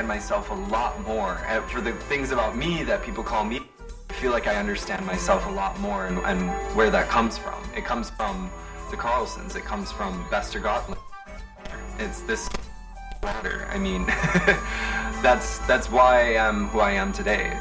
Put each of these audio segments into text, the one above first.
understand myself a lot more. And for the things about me that people call me, I feel like I understand myself a lot more and, and where that comes from. It comes from the Carlsons. It comes from Bester Gottlieb. It's this water. I mean, that's that's why I am who I am today.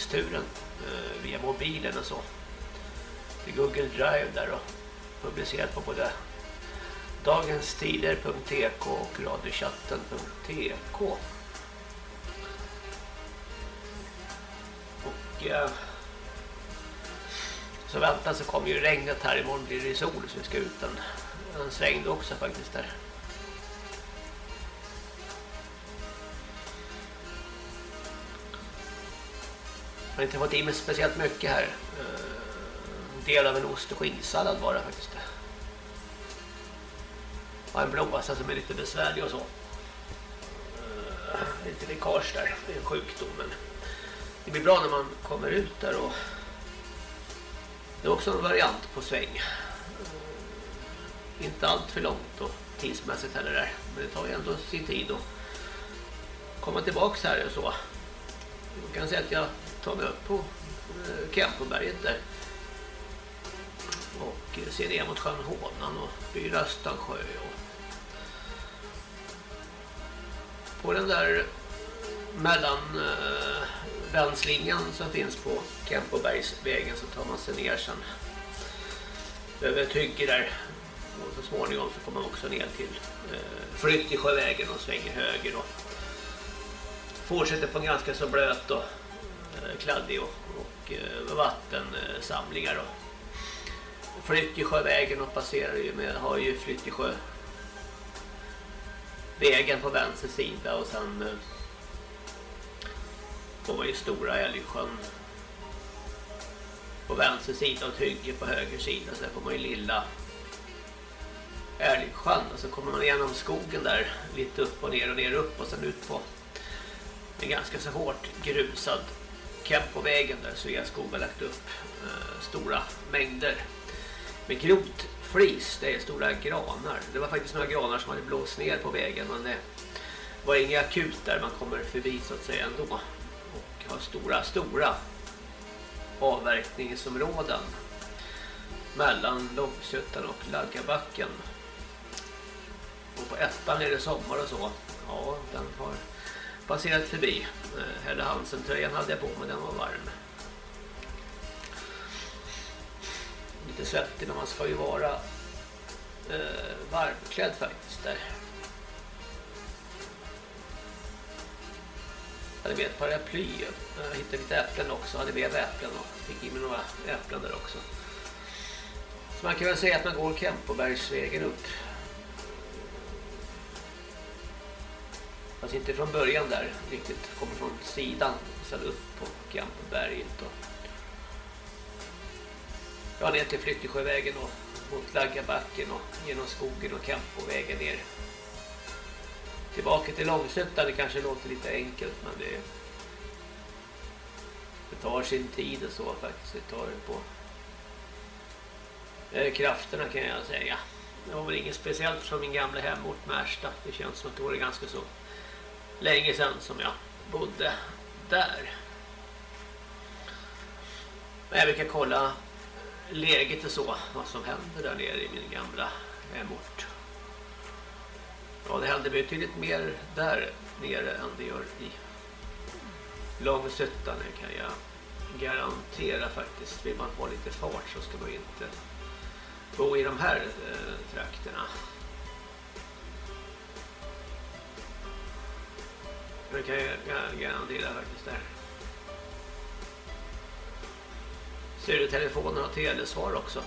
Eh, eh, via mobilen och så. Till Google Drive där och publicerat på både dagenstider.tk och radiochatten.tk och eh, så vänta så kommer ju regnet här. Imorgon blir det sol så vi ska ut en, en sväng också faktiskt där. Har inte fått i mig speciellt mycket här eh, en del av en ost och skinnsallad var det faktiskt och en blåsa som är lite besvärlig och så. Eh, lite läckage där, det är en sjukdom men det blir bra när man kommer ut där och det är också en variant på sväng. Eh, inte allt för långt och tidsmässigt heller där, men det tar ju ändå sin tid att komma tillbaks här och så. Man kan säga att jag tar mig upp på eh, Kempoberget där. Och eh, ser ner mot sjön Hånan och blir Östansjö och på den där mellan eh, som finns på Kempobergsvägen så tar man sig ner sen över ett hygge där. Och så småningom så kommer man också ner till eh, Flyttisjövägen och svänger höger och fortsätter på en ganska så blöt och Eh, kladdig och, och eh, vattensamlingar Då. Flyttjesjövägen och passerar ju med har ju Flyttjesjö vägen på vänster sida och sen eh, får man ju stora Älgsjön på vänster sida och Tygge på höger sida så får man ju lilla Älgsjön och så kommer man igenom skogen där lite upp och ner och ner upp och sen ut på en ganska så hårt grusad Hem på vägen där Sveaskog har lagt upp eh, stora mängder med grotflis. det är stora granar. Det var faktiskt några granar som hade blåst ner på vägen men det var inga akut där man kommer förbi så att säga ändå. Och har stora, stora avverkningsområden mellan Långsuttan och Laggabacken. Och på ettan är det sommar och så. Ja, den har passerat förbi. Eh, Helle Hansen-tröjan hade jag på mig, den var varm. lite svettig men man ska ju vara eh, varmklädd faktiskt där. Jag hade med ett paraply. Jag hittade lite äpplen också. Jag hade med äpplen och fick i mig några äpplen där också. Så man kan väl säga att man går Kempobergsvägen upp. Fast inte från början där riktigt. Kommer från sidan sen upp på Kempoberget och ja, ner till Flyttesjövägen och mot Laggabacken och genom skogen och Kempovägen ner. Tillbaka till Långsötan, det kanske låter lite enkelt men det, det tar sin tid och så faktiskt. Det tar på eh, krafterna kan jag säga. Det var väl inget speciellt från min gamla hemort Märsta. Det känns som att det var ganska så länge sedan som jag bodde där. Men jag brukar kolla läget och så, vad som händer där nere i min gamla hemort. Ja, det händer betydligt mer där nere än det gör i Långsötan kan jag garantera faktiskt. Vill man ha lite fart så ska man inte bo i de här eh, trakterna. Det kan jag garantera faktiskt där. Ser du telefonen och telesvar också.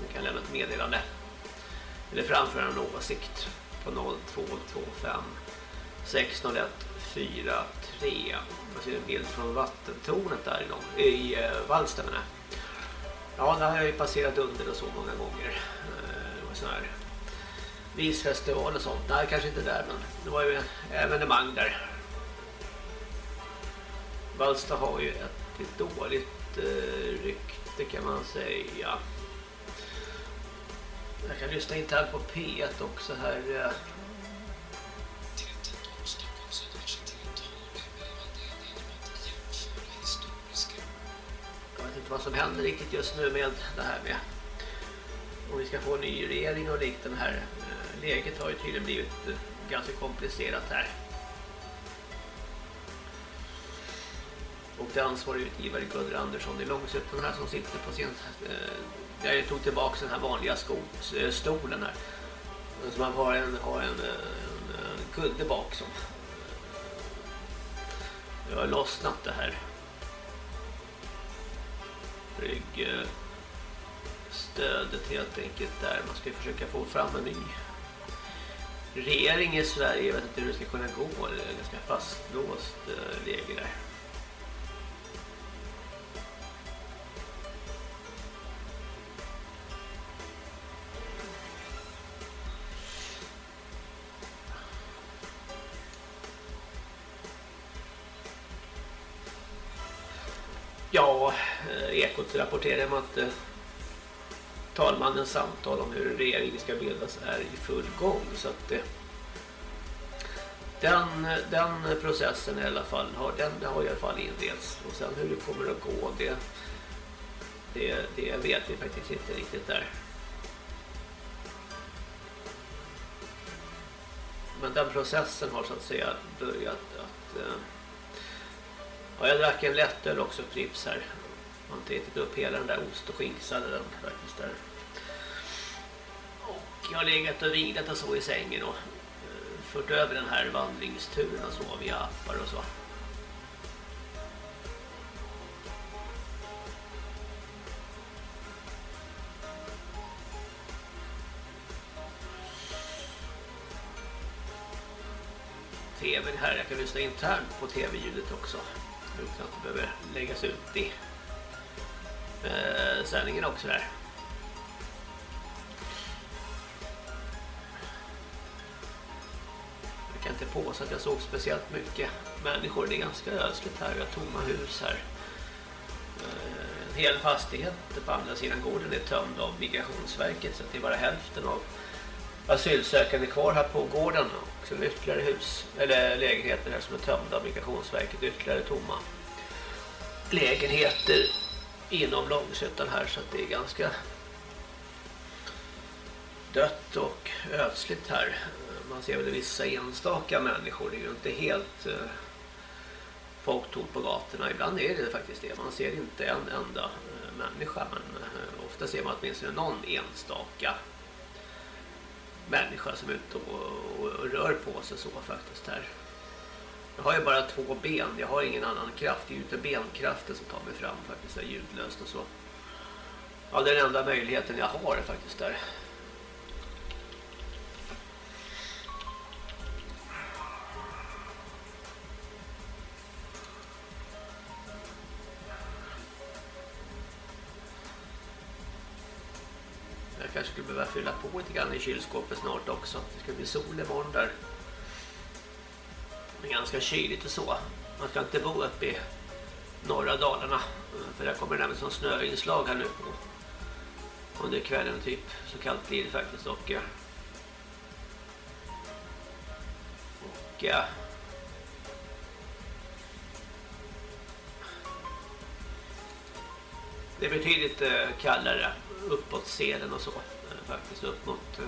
Du kan lämna ett meddelande. Eller framföra en åsikt på 0225 601 43. Man ser en bild från vattentornet där i, i eh, Ja, där har jag ju passerat under och så många gånger. Eh, det var sån här visfestival och sånt. Nej, kanske inte där, men det var ju evenemang där. Vallsta har ju ett dåligt eh, rykte kan man säga. Jag kan lyssna internt på P1 också här. Eh. Jag vet inte vad som händer riktigt just nu med det här med om vi ska få en ny regering och liknande här eh, läget har ju tydligen blivit eh, ganska komplicerat här. Och det ansvarig utgivare Gunnar Andersson i Långsötan här som sitter på sin... Eh, jag tog tillbaka den här vanliga skot, eh, stolen här. Så man har en, har en, en, en kudde bak som... Jag har lossnat det här. Ryggstödet eh, helt enkelt där. Man ska försöka få fram en ny regering i Sverige. Jag vet inte hur det ska kunna gå. Det är ganska fastlåst eh, läge där. Ja, eh, Ekot rapporterar om att eh, talmannens samtal om hur regeringen ska bildas är i full gång. Så att eh, den, den processen i alla fall har, den har i alla fall inleds. Och sen hur det kommer att gå, det, det, det vet vi faktiskt inte riktigt där. Men den processen har så att säga börjat att eh, Ja, jag drack en lättöl också, Pripps här. Jag har inte ätit upp hela den där ost- och skinksalladen faktiskt där. Och jag har legat och vilat och så i sängen och eh, fört över den här vandringsturen och så via appar och så. TVn här, jag kan lyssna internt på tv-ljudet också utan att det behöver läggas ut i eh, sändningen också där. Jag kan inte påstå att jag såg speciellt mycket människor. Det är ganska ödsligt här. Vi har tomma hus här. Eh, en hel fastighet på andra sidan gården är tömd av Migrationsverket så det är bara hälften av asylsökande kvar här på gården och sen ytterligare hus eller lägenheter här som är tömda av Migrationsverket ytterligare tomma lägenheter inom Långsötan här så att det är ganska dött och ödsligt här. Man ser väl vissa enstaka människor, det är ju inte helt eh, folk folktomt på gatorna. Ibland är det faktiskt det. Man ser inte en enda eh, människa men eh, ofta ser man åtminstone någon enstaka människa som är ute och, och, och rör på sig så faktiskt här. Jag har ju bara två ben, jag har ingen annan kraft. Det är ju inte benkraften som tar mig fram faktiskt, det ljudlöst och så. Ja, det är den enda möjligheten jag har faktiskt där. Jag kanske skulle behöva fylla på lite grann i kylskåpet snart också. Det ska bli sol imorgon där. Det är ganska kyligt och så. Man ska inte bo uppe i norra Dalarna. För där kommer det nämligen som snöinslag här nu på under kvällen typ. Så kallt blir det faktiskt. Och, eh, och ja. Det är betydligt eh, kallare uppåt Selen och så. Faktiskt upp mot eh,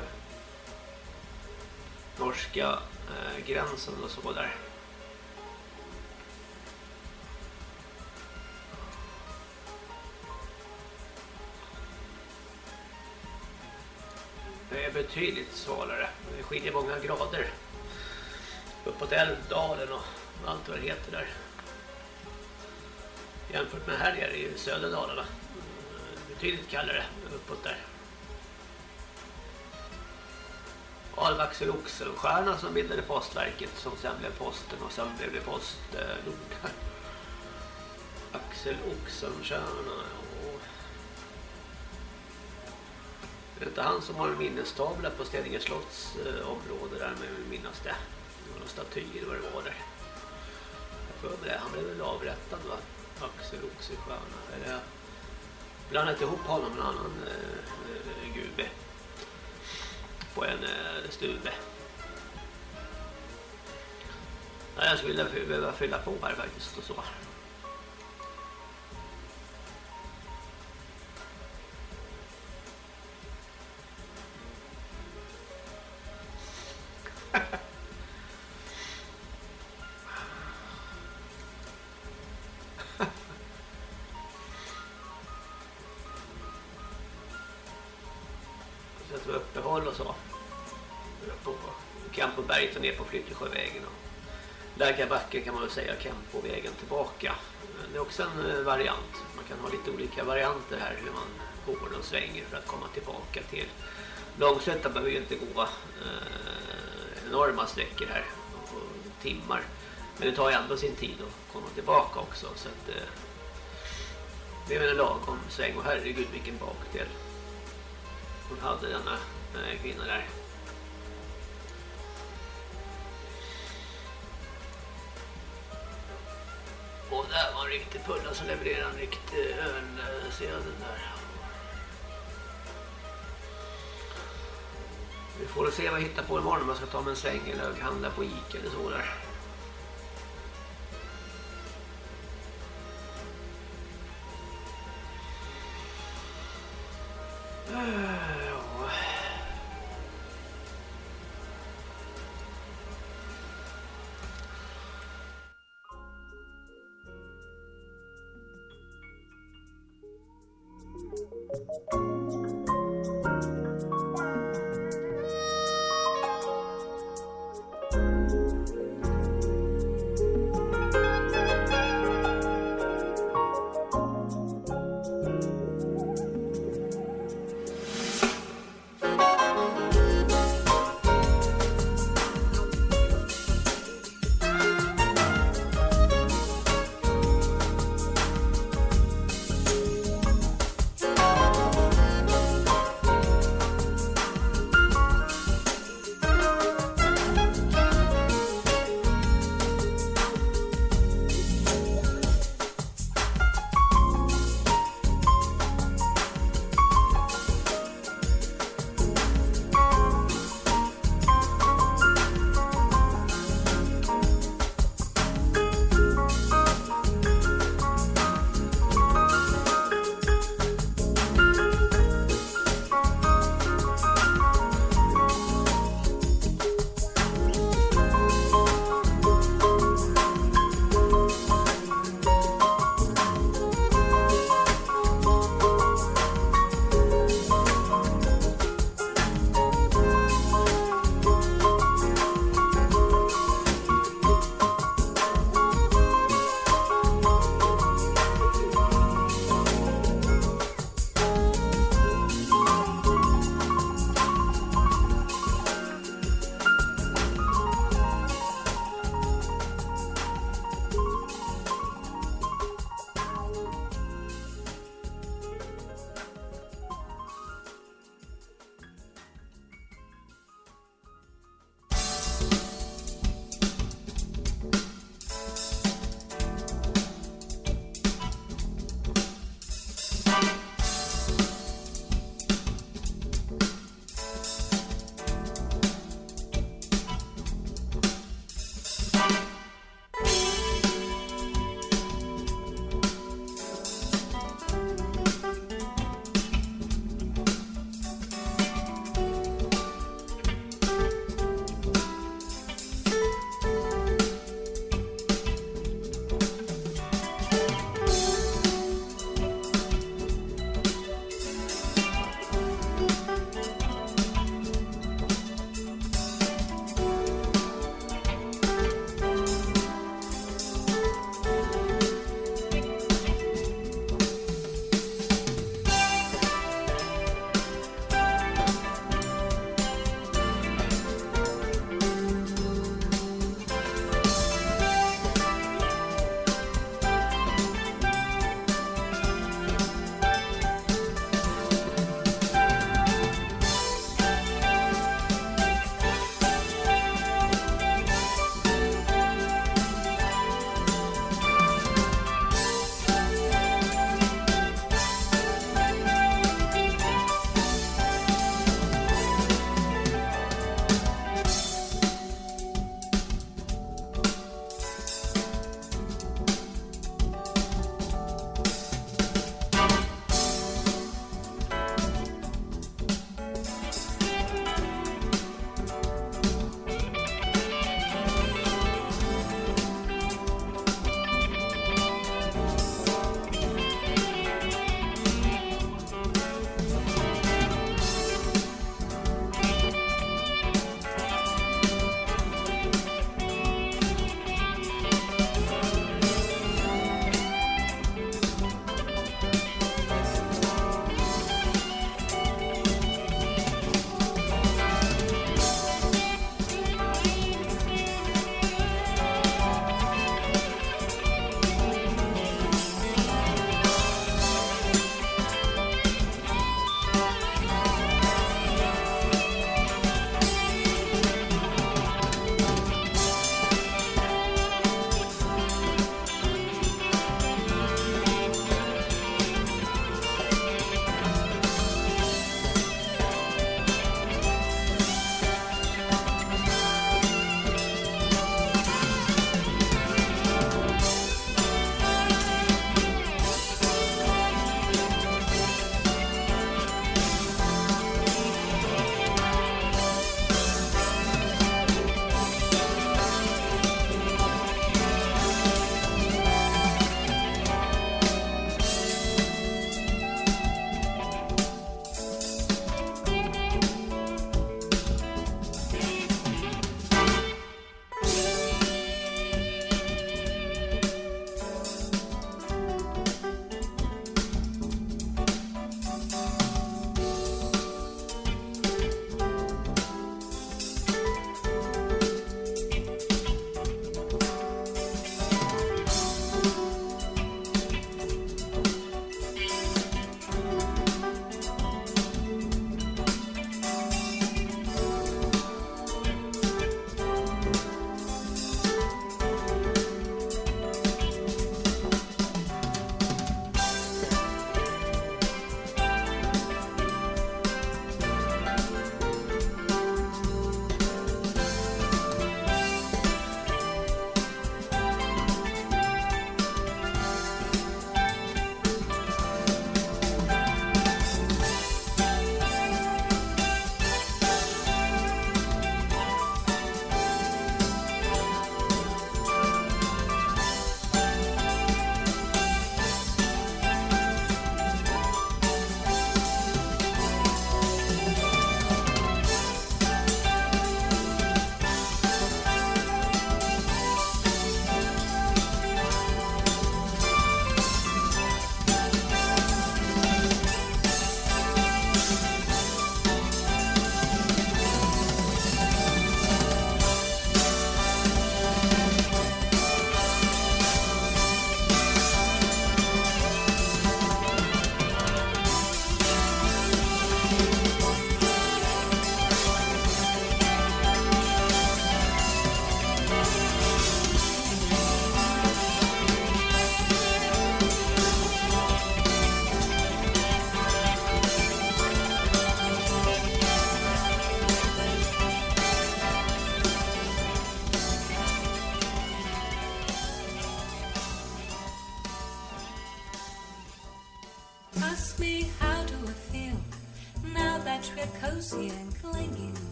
norska eh, gränsen och så där. Det är betydligt svalare. Det skiljer många grader. Uppåt Älvdalen och allt vad det heter där. Jämfört med här nere i södra Dalarna. Betydligt kallare uppåt där. Alvaxel Oxenstierna som bildade postverket som sen blev posten och sen blev det postnord. Eh, Axel Oxenstierna Det är inte han som har en minnestavla på Steninge slotts eh, område där med minnas det. Det var några statyer vad det var där. Jag för det. Han blev väl avrättad va? Axel Oxenstierna. Eller blandat ihop honom med en annan eh, eh gubbe. På en eh, stuve. Ja, jag skulle vilja fylla på här faktiskt och så. Lägarbacken kan man väl säga kan på vägen tillbaka. Det är också en eh, variant. Man kan ha lite olika varianter här hur man går och svänger för att komma tillbaka till Långsötta behöver ju inte gå eh, enorma sträckor här och timmar. Men det tar ju ändå sin tid att komma tillbaka också så att eh, det är väl en lagom sväng och herregud vilken bakdel hon hade denna eh, kvinna där. Som levererar en riktig ölsedel där. Vi får se vad jag hittar på imorgon om jag ska ta mig en sväng eller handla på Ica eller så där.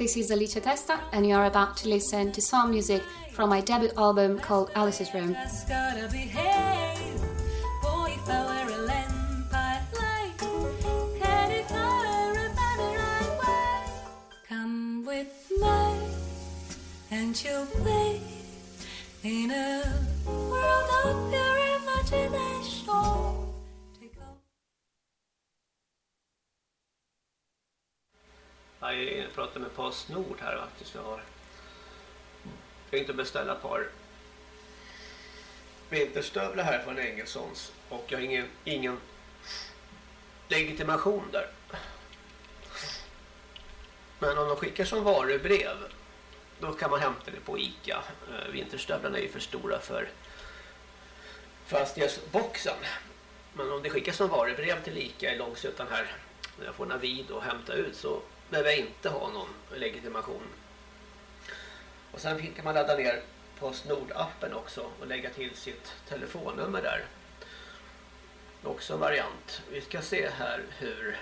This is Alicia Testa, and you're about to listen to some music from my debut album called Alice's Room. Vinterstövlar här från Engelsons. Och jag har ingen, ingen legitimation där. Men om de skickar som varubrev då kan man hämta det på Ica. Eh, vinterstövlarna är ju för stora för fastighetsboxen. Men om det skickas som varubrev till Ica i Långsötan här när jag får Navid och hämta ut så behöver jag inte ha någon legitimation. Och sen kan man ladda ner Postnord-appen också och lägga till sitt telefonnummer där. Också en variant. Vi ska se här hur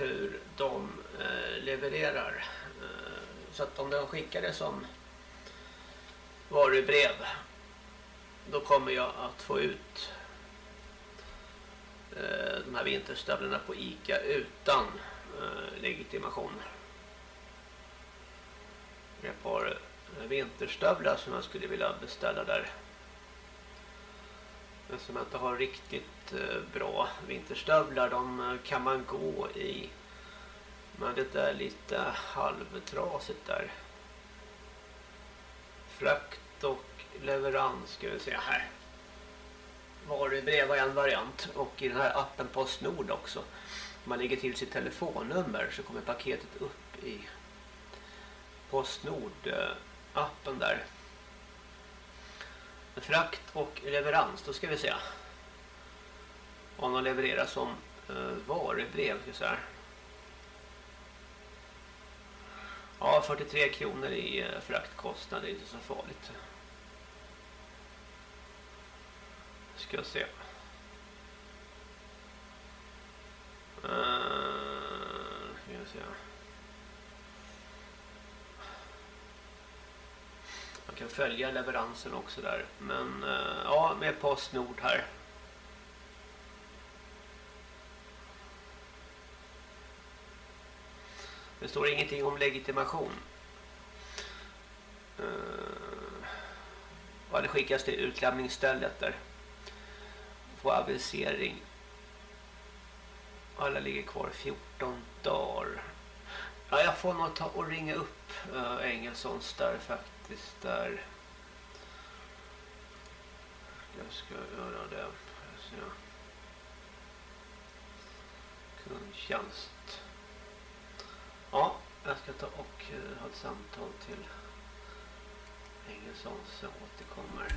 hur de eh, levererar. Eh, så att om de skickar det som varubrev då kommer jag att få ut eh, de här vinterstövlarna på Ica utan legitimation. Ett par eh, vinterstövlar som jag skulle vilja beställa där. Men som inte har riktigt eh, bra vinterstövlar. De eh, kan man gå i. Men det är lite halvtrasigt där. Frakt och leverans ska vi se här. Varubrev var en variant. Och i den här appen Postnord också. Om man lägger till sitt telefonnummer så kommer paketet upp i Postnord-appen eh, där. Frakt och leverans, då ska vi se. Om de levererar som eh, varubrev, ska vi. Ja, 43 kronor i eh, fraktkostnad, det är inte så farligt. Ska jag se. Uh, ska jag se. Man kan följa leveransen också där. Men eh, ja, med Postnord här. Det står ingenting om legitimation. Eh, ja, det skickas till utlämningsstället där. Få avisering. Alla ligger kvar 14 dagar. Ja, jag får nog ta och ringa upp eh, Engelsons där faktiskt där. Jag ska göra det. Kundtjänst. Ja, jag ska ta och eh, ha ett samtal till Engelsson så återkommer.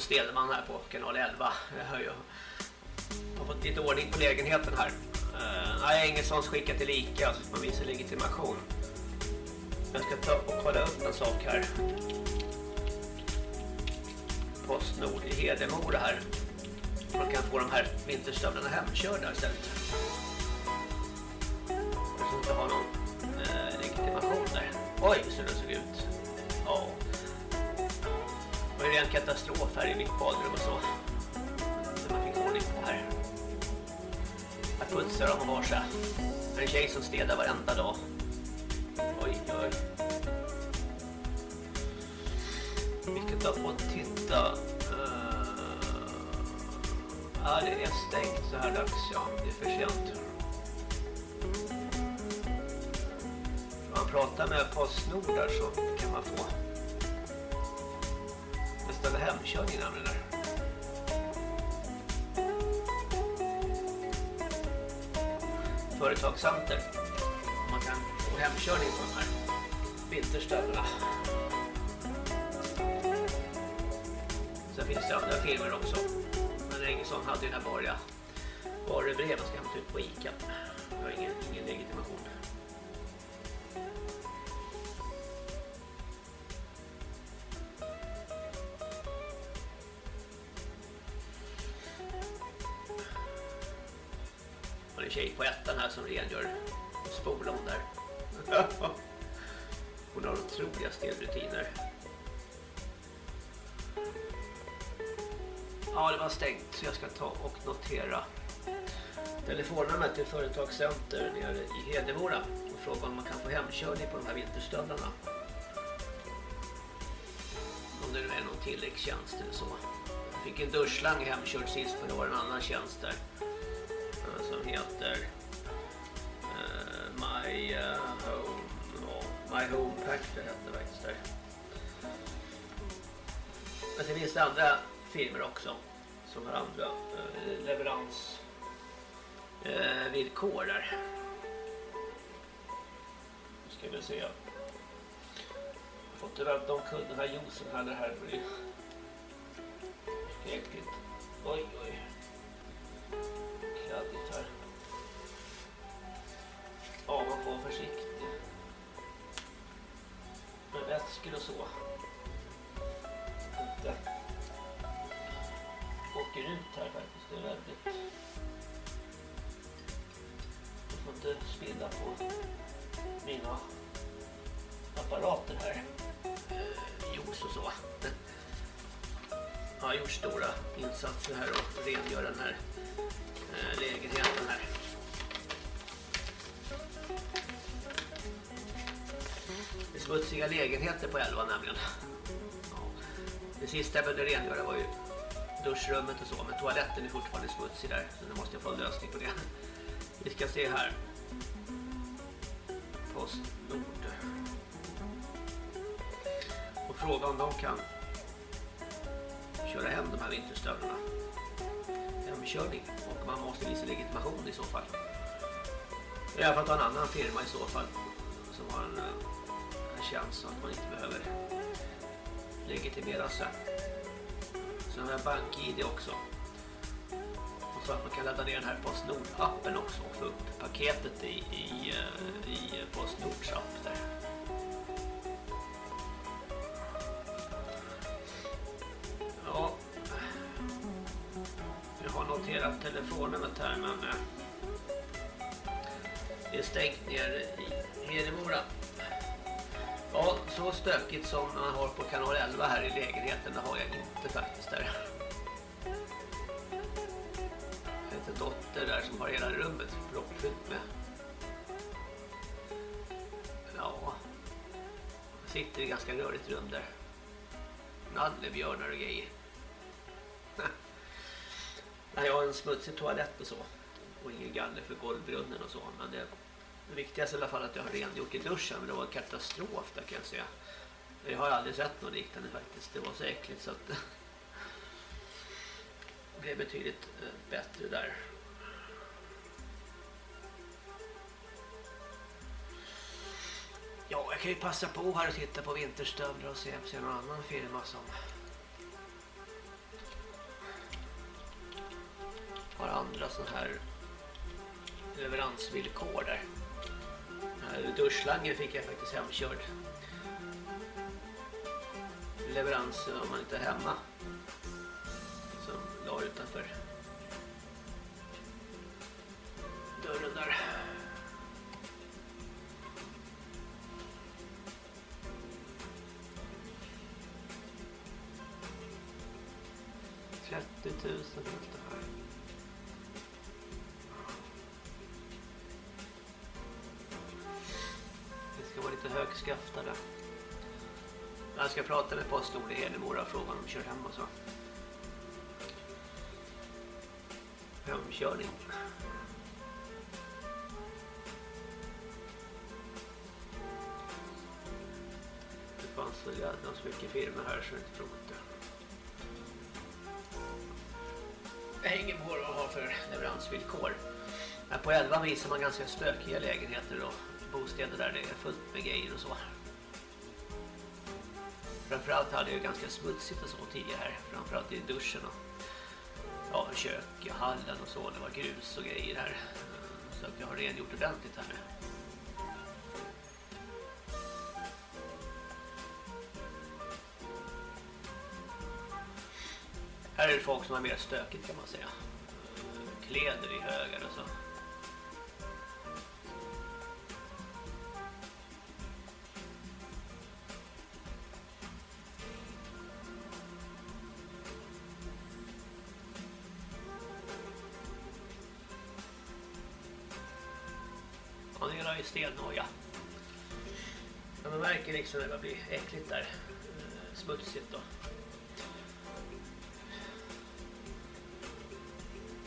Samuel Stelman här på kanal 11. Jag har, ju, har fått lite ordning på lägenheten här. Uh, nej, Engelsons skickat till ICA. så man visar legitimation. Jag ska ta och kolla upp en sak här. Postnord i Hedemora här. Man kan få de här vinterstövlarna hemkörda istället. Här i mitt badrum och så. Så man fick ordning på här. Jag putsar dem och varsa. En tjej som städar varenda dag. Oj, oj. Vi ska ta titta. Uh, ja, det är stängt så här dags. Ja, det är för sent. Om man pratar med Postnord där så kan man få kör hemkörning namn där. Företagscenter. Man kan få hemkörning på de här vinterstövlarna. Sen finns det andra firmor också. Men Engelsson hade ju den här vanliga varubreven ska hämta ut på Ica. Jag har ingen, ingen legitimation. Tjej på ettan här som rengör spolan där. Hon har otroliga stelrutiner. Ja, det var stängt så jag ska ta och notera telefonnumret till företagscenter nere i Hedemora och fråga om man kan få hemkörning på de här vinterstövlarna. Om det nu är någon tilläggstjänst eller så. Jag fick en duschslang hemkörd sist för det var en annan tjänst där Men sen finns det andra firmor också som har andra eh, eh, där. Nu ska vi se. Jag har fått vänta omkull den här juicen här. Det här blir äckligt. Oj, oj. Kladdigt här. Ja, man får vara försiktig. Med vätskor och så. Åker ut här faktiskt. Det är väldigt... Jag får inte spilla på mina apparater här. Eh, Juice och så. Jag har gjort stora insatser här och rengör den här eh, lägenheten här. Det är smutsiga lägenheter på 11 nämligen. Ja. Det sista jag behövde rengöra var ju duschrummet och så, men toaletten är fortfarande smutsig där, så nu måste jag få en lösning på det. Vi ska se här. Postnord. Och fråga om de kan köra hem de här vinterstövlarna. Hemkörning. Och man måste visa legitimation i så fall. I alla fall ta en annan firma i så fall. Som har en, eh, en så att man inte behöver legitimera sig. Sen har jag BankID också. Och så att man kan ladda ner den här Postnord-appen också och få upp paketet i, i, eh, i Postnords app där. Ja. Jag har noterat telefonnumret här men eh, det är stängt ner så stökigt som man har på kanal 11 här i lägenheten det har jag inte faktiskt där. Det har en dotter där som har hela rummet proppfyllt med. Ja, jag sitter i ett ganska rörigt rum där. Nallebjörnar och grejer. Jag har en smutsig toalett och så. Och ingen galler för golvbrunnen och så. Men det det viktigaste är i alla fall att jag har rengjort i duschen men det var en katastrof där kan jag säga. Jag har aldrig sett något liknande faktiskt. Det var så äckligt så att det blev betydligt eh, bättre där. Ja, jag kan ju passa på här och titta på vinterstövlar och se om jag är någon annan firma som har andra sådana här leveransvillkor där. Duschslangen fick jag faktiskt hemkörd. Leverans om man inte är hemma. Som la utanför dörren där. Trettio tusen här. Ska vara lite högskaftade. Jag ska prata med Postnord i Hedemora och fråga om de kör hem och så. Hemkörning. Det fanns väl jävla så mycket firmor här så jag inte trott det. Jag hänger på vad de har för leveransvillkor. Här på 11 visar man ganska stökiga lägenheter då bostäder där det är fullt med grejer och så. Framförallt hade jag ganska smutsigt och så tidigare här. Framförallt i duschen och ja, kök i hallen och så. Det var grus och grejer här. Så att jag har rengjort ordentligt här nu. Här är det folk som har mer stökigt kan man säga. Kläder i högar och så. Stenhoja. Men stennoja. Man märker liksom när det blir äckligt där. Eh, smutsigt då.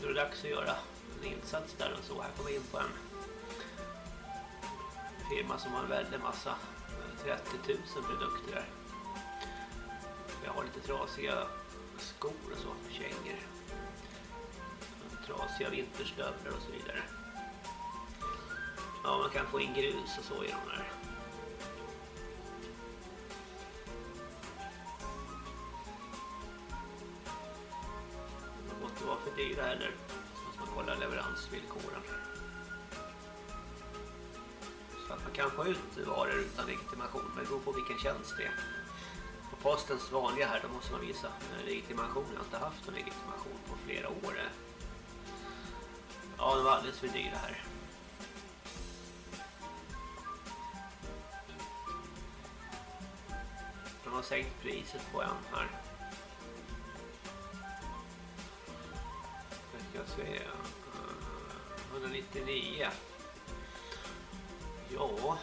Då är det dags att göra en insats där och så. Här kommer vi in på en firma som har en väldig massa eh, 30 000 produkter där. Jag har lite trasiga skor och så, kängor. Trasiga vinterstövlar och så vidare. Ja, man kan få in grus och så genom det här. De får inte vara för dyra heller. Så måste man kolla leveransvillkoren. Så att man kan få ut varor utan legitimation. Men det beror på vilken tjänst det är. På postens vanliga här, då måste man visa legitimation. Jag har inte haft någon legitimation på flera år. Ja, de var alldeles för dyra här. De har sänkt priset på en här. Jag ska se. Eh, 199. Ja.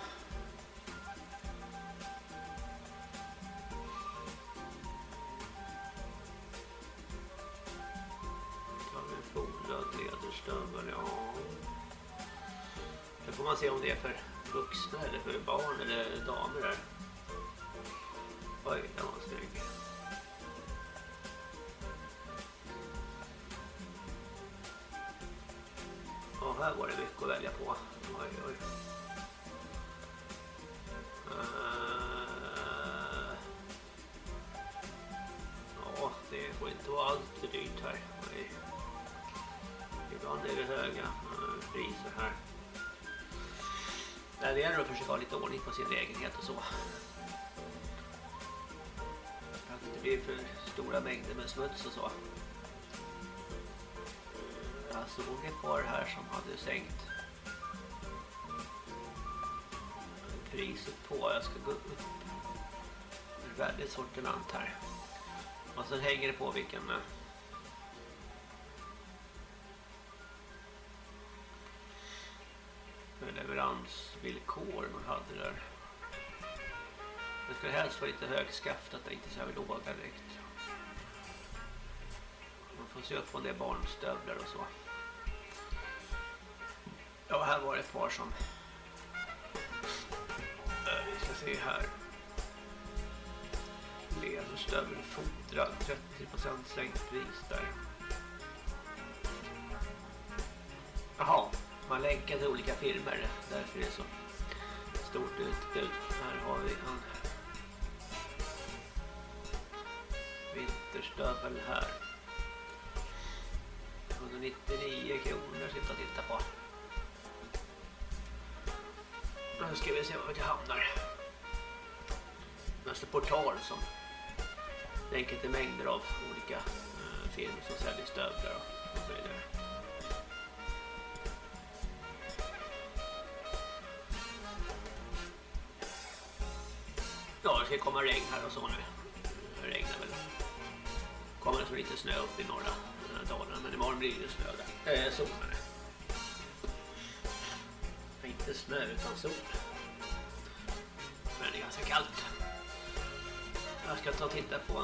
Tar en ja. Det får man se om det är för vuxna eller för barn eller damer där. Oj, den var snygg. Ja, här var det mycket att välja på. Oj, oj. Eh, ja, det får inte vara allt för dyrt här. Nej. Ibland är det höga eh, priser här. Det gäller att försöka ha lite ordning på sin lägenhet och så. För stora mängder med smuts och så. Jag såg ett par här som hade sänkt priset på. Jag ska gå upp. Det är väldigt sortiment här. Och sen hänger det på vilken eh, leveransvillkor man hade där. Det ska helst vara lite högskaftat, inte så här låga direkt. Man får se upp om det är barnstövlar och så. Ja, här var det ett par som... Vi ska se här. Lederstövel fodrad, 30% sänkt pris där. Jaha, man länkar till olika firmor, därför är det så stort utbud. Här har vi en Stövel här. 199 kronor sitta och titta på. Nu ska vi se var vi hamnar. Nästa portal som länker till mängder av olika eh, firmor som säljer stövlar och så vidare. Ja, det ska komma regn här och så nu. Kommer det lite snö upp i norra eh, Dalarna, men imorgon blir det snö där. Eh, sol menar jag. Inte snö utan sol. Men det är ganska kallt. Jag ska ta och titta på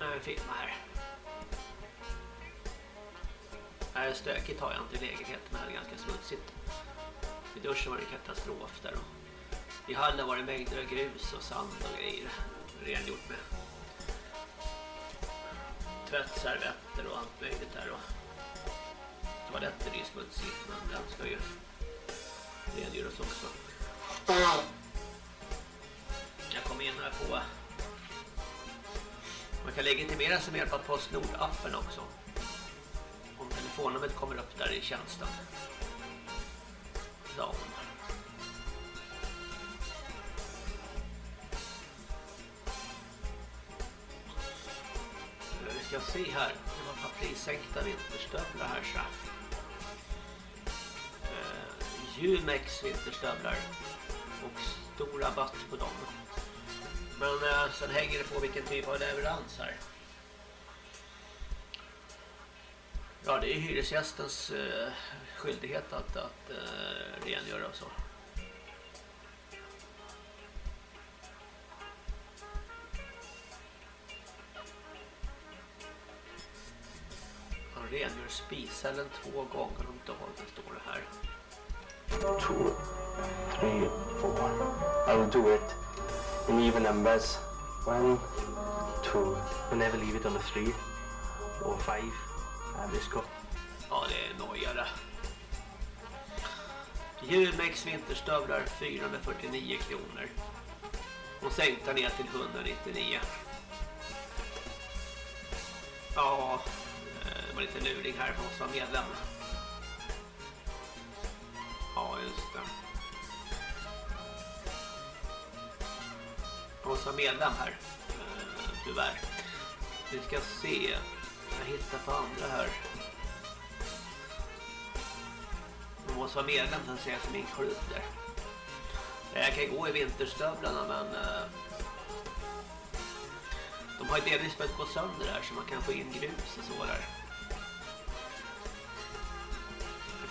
en firma här. Det är stökigt har jag inte i lägenheten, men det är ganska smutsigt. I duschen var det katastrof där. Och i hallen var det mängder av grus och sand och grejer. Rengjort med tvättservetter och allt möjligt där. Och toaletten är ju smutsig, men den ska ju rengöras också. Jag kom in här på man kan legitimera sig med hjälp av Postnord-appen också. Om telefonnumret kommer upp där i tjänsten. Så. Ska se här. Det var ett vinterstövlar här så. Uh, Jumex vinterstövlar. Och stor rabatt på dem. Men uh, sen hänger det på vilken typ av leverans här. Ja, det är hyresgästens uh, skyldighet att, att uh, rengöra och så. Rengör spiscellen två gånger om dagen, står det här. two, three, four. I will do it in even numbers. One, two. You never leave it on a three or five. Uh, this go. Ja, det är nojare. Jumex vinterstövlar 449 kronor. Och sänkta ner till 199. Ja, det var lite luring här. Man måste vara medlem. Ja, just det. Man måste vara medlem här. Eh, tyvärr. Vi ska se. Jag hittar på andra här. Man måste vara medlem sen ser jag som inkluder. Jag kan gå i vinterstövlarna men eh, de har ju delvis börjat gå sönder här så man kan få in grus och så där.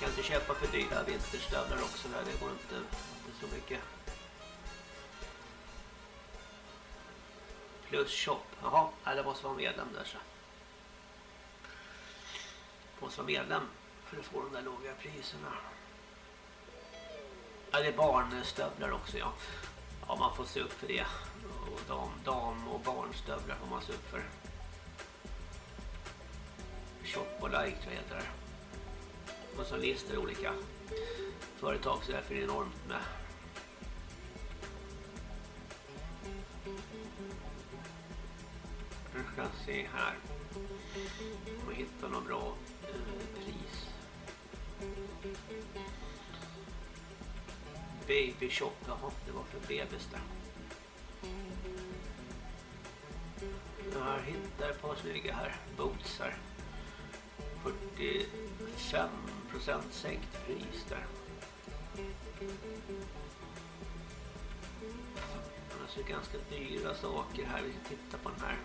Kan inte köpa för dyra vinterstövlar också där, det går inte, inte så mycket. Plus shop, jaha, eller måste vara medlem där så. Måste vara medlem för att få de där låga priserna. Ja, det är barnstövlar också, ja. Ja, man får se upp för det. Och dam, dam och barnstövlar får man se upp för. Shop och like tror jag heter det. Och så listor olika företag så därför är det enormt med. Nu ska jag se här. Om vi hittar något bra eh, pris. Baby shop, jaha, det var för bebis där. Jag hittar ett par snygga här, boots här. 45% sänkt pris där. Annars är det ganska dyra saker här, vi ska titta på den här.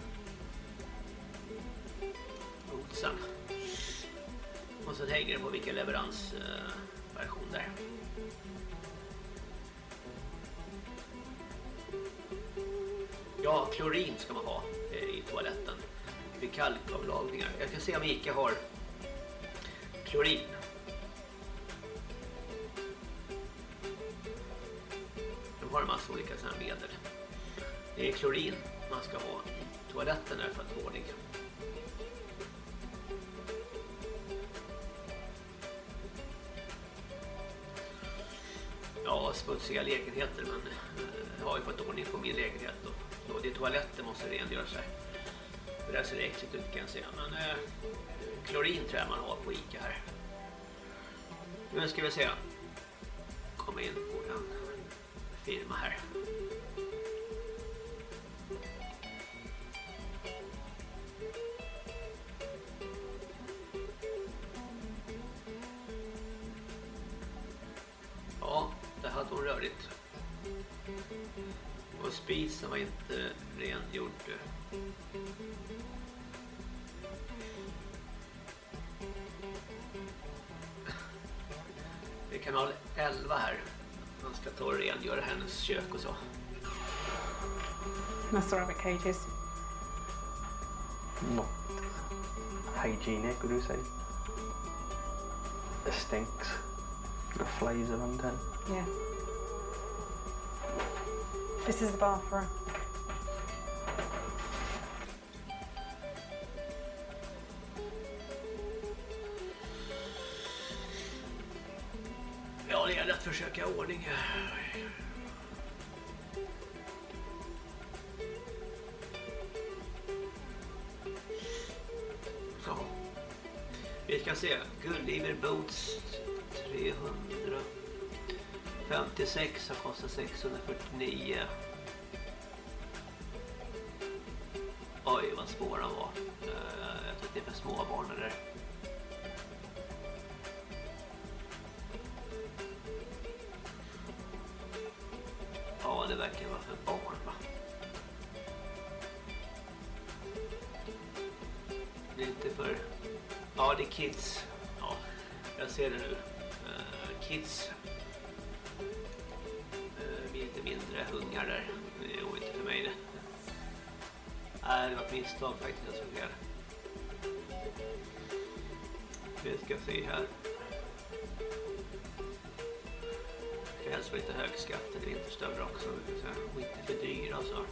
Bootsen. Och så hänger det på vilken leveransversion där. Ja, klorin ska man ha eh, i toaletten vid kalkavlagringar. Jag ska se om Ica har klorin. De har en massa olika sådana medel. Det är klorin man ska ha i toaletten där för att få ordning. Ja, smutsiga lägenheter men jag har ju fått ordning på min lägenhet då det är toaletten måste rengöras sig. Det där ser äckligt ut kan jag säga. Men eh, klorin tror jag man har på Ica här. Nu ska vi se. Rabbit cages. Not hygienic, would you say? It stinks. The flies around then. Yeah. This is the bathroom. 76 har kostat 649. Oj, vad svår de var. Eh, jag tror att det är för små barn där. Ja, det verkar vara för barn va? Det är inte för... Ja, det är kids. Ja, jag ser det nu. Eh, kids. Misstag faktiskt. Jag såg här. Vi ska se här. ska helst vara lite högskattade vinterstövlar också. större också. Och inte för dyra alltså.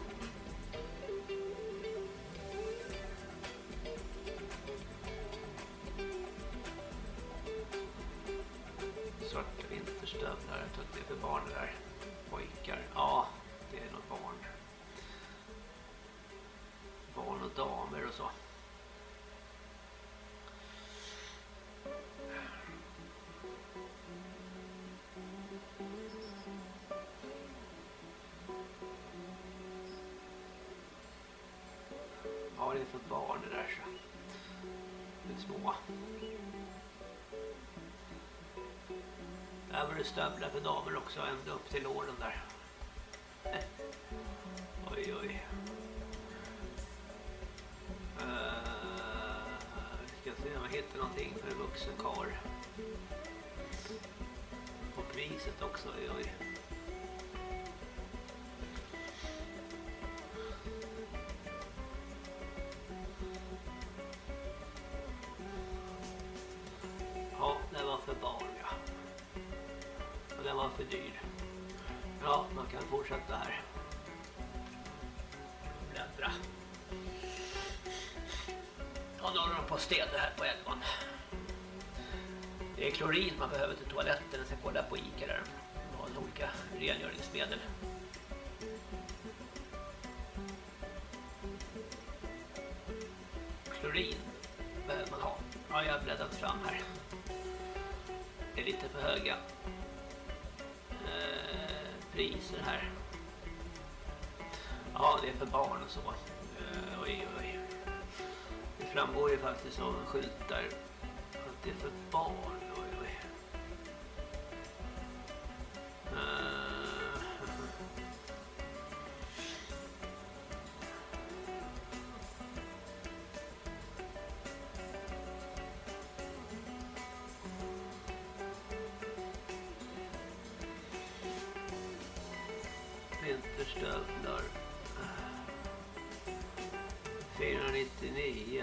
Och så. Ja, det är för barn det där så. Det är små. Där var det stövlar för damer också, ända upp till låren där. Oj, oj. Ska jag någonting för en vuxen karl. Och priset också, oj, oj. Ja, den var för barn, ja. Och den var för dyr. Ja, man kan fortsätta här. På att städa här på elvan. Det är klorin man behöver till toaletten. Jag ska kolla på Ica där. De har olika rengöringsmedel. Klorin behöver man ha. Ja, jag har bläddrat fram här. Det är lite för höga eh, priser här. Ja, det är för barn och så framgår ju faktiskt av en skylt där att det är för barn. Oj, oj. Eh. Uh. Vinterstövlar. 499.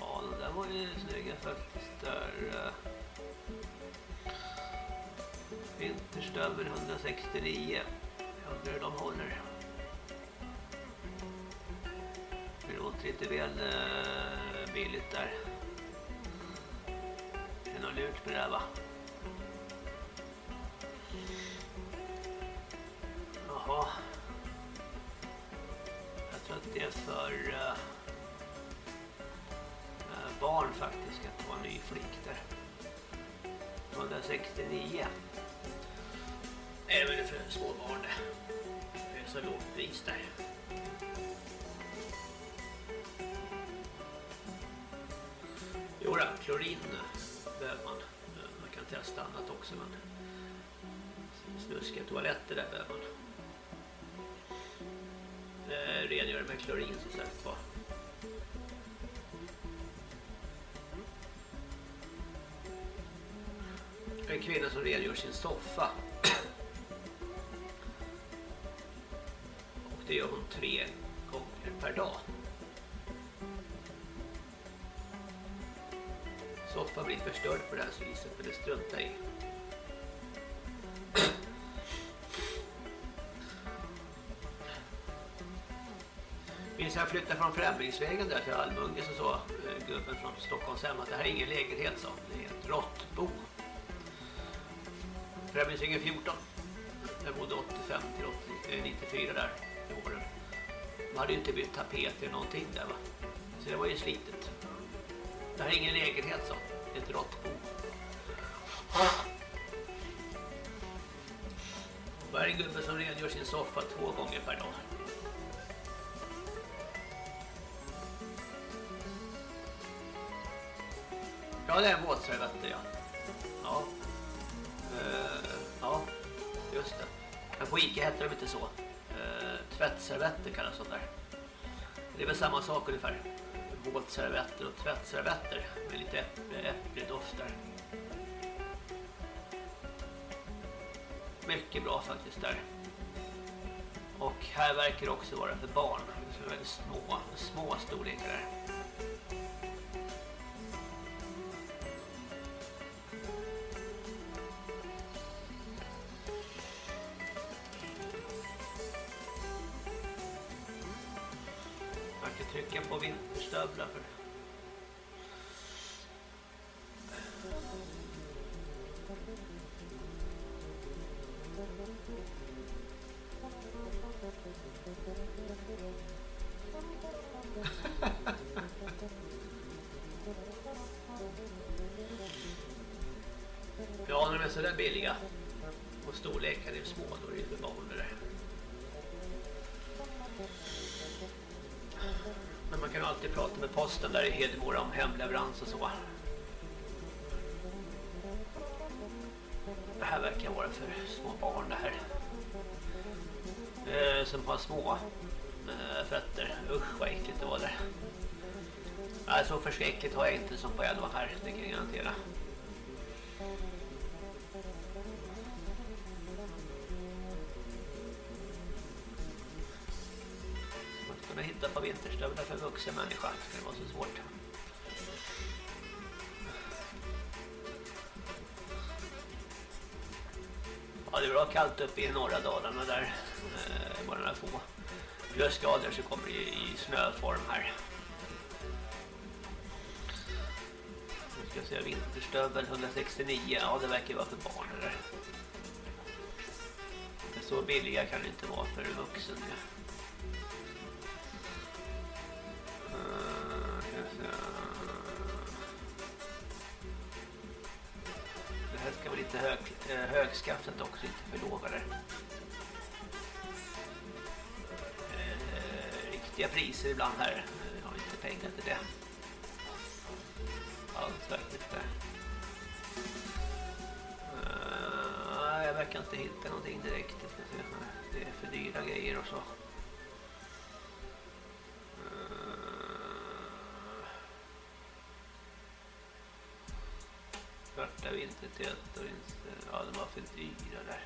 Ja, de där var ju snygga faktiskt. Där. Eh, Vinterstöver Vinterstövel 169. Jag undrar hur de håller. Det låter lite väl eh, billigt där. Det är nog lurt med det här va? det är för uh, barn faktiskt att vara ny flick 169. Även för småbarn det. det. är så lågt pris där. Jodå, klorin behöver man. Man kan testa annat också men snuskiga toaletter där behöver man. Rengöra med klorin som sagt var. En kvinna som rengör sin soffa. Och det gör hon tre gånger per dag. Soffan blir förstörd på det här viset men det struntar i. flyttade från Främlingsvägen där till Almunge så sa eh, gubben från Stockholmshem att det här är ingen lägenhet så det är ett råttbo. Främlingsvägen 14. Jag bodde 85 till 80, 94 eh, där i åren. Man hade ju inte bytt tapet eller någonting där va. Så det var ju slitet. Det här är ingen lägenhet så. Det är ett råttbo. Varje gubbe som rengör sin soffa två gånger per dag. Det är en våtservetter, ja. Ja. Uh, ja, just det. Men på Ica heter de inte så. Uh, tvättservetter kallas de där. Det är väl samma sak ungefär. Våtservetter och tvättservetter med lite äpple, där. Mycket bra faktiskt där. Och här verkar det också vara för barn. Det är väldigt små, små storlekar där. Leverans och så. Det här verkar vara för små barn det här. Eh, som har små eh, fötter. Usch vad äckligt det var där. Nej, så förskräckligt har jag inte som på Edva här, det kan jag garantera. Man ska kunna hitta på vinterstövlar för vuxen människa, det skulle vara så svårt. Kallt uppe i norra Dalarna där. Eh, bara några få plusgrader så kommer det i snöform här. Nu ska jag se vinterstövel 169. Ja, det verkar vara för barn eller. Men så billiga kan det inte vara för vuxen. Ja. Svarta vintertält och inte... Ja, de var för dyra där.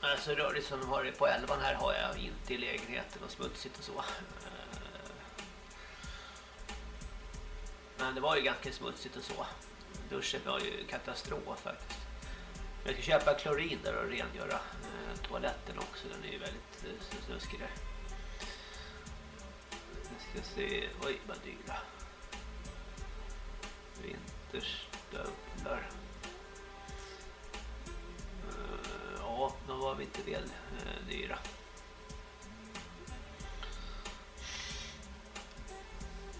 Alltså eh, rörligt som de har det på elvan här har jag inte i lägenheten och smutsigt och så. Eh, men det var ju ganska smutsigt och så. Duschen var ju katastrof faktiskt. Jag ska köpa klorin där och rengöra eh, toaletten också. Den är ju väldigt snuskig där. Jag ska se. Oj, vad dyra. Vinterstövlar. Eh, ja, de var lite väl eh, dyra.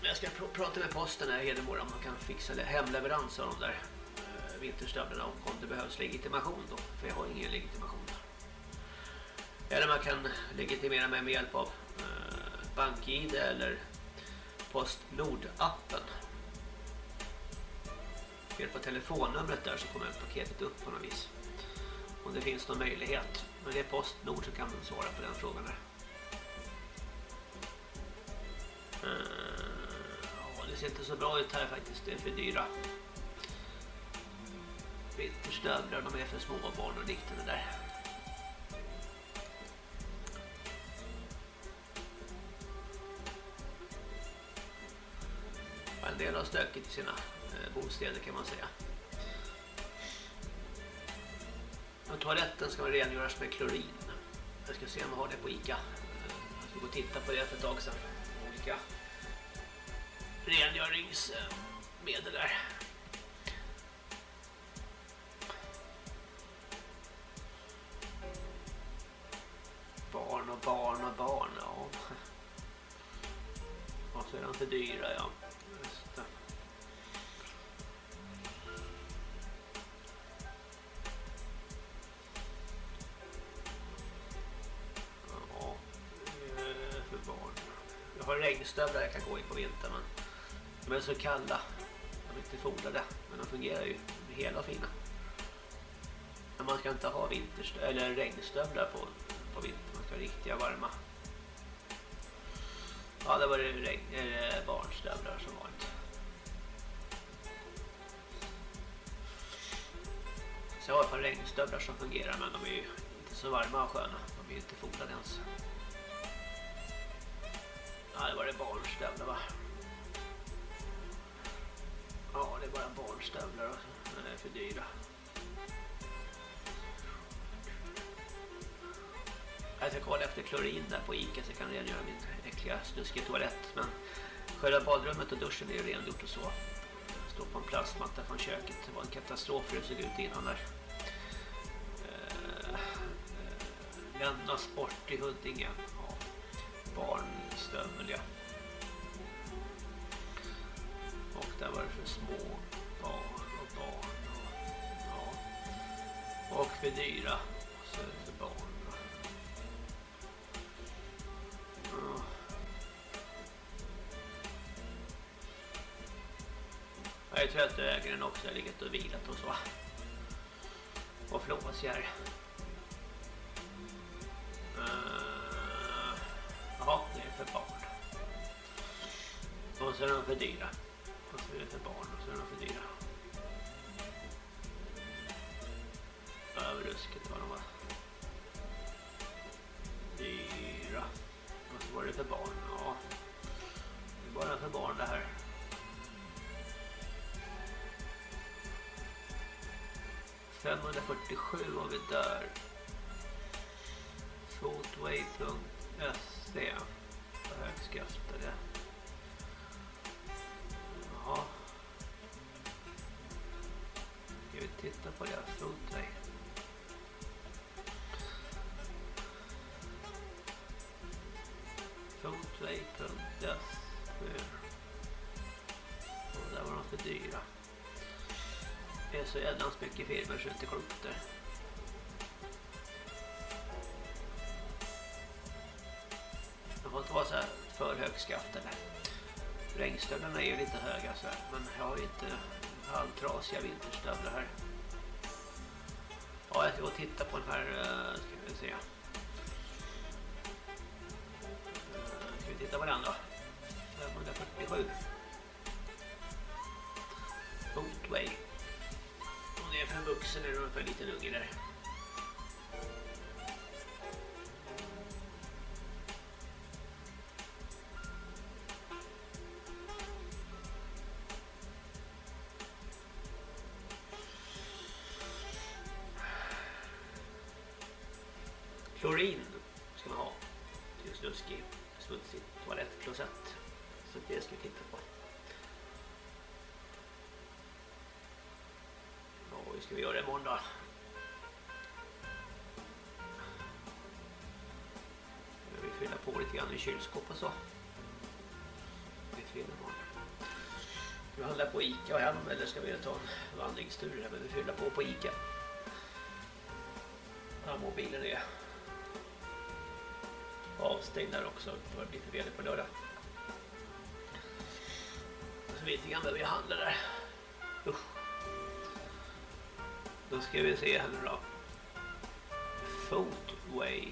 Jag ska pr prata med posten här i Hedemora om de kan fixa hemleverans av de där eh, vinterstövlarna om det behövs legitimation då. För jag har ingen legitimation. Eller man kan legitimera mig med hjälp av BankID eller Postnord-appen. Fel på telefonnumret där så kommer paketet upp på något vis. Om det finns någon möjlighet. Men det är Postnord så kan man svara på den frågan där. Eh, ja, det ser inte så bra ut här faktiskt. Det är för dyra. Vinterstövlar, de är för små barn och liknande där. En del har stökigt i sina bostäder kan man säga. Och toaletten ska rengöras med klorin. Jag ska se om jag har det på Ica. Jag ska gå och titta på det för ett tag sedan. Olika rengöringsmedel där. Barn och barn och barn, ja. Och så är de för dyra, ja. Har jag kan gå in på vintern men de är så kalla. De är inte fodrade men de fungerar ju hela och fina. Men man ska inte ha vinterstövlar eller regnstövlar på, på vintern. Man ska ha riktiga varma. Ja, det var det regn, eller barnstövlar som vanligt. Så jag har ett par regnstövlar som fungerar men de är ju inte så varma och sköna. De är ju inte fodrade ens. Ja, det var en barnstövlar va? Ja, det är bara barnstövlar då. de är för dyra. Jag ska kolla efter klorin där på Ica så jag kan rengöra min äckliga snuskiga toalett. Men själva badrummet och duschen är ju rengjort och så. Jag står på en plastmatta från köket. Det var en katastrof hur det såg ut innan där. Eh, eh, lämnas bort i Huddinge barnstövel ja. Och där var det för små barn och barn och, ja. och för dyra och så för barn. Ja. Jag är trött ägaren också, jag har legat och vilat och så. Och flås här. Uh för barn. Och så är de för dyra. Och så är det för barn och så är de för dyra. Överrusket var de var. Dyra. Och så var det för barn. Ja. Det är bara för barn det här. Femhundrafyrtiosju var vi där. Footway.se se. På högskaftade. Jaha. Ska vi titta på det? Foodway. Foodway.se Och där var de för dyra. Det är så jävla mycket filmer så det inte klokt där. Får inte vara så här för högskaftade. Regnstövlarna är ju lite höga så här, men jag har ju inte halvtrasiga vinterstövlar här. Ja, jag ska gå och titta på den här, eh, ska vi se. Eh, ska vi titta på den då? 547. Footway. Om det är för en vuxen eller för en liten unge där. I kylskåp och så. Det fyller imorgon. Ska vi handla på Ica och hem eller ska vi ta en vandringstur här men vi fylla på på Ica. Ja, mobilen är avstängd där också. Det var lite fel på lördag. Så lite grann behöver jag handla där. Usch. Då ska vi se här nu då. Footway.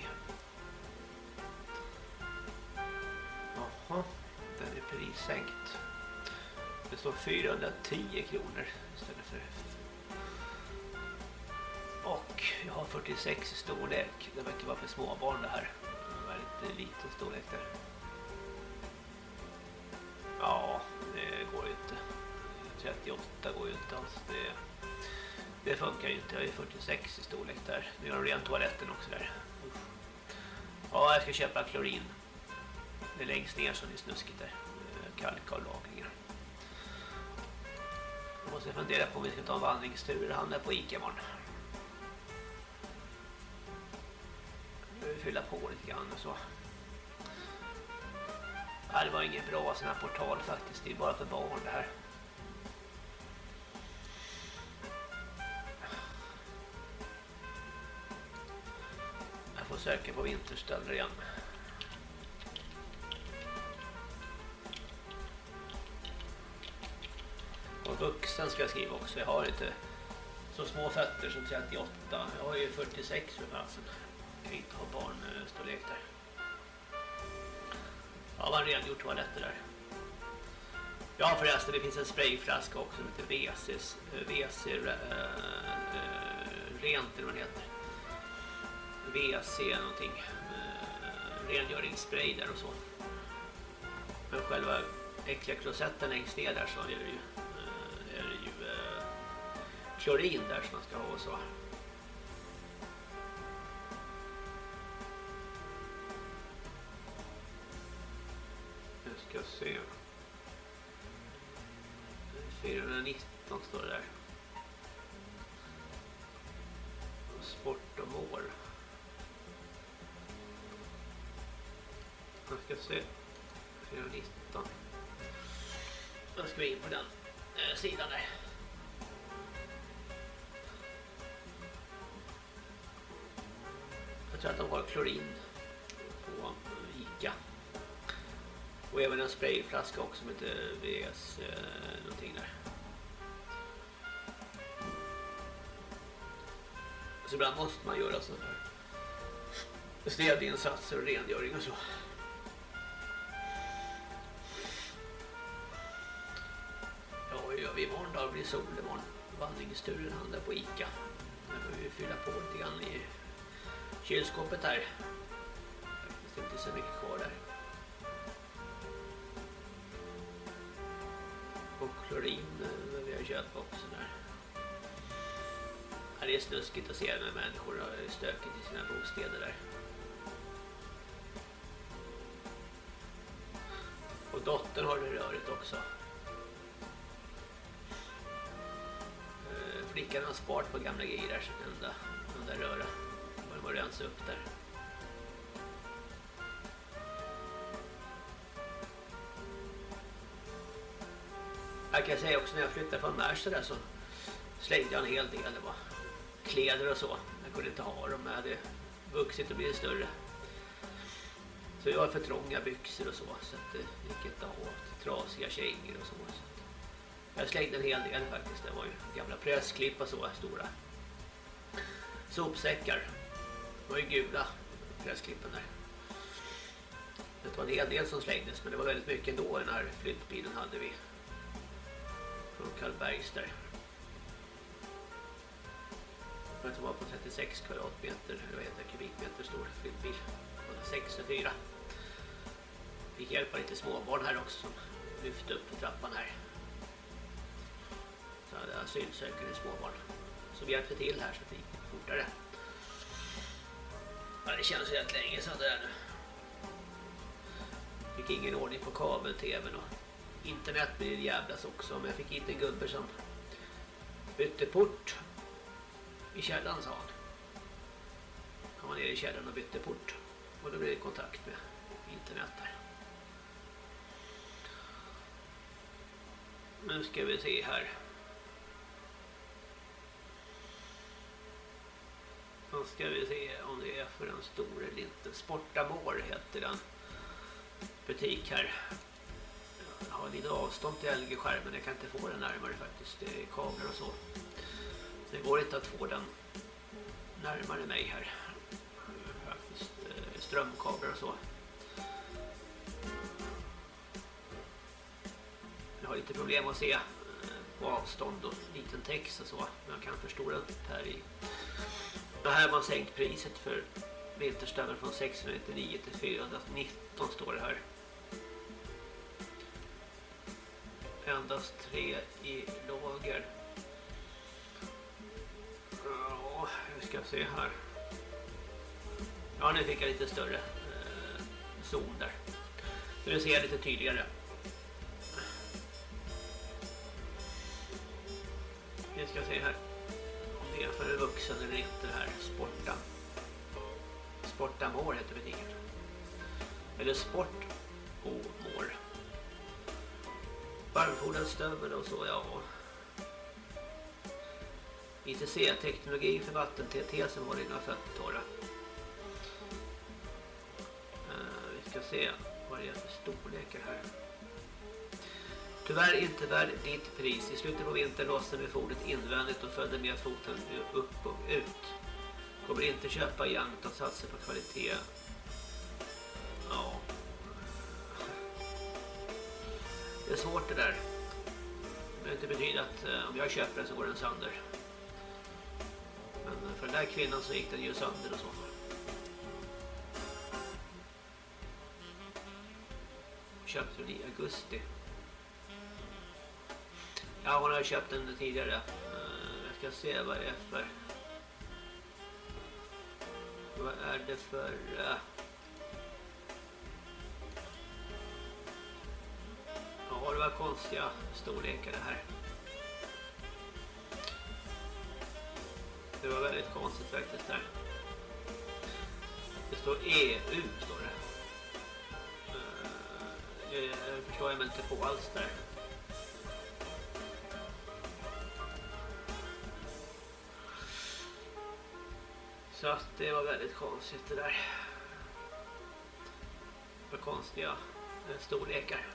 Prissänkt. Det står 410 kronor istället för och jag har 46 i storlek. Det verkar vara för småbarn det här. Det är väldigt liten storlek där. Ja, det går ju inte. 38 går ju inte alls. Det, det funkar ju inte. Jag är 46 i storlek där. Nu gör de rent toaletten också där. Ja, jag ska köpa klorin. Det är längst ner som det är snuskigt där. Kalkavlagringar. Jag måste fundera på om vi ska ta en vandringstur och hamna på Ica imorgon. fylla på lite grann och så. Det var ingen bra sån här portal faktiskt. Det är bara för barn det här. Jag får söka på vinterstölder igen. Vuxen ska jag skriva också. Jag har inte så små fötter som 38. Jag har ju 46 för fasen. Jag kan inte ha barnstorlek där. Ja, man har toaletter där. Ja förresten, det finns en sprayflaska också som heter WC, WC äh, äh, rent eller vad det heter. WC någonting. Äh, rengöringsspray där och så. Men själva äckliga klosetten längst ner där så är det ju, klorin där som man ska ha och så. Nu ska jag se. 419 står det där. Sport och mål. Jag ska se. 419. Jag ska in på den eh, sidan där. Tror att de har klorin på Ica. Och även en sprayflaska också som heter VS eh, någonting där. Så ibland måste man göra sådana här städinsatser och rengöring och så. Ja, vad gör vi imorgon då? Det blir sol imorgon. Vandringsturen handlar på Ica. Nu får vi fylla på lite grann i kylskåpet här. Det är inte så mycket kvar där. Och klorin behöver jag köpa också där. Ja, det är snuskigt att se när människor har stökigt i sina bostäder där. Och dottern har det röret också. Eh, flickan har sparat på gamla grejer där, så den där röra och rensa upp där. Jag kan säga också när jag flyttade från Märsta där så slängde jag en hel del. Det var kläder och så. Jag kunde inte ha dem. Jag hade vuxit och blivit större. Så jag har för trånga byxor och så. Så att det gick inte att ha trasiga kängor och så. så jag slängde en hel del faktiskt. Det var ju gamla pressklipp och så stora. Sopsäckar. Var ju gula gräsklippen där. Det var en hel del som slängdes men det var väldigt mycket ändå i den här flyttbilen hade vi. Från Karlbergs där. Jag tror var på 36 kvadratmeter, eller vad heter kubikmeter stor flyttbil. 64. Fick hjälper lite småbarn här också som lyfte upp trappan här. Så hade asylsökande småbarn som hjälpte till här så att det gick fortare. Ja, det känns rätt länge sedan det där nu. Fick ingen ordning på kabel-tvn och internet blir jävlas också. Men jag fick hit en gubbe som bytte port i källaren sa han. Han var nere i källaren och bytte port. Och då blev det kontakt med internet där. Nu ska vi se här. Då ska vi se om det är för en stor eller inte. Sportamor heter den. Butik här. Jag har lite avstånd till LG-skärmen. Jag kan inte få den närmare faktiskt. Det är kablar och så. Det går inte att få den närmare mig här. Faktiskt eh, strömkablar och så. Jag har lite problem att se eh, på avstånd och liten text och så. Men jag kan förstora upp här i. Det här har man sänkt priset för vinterstövel från 699 till 419 står det här. Endast tre i lager. Ja, vi ska se här. Ja, nu fick jag lite större eh, zon där. Nu ser jag lite tydligare. Vi ska se här. Det är för en vuxen eller inte det här. Sporta. Sportamår heter butiken. Eller Sport Mår. Varmfodad stövel och så, ja. ITC-teknologi för vatten-TT som håller dina fötter torra. Uh, eh, vi ska se vad det är för storlekar här. Tyvärr inte värd ditt pris. I slutet på vintern lossnade vi fodret invändigt och följde med foten upp och ut. Kommer inte köpa igen utan satsa på kvalitet. Ja. Det är svårt det där. Det behöver inte betyda att eh, om jag köper den så går den sönder. Men för den där kvinnan så gick den ju sönder och så. Köpte den i augusti. Ja, hon har köpt den tidigare. Eh, jag ska se vad det är för... Vad är det för... Eh, ja, det var konstiga storlekar det här. Det var väldigt konstigt faktiskt där. Det står EU står det. Eh, det förstår jag mig inte på alls där. Så att det var väldigt konstigt det där. För konstiga eh, storlekar.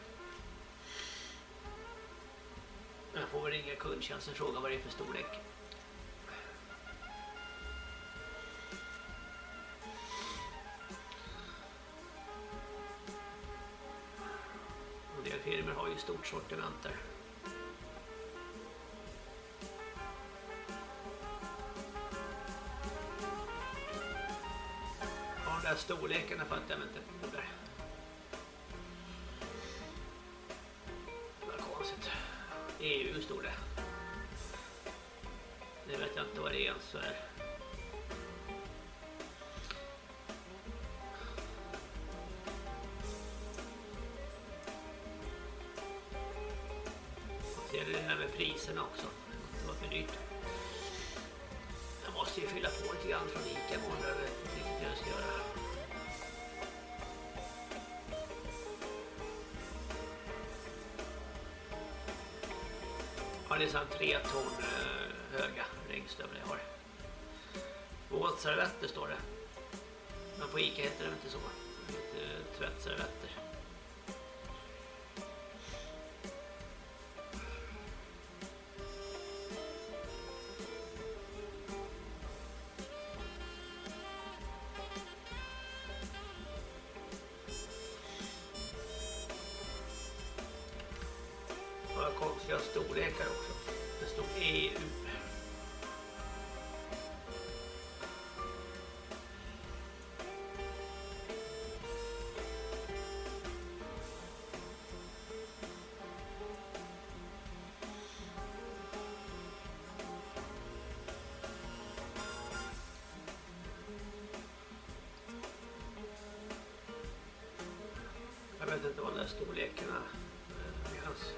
Jag får väl ringa kundtjänsten och fråga vad det är för storlek. En del firmor har ju stort sortiment där. Storlekarna fattar jag inte på. Vad konstigt. EU stod det. Det vet jag inte vad det är ens så är. det ser det här med priserna också. Det var för dyrt. Jag måste ju fylla på lite grann från Ica imorgon. Jag vet inte riktigt hur jag ska göra. Det är sån tre ton eh, höga ringstövlar jag har. Våtservetter står det. Men på Ica heter det inte så. Det heter tvättservetter. Storlekarna eh, är.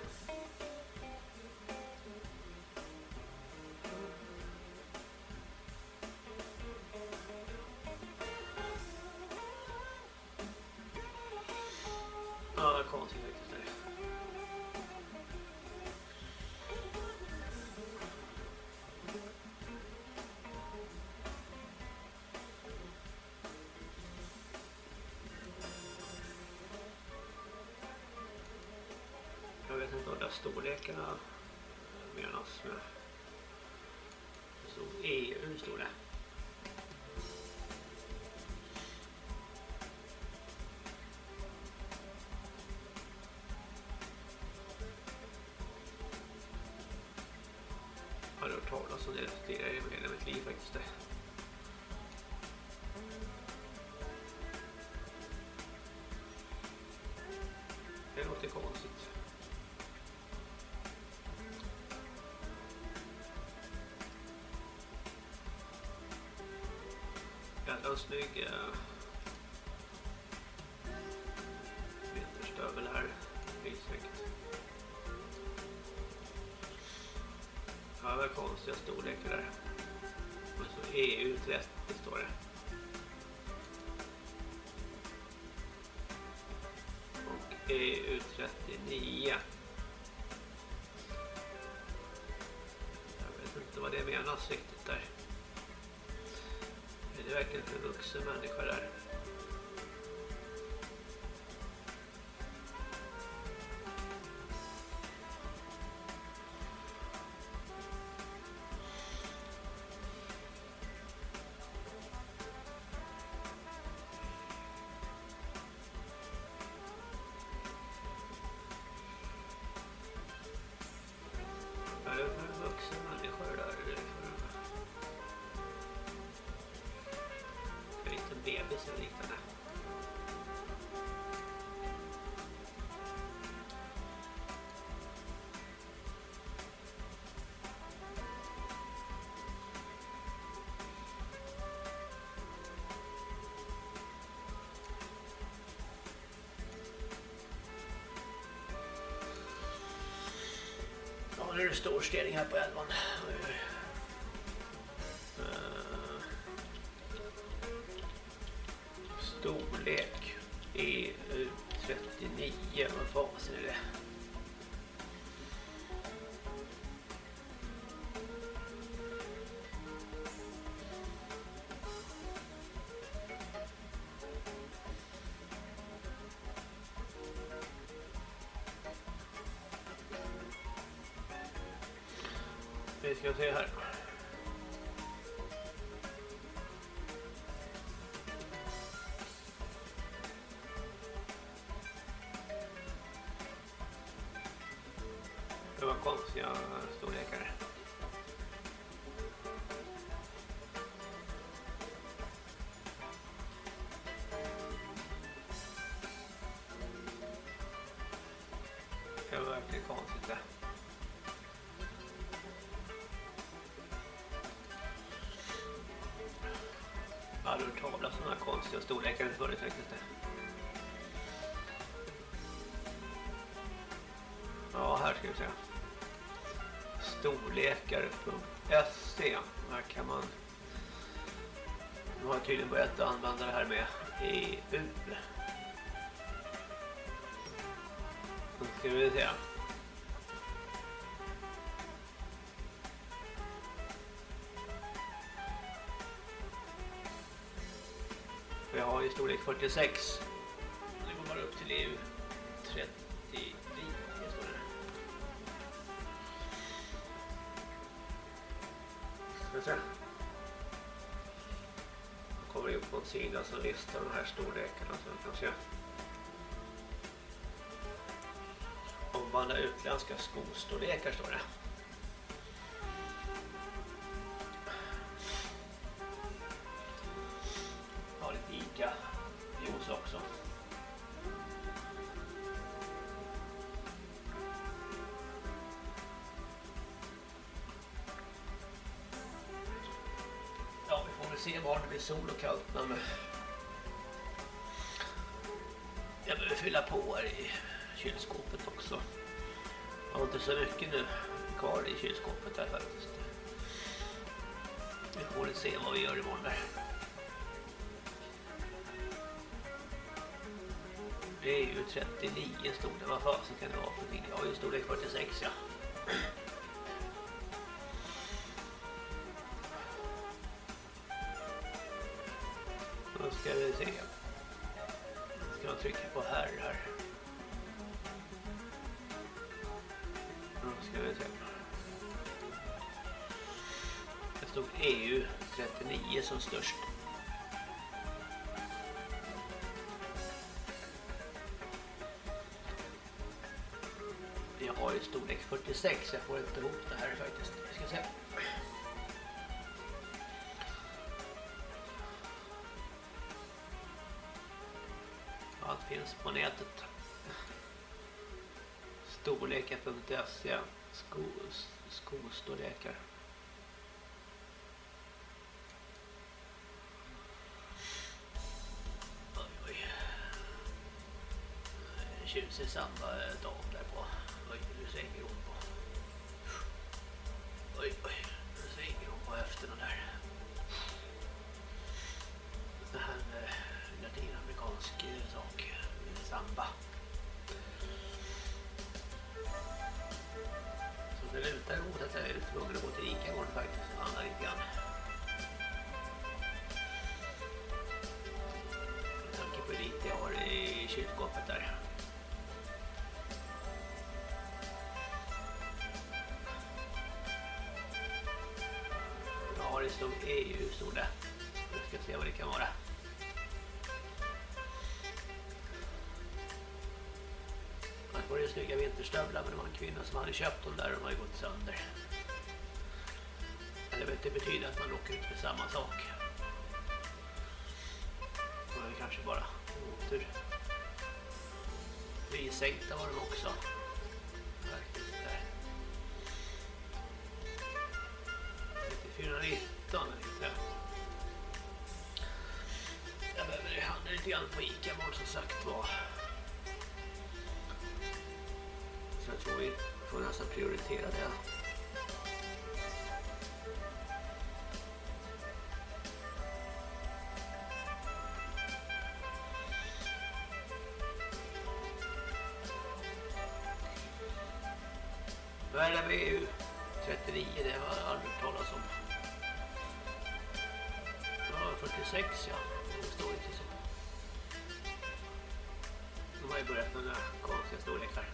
Ja, det är konstigt faktiskt. Storlekarna menas med så EU står det. Jag har hört talas om det tidigare i hela mitt liv faktiskt. Konstiga storlekar där. Och så EU30 står det. Och EU39. Jag vet inte vad det menas riktigt där. Är det verkligen en vuxen människa där? Bebis liknande. Ja, nu är det storstädning här på älvan. Ska se här. Om sådana storlekar förut faktiskt. Ja, här ska vi se. Storlekar.se Här kan man... Nu har jag tydligen börjat använda det här med EU. Nu ska vi se. 46. Nu går man upp till EU 39 står det. Ska se. Då kommer det upp på en sida som listar de här storlekarna så man kan se. Omvandla utländska skostorlekar står det. Så kan det vara för min. Jag har ju storlek 46, ja. Då ska vi se. Ska man trycka på här här. ska vi se. Det stod EU 39 som störst. Så jag får inte ihop det här faktiskt. Vi ska se. Allt finns på nätet. Storlekar.se sko, Skostorlekar. Oj, oj. Tjusig samba eh, dam det stod EU stod det. Vi ska se vad det kan vara. Här var ju snygga vinterstövlar men det var en kvinna som hade köpt dem där och de hade gått sönder. Eller vet det betyder att man råkar ut för samma sak. Det var kanske bara otur. Frisänkta var de också. VU det EU 39? Det har jag aldrig hört talas om. Ja, 46 ja. Det står inte så. De har ju börjat med några konstiga storlekar.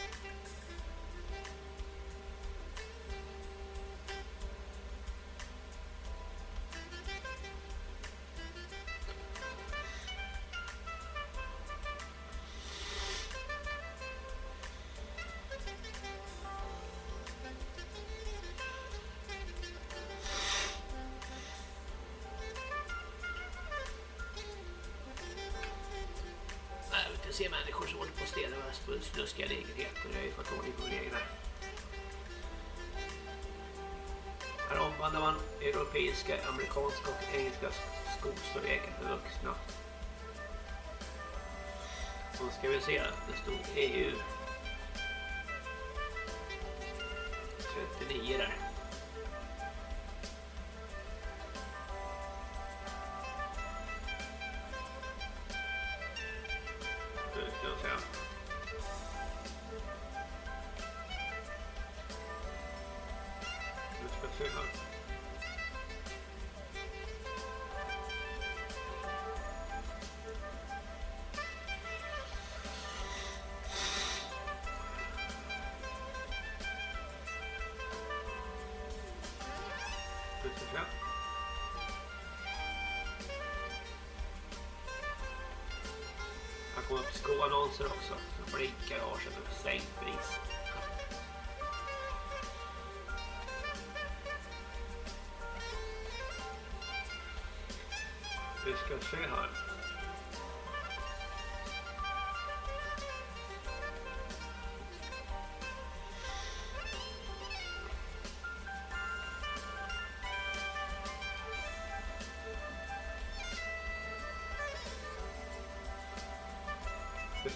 Se människor som håller på att städa våra snuskiga lägenheter. Jag har ju fått ordning på reglerna. Här omvandlar man europeiska, amerikanska och engelska skostorlekar för vuxna. Då ska vi se, det stod EU 39 där. Upp också. Blinkar och har sig med sänkt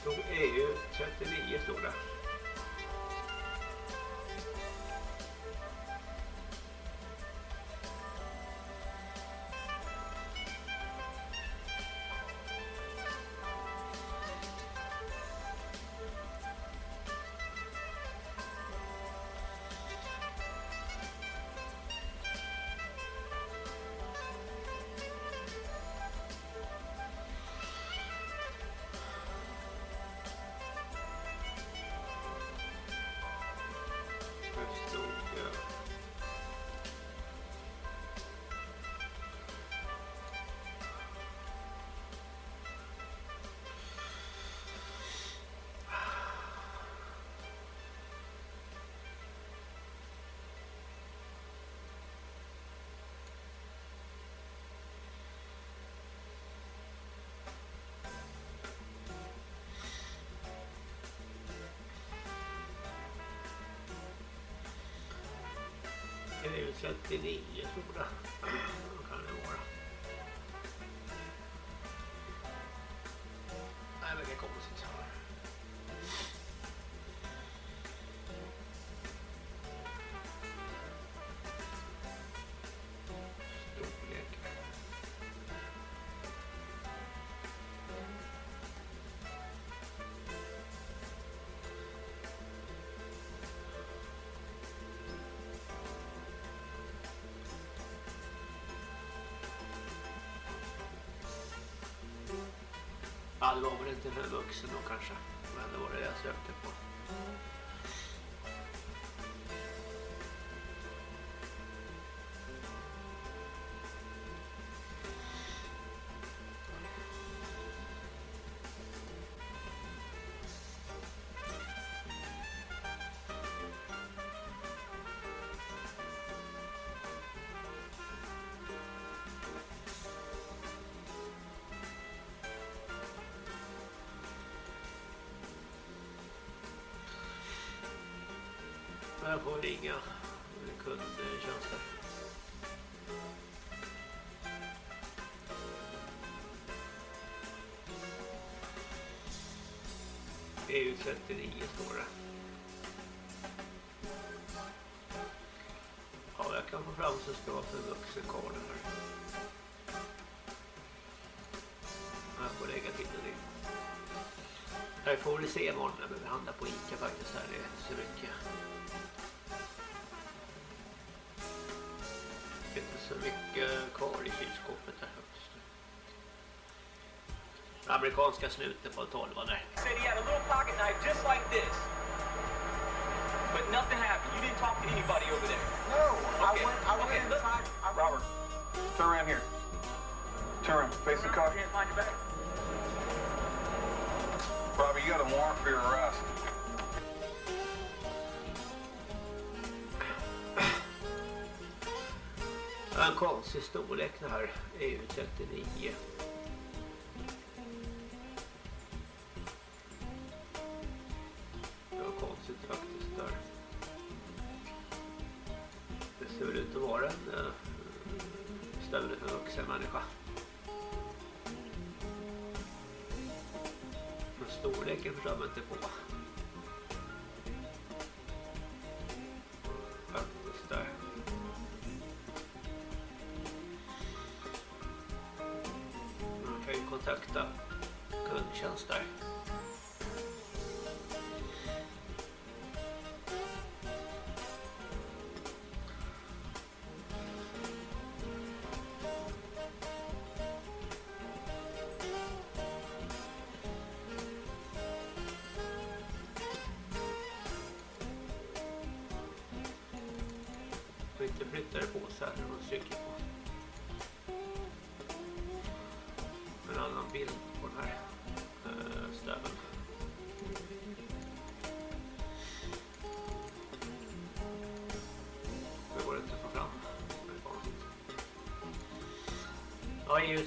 stod EU 39 stod det. EU39 tror jag. Vad kan det vara? Det var väl inte för vuxen då kanske. Men det var det jag sökte på. Får ringa kundtjänster. EU39 står det. Ja, jag kan få fram så ska vara för vuxen karl här. Jag får lägga till det. in. Jag får väl se imorgon när vi handlar på Ica faktiskt här. Det är inte så mycket. Eh, kvar i kylskåpet här faktiskt. Amerikanska snuten på 12 där. said he had a little pocket knife just like this. But nothing happened. You didn't talk to anybody over there. No, Okay, I went, I went okay, look. inside. I Robert, turn around here. Turn around, face the car. Hands behind your back. Robert, you got a warrant for your arrest. Konstig storlek det här. EU39. Det var konstigt faktiskt där. Det ser väl ut att vara en eh, uh, större för en vuxen människa. Men storleken förstår man inte på.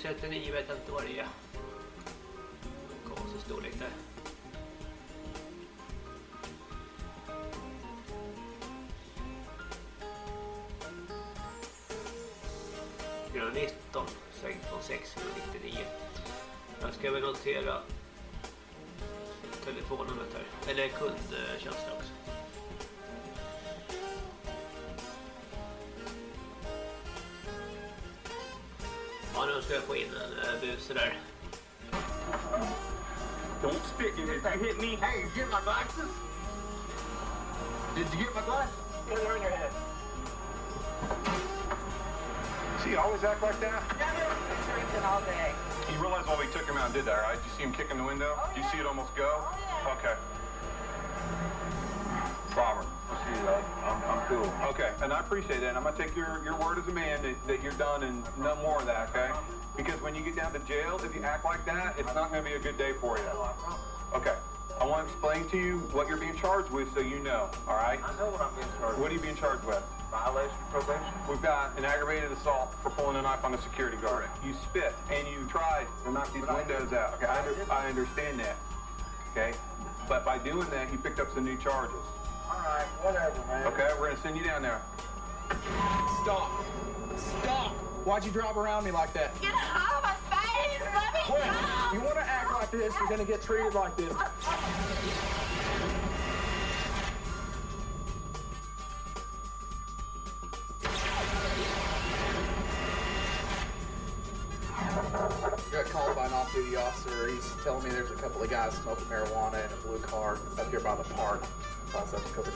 Sätter i. Vet inte vad det är. Ja, nu ska jag få in en uh, buse där. Don't spit. If you hit me, Hey, you get my glasses? Did you get my glasses? They're in your head. see, you always act like that. Yeah, they were drinking all day. You realize why we took him out and did that, right? Did you see him kicking the window? Oh, Did you see it almost go? Oh, yeah. Okay. Cool. Okay, and I appreciate that. And I'm gonna take your, your word as a man that, that you're done and no more of that, okay? Because when you get down to jail, if you act like that, it's not gonna be a good day for you. No, I promise. Okay. I want to explain to you what you're being charged with so you know, all right? I know what I'm being charged with. What are you being charged with? Violation of probation. We've got an aggravated assault for pulling a knife on a security guard. You spit and you tried to knock these windows out. Okay, I, I under. I understand that. Okay, but by doing that, you picked up some new charges. All right, whatever, man. Okay, we're gonna send you down there. Stop. Stop. Why'd you drop around me like that? Get out of my face! Let me Quit. go! You want to act like this, you're going to get treated like this. Got called by an off-duty officer. He's telling me there's a couple of guys smoking marijuana in a blue car up here by the park. Five seven covered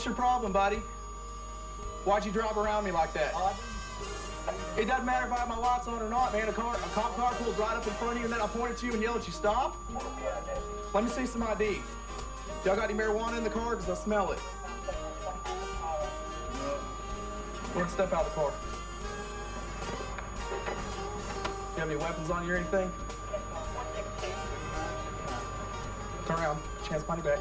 What's your problem, buddy? Why'd you drive around me like that? It doesn't matter if I have my lights on or not, man. A car, a cop car pulled right up in front of you, and then I pointed to you and yelled at you, stop. Let me see some ID. Y'all got any marijuana in the car? Because I smell it. Go ahead step out of the car. You have any weapons on you or anything? Turn around. Chance money back.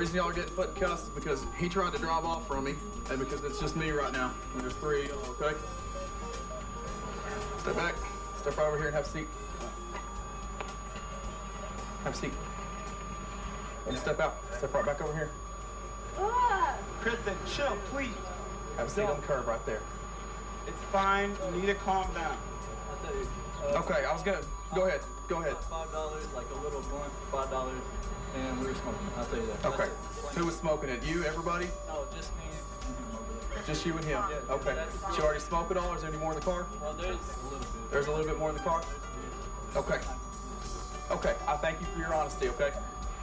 Reason y'all get getting foot cussed is because he tried to drive off from me, and because it's just me right now. And there's three, of y'all, okay? Step back. Step right over here and have a seat. Have a seat. And step out. Step right back over here. Kristen, chill, please. Have a seat on the curb right there. It's fine. You need to calm down. Uh, okay, I was gonna. Go ahead. Go ahead. Five dollars, like a little blunt, five dollars, and we were smoking. I'll tell you that. Okay. Who was smoking it? You, everybody? No, just me and him over there. Just you and him? Yeah, Okay. that's- Did you already smoke it all, or is there any more in the car? Well, there's a little bit. There's a little bit more in the car? Okay. Okay, I thank you for your honesty, okay?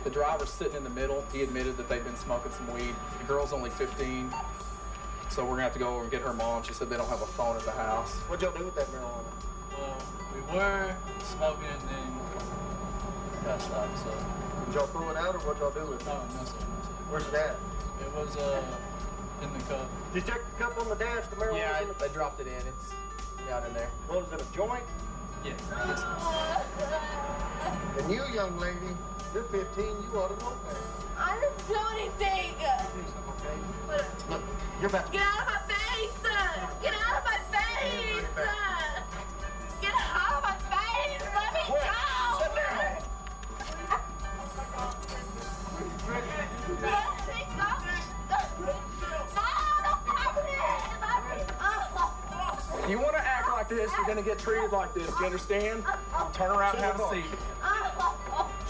The driver's sitting in the middle. He admitted that they've been smoking some weed. The girl's only 15, so we're gonna have to go over and get her mom. She said they don't have a phone at the house. What'd y'all do with that marijuana? Well, we were smoking and then got stopped. So. Did y'all throw it out, or what'd y'all do with it? No, no sir, no sir. Where's it at? It was uh in the cup. Did you check the cup on the dash? The marijuana? Yeah, they dropped it in. It's out in there. What is it, a joint? Yeah. And you, young lady, you're 15. You ought to know that. I didn't do anything! Look, you're about to Get out of my face! Get going to get treated like this. Do you understand? Turn around and have a seat.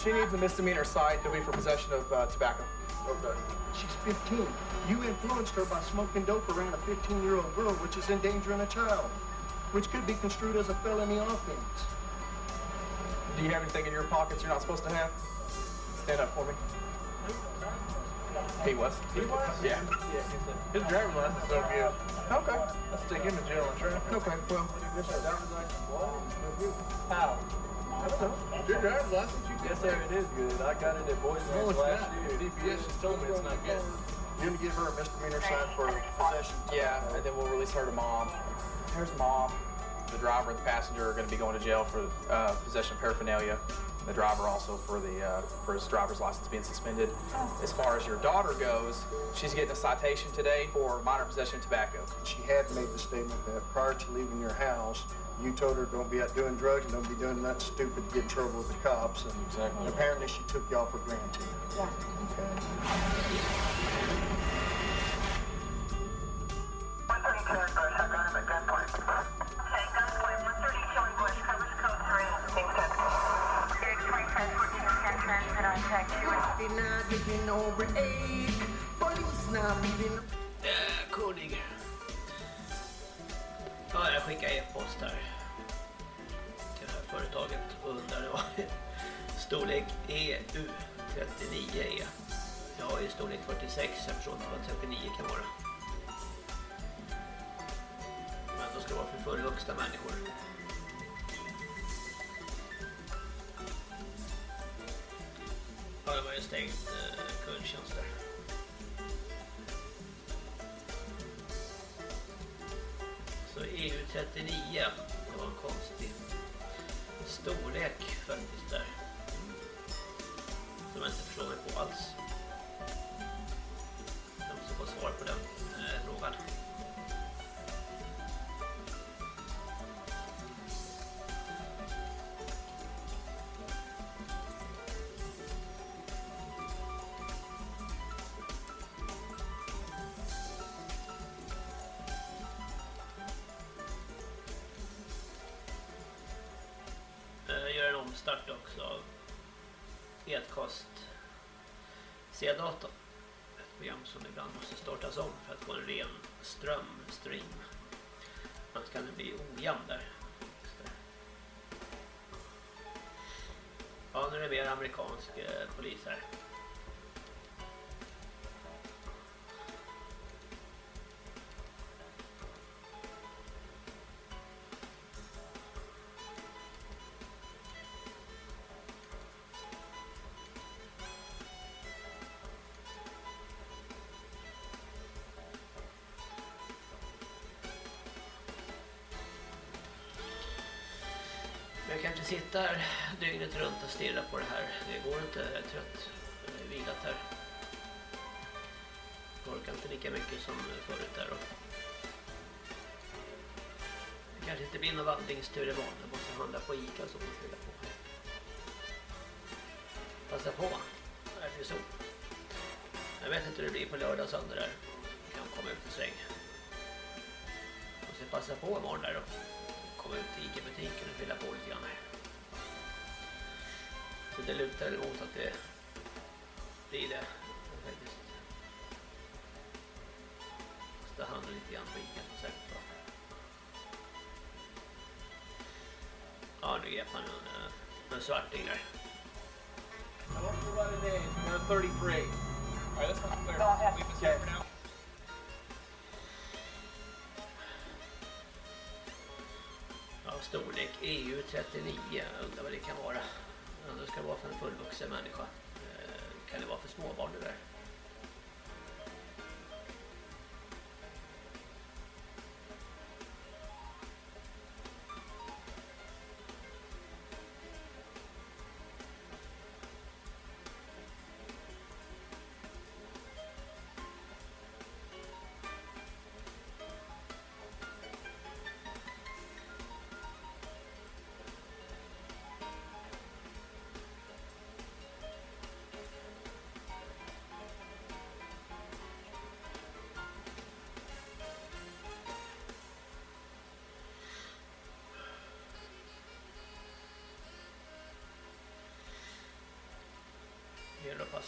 She needs a misdemeanor cite to be for possession of uh, tobacco. Okay. She's 15. You influenced her by smoking dope around a 15-year-old girl, which is endangering a child, which could be construed as a felony offense. Do you have anything in your pockets you're not supposed to have? Stand up for me. He was. He was? Yeah. Yeah. His driver's license is so good. Okay. Let's take him to jail and traffic. Okay, well. How? I don't know. Your driver's license, you Yes, sir, it is good. I got it at Boys No, oh, last not. year. DPS just told me it's not good. You're gonna give her a misdemeanor cite for possession. Yeah, and then we'll release her to mom. Here's mom. The driver and the passenger are going to be going to jail for uh, possession of paraphernalia. The driver also for the uh, for his driver's license being suspended. As far as your daughter goes, she's getting a citation today for minor possession of tobacco. She had made the statement that prior to leaving your house, you told her don't be out doing drugs and don't be doing nothing stupid to get in trouble with the cops. And Exactly. apparently she took y'all for granted. Yeah. Okay. Eh, Ja, jag skickar e-post här. Till det här företaget. Undrar det var storlek EU39 är. Jag är i storlek 46, jag förstår inte vad 39 kan vara. Men då ska det vara för fullvuxna människor. Ja, det var ju stängt eh, kundtjänst där. Så EU39, det var en konstig storlek faktiskt där. Som jag inte förstår mig på alls. Jag måste få svar på den eh, frågan. C-datorn. Ett program som ibland måste startas om för att få en ren strömstream. Annars kan det bli ojämn där. Ja, nu är det mer amerikansk eh, polis här. Sitta här dygnet runt och stirra på det här. Det går inte, jag är trött. Jag är vilat här. Jag orkar inte lika mycket som förut där. Och det kanske inte blir någon vandringstur imorgon. Jag måste handla på Ica så fylla på. Passa på. Här är sol. Jag vet inte hur det blir på lördag och söndag där. Jag kan komma ut en sväng. Måste passa på imorgon där då. komma ut i Ica-butiken och fylla på lite grann här. Så det lutar mot att det blir det Det handlar lite grann på Ica som sagt. Ja, nu grep han en, eh, en svarting där. Ja, storlek EU 39. Jag undrar vad det kan vara. Ja, det ska vara för en fullvuxen människa. Eh, kan det vara för småbarn det där?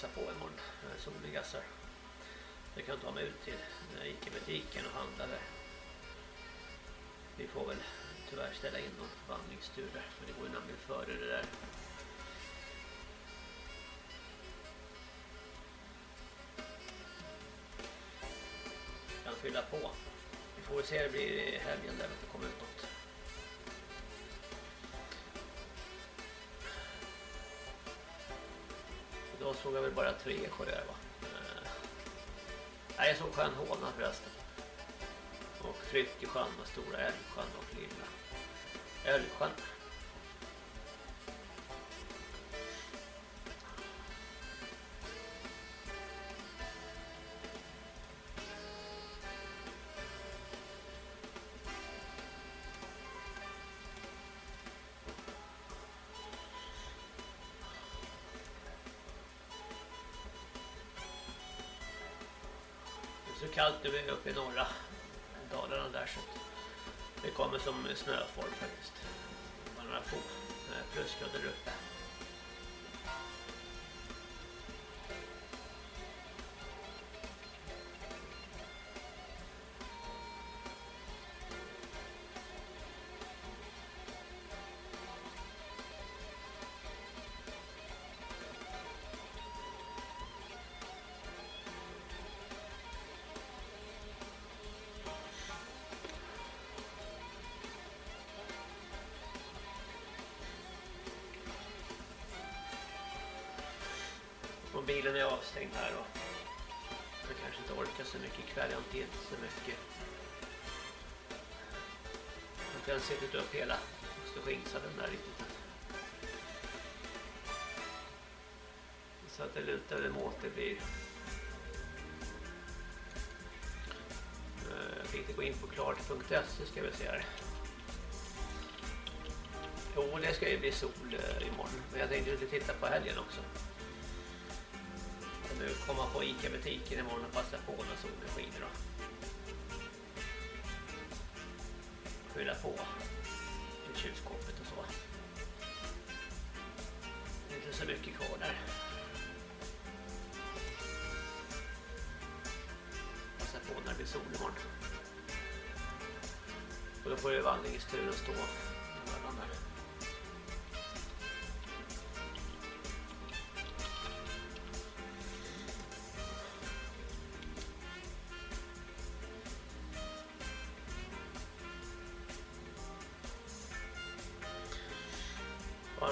Det passa på imorgon när solen gassar. Jag kan ta mig ut till Ica-butiken och handla där. Vi får väl tyvärr ställa in någon vandringstur där. För det går ju nämligen före det där. Kan fylla på. Vi får väl se hur det blir i helgen där det kommer ut något. Då såg jag väl bara tre sjöar va. Eh, nej, jag såg sjön Håna förresten. Och Fryckesjön och Stora Älvsjön och Lilla Älvsjön. Nu är vi uppe i norra Dalarna där så att det kommer som snöform faktiskt. Bara några få eh, plusgrader uppe. Avstängd här och jag kanske inte orkar så mycket ikväll, jag har inte gett så mycket. Jag har inte ens suttit upp hela skinsa den där riktigt. Så att det lutar emot mot det blir. Eh, jag tänkte gå in på klart.se ska vi se här. Jo, det ska ju bli sol eh, imorgon. Men jag tänkte lite titta på helgen också. Komma på Ica-butiken imorgon och passa på när solen skiner då. Fylla på i kylskåpet och så. Det är inte så mycket kvar där. Passa på när det blir sol imorgon. Och då får ju vandringsturen stå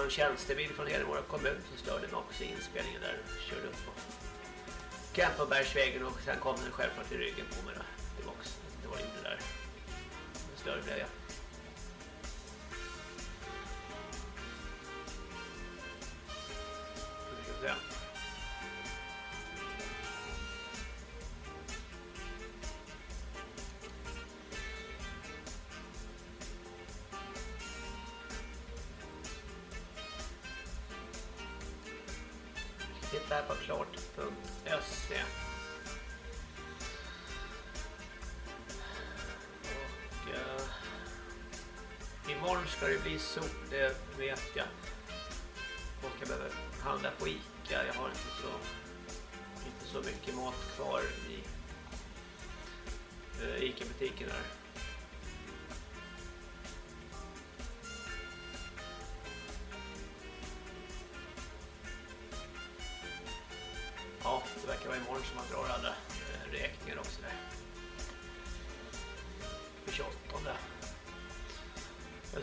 Det var en tjänstebil från Hedemora kommun som störde mig också i inspelningen där. Körde upp på Campobergsvägen och sen kom den självklart i ryggen på mig då.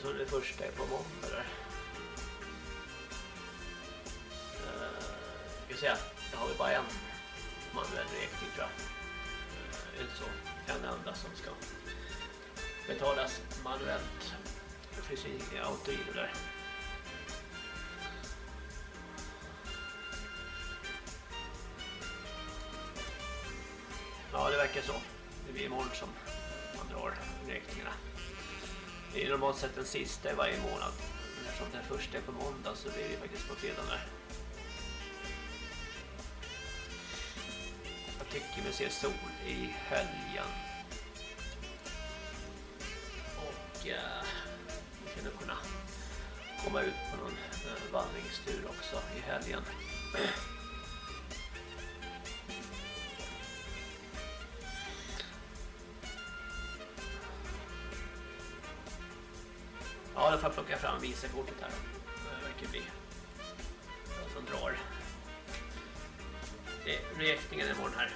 Tror det första är på måndag där. Uh, ska se, jag har vi bara en manuell räkning tror jag. Uh, inte så, en enda som ska betalas manuellt. Det finns inga autogiro där. Ja, det verkar så. Det blir imorgon som man drar räkningarna. Det är normalt sett den sista i varje månad. Men eftersom den första är på måndag så blir det faktiskt på fredag där. Jag tycker vi ser sol i helgen. Och eh, vi kan nog kunna komma ut på någon eh, vandringstur också i helgen. Får plocka fram visekortet här. Det verkar bli jag som drar det är räkningen imorgon här.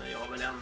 Men jag har väl en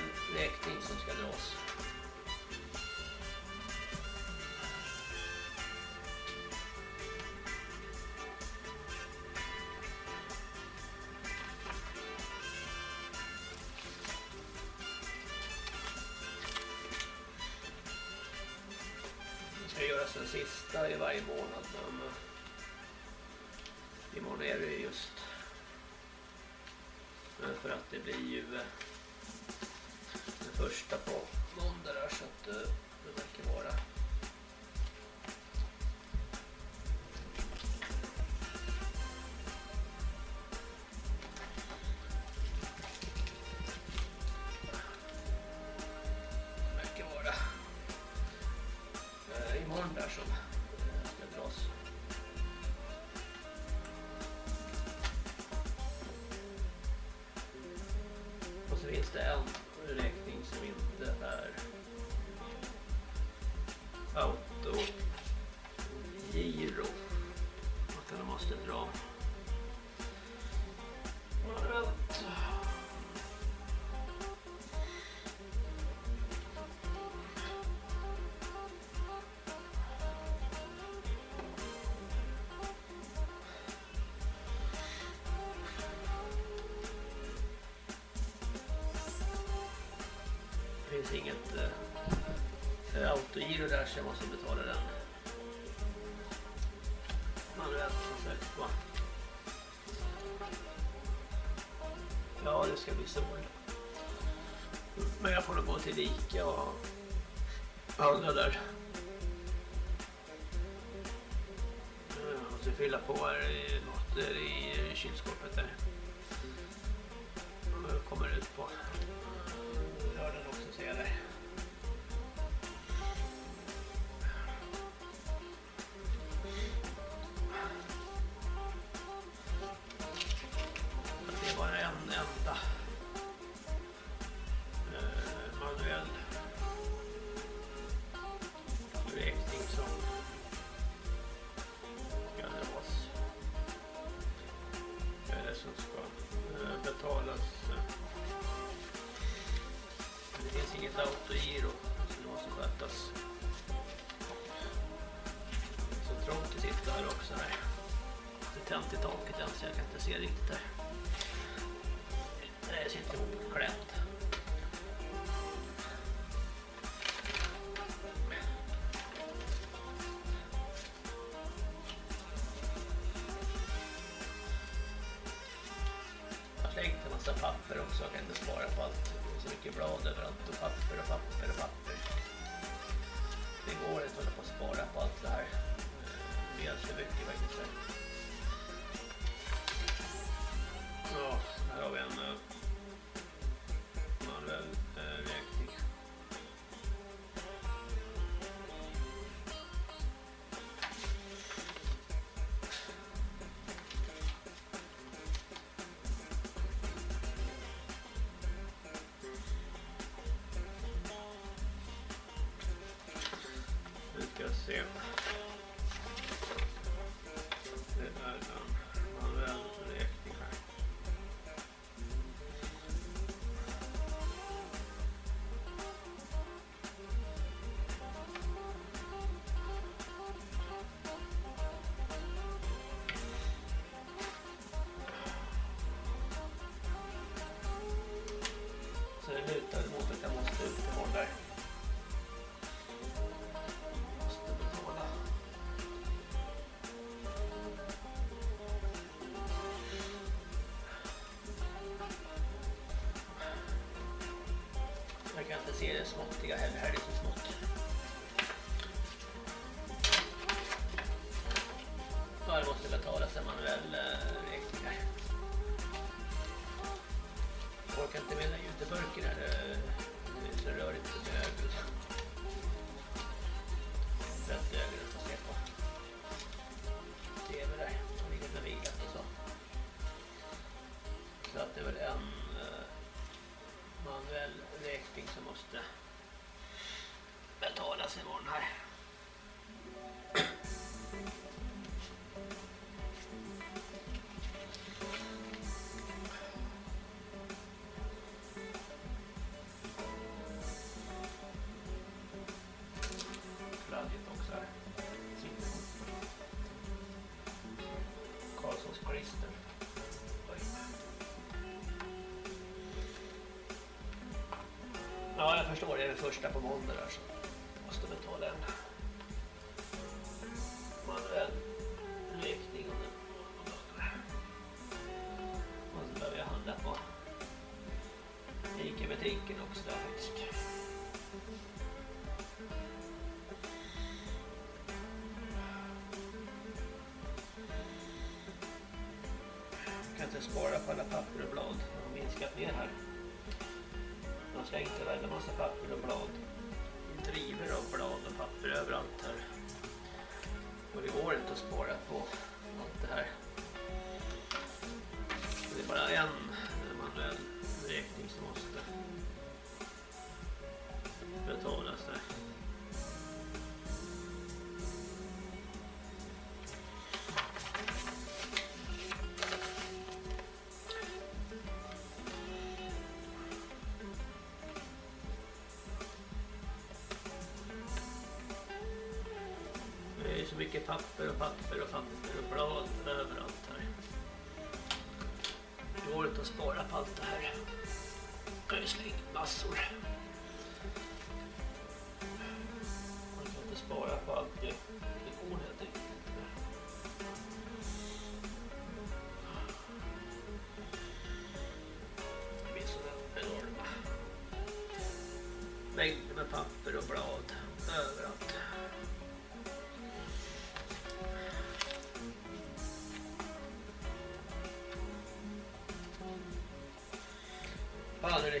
En räkning som ska dras. Det ska göras en sista i varje månad men eh, imorgon är det just Men för att det blir ju eh, första på måndag där så att eh, det verkar vara det verkar vara eh, där som. Eh, Och så finns det en räkning som inte är finns inget eh, eh, autogiro där så jag måste betala den manuellt som sagt va. Ja, det ska bli sol. Men jag får nog gå till Ica och handla där. Eh, jag måste fylla på här i något i kylskåpet där. Här också. Det är tänt i taket jag kan inte se riktigt där. Jag kan inte se det småttiga heller. Här är det så smått. Ja, jag förstår. Det är den första på måndag där så jag måste betala en manuell räkning om den. Och så behöver jag handla på Ica-butiken också där faktiskt. Jag kan inte spara på alla papper och blad. Jag har minskat ner här man slängde iväg en massa papper och blad. Driver av blad och papper överallt här. Och det går inte att spara på allt det här. Det är bara en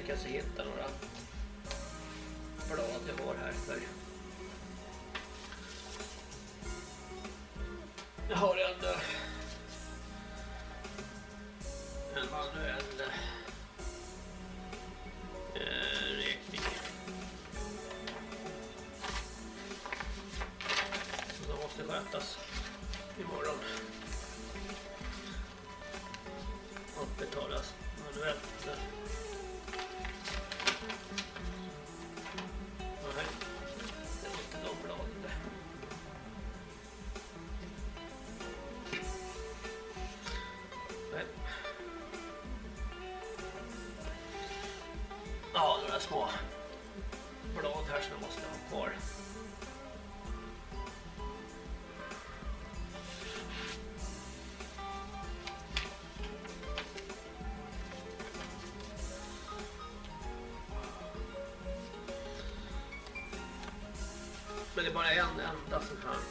veckans heta ha blad här som jag måste ha kvar. Men det är bara en enda sån här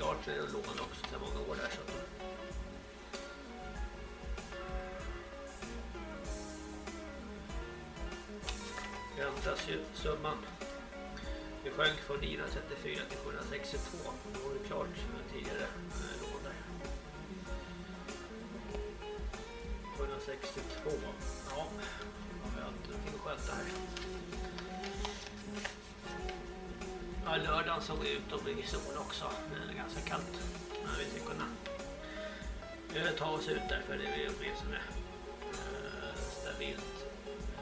klart sig och lån också sedan många år där så. Ändras ju summan. Det sjönk från 934 till 762. Då var det klart tidigare. Ja, lördagen såg ut att bli sol också. Det är ganska kallt. Men vi ska kunna eh, ta oss ut där för det är åtminstone eh, stabilt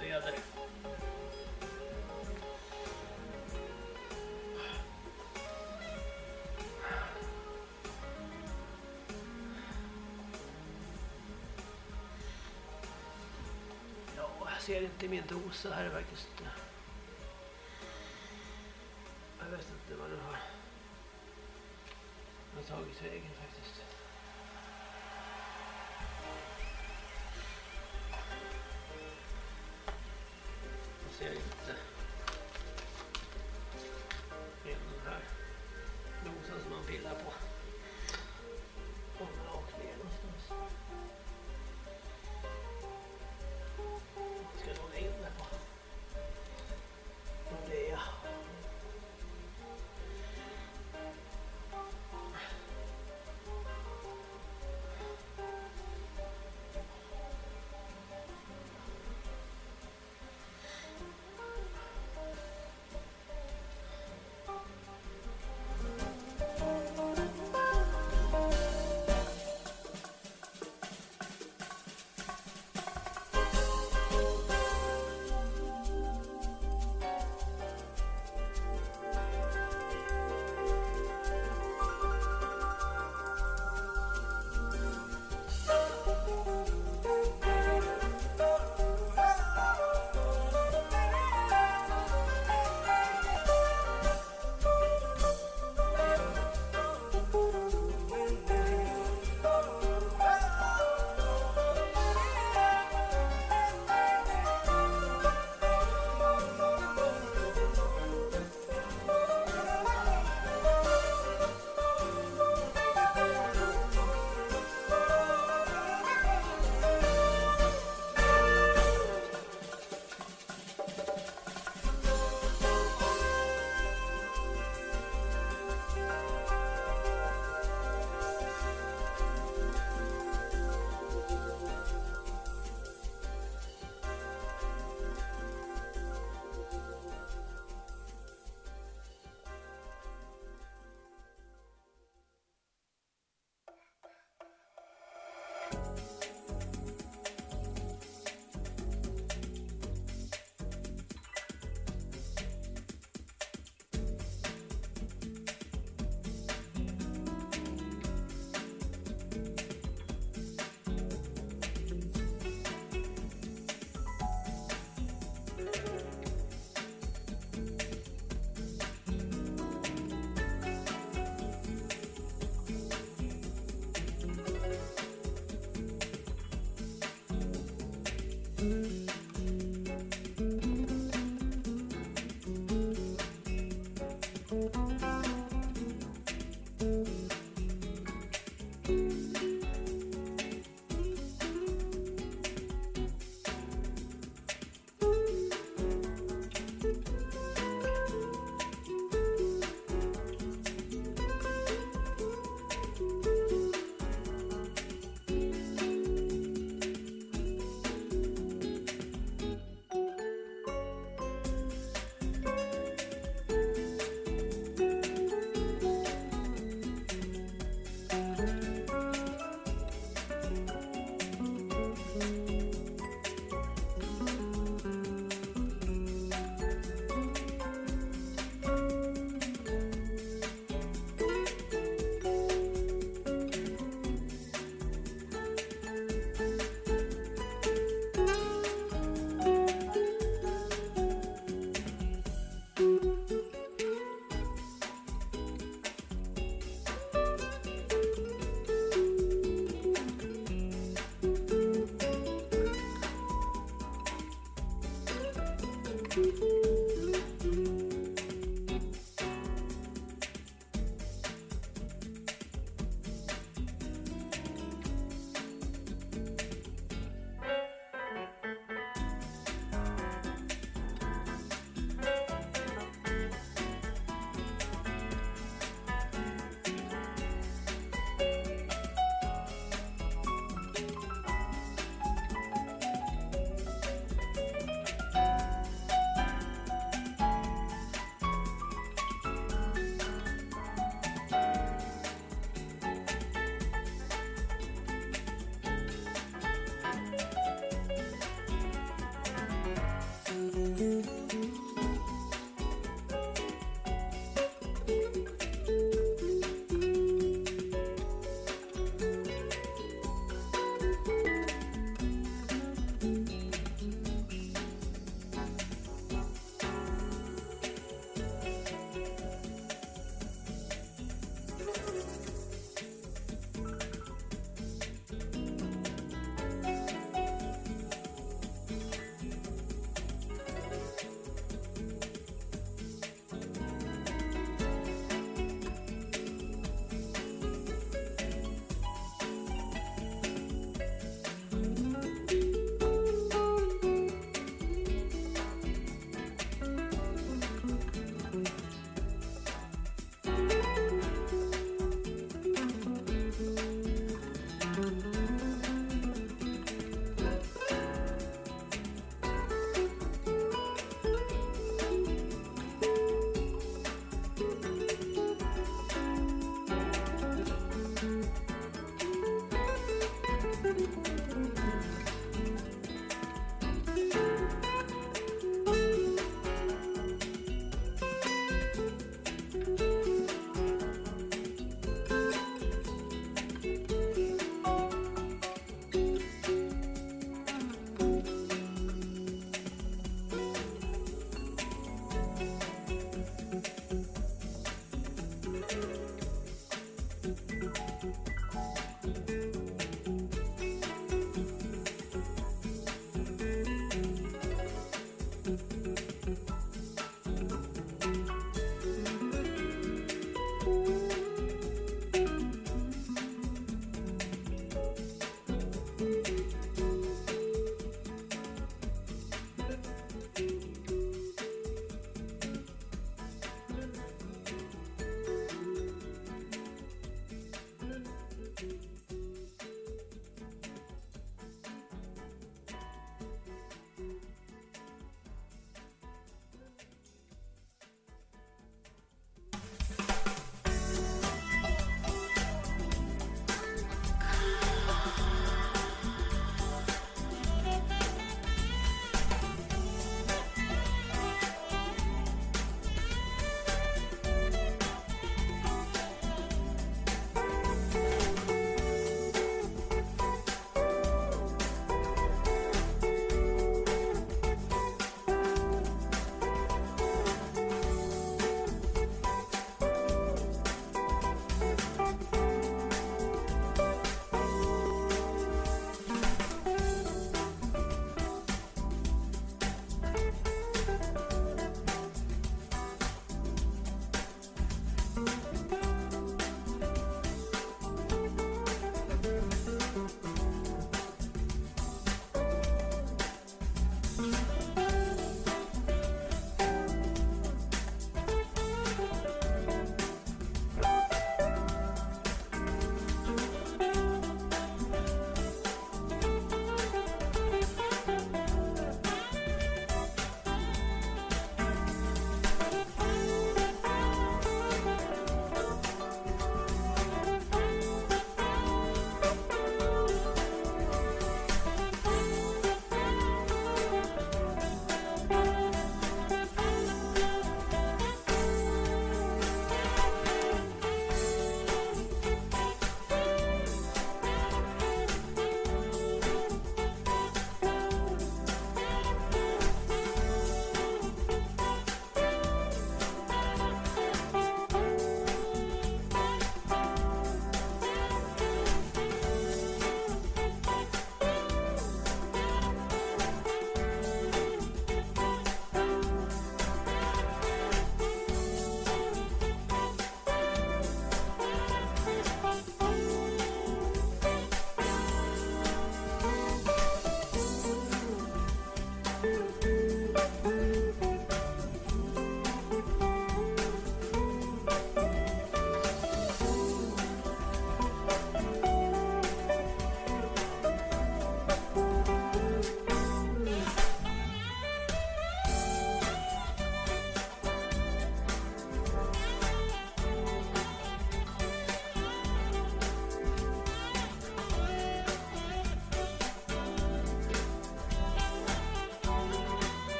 väder. Ja, jag ser inte min dosa här faktiskt. Eh, ser inte det är den här nosen som man pillar på.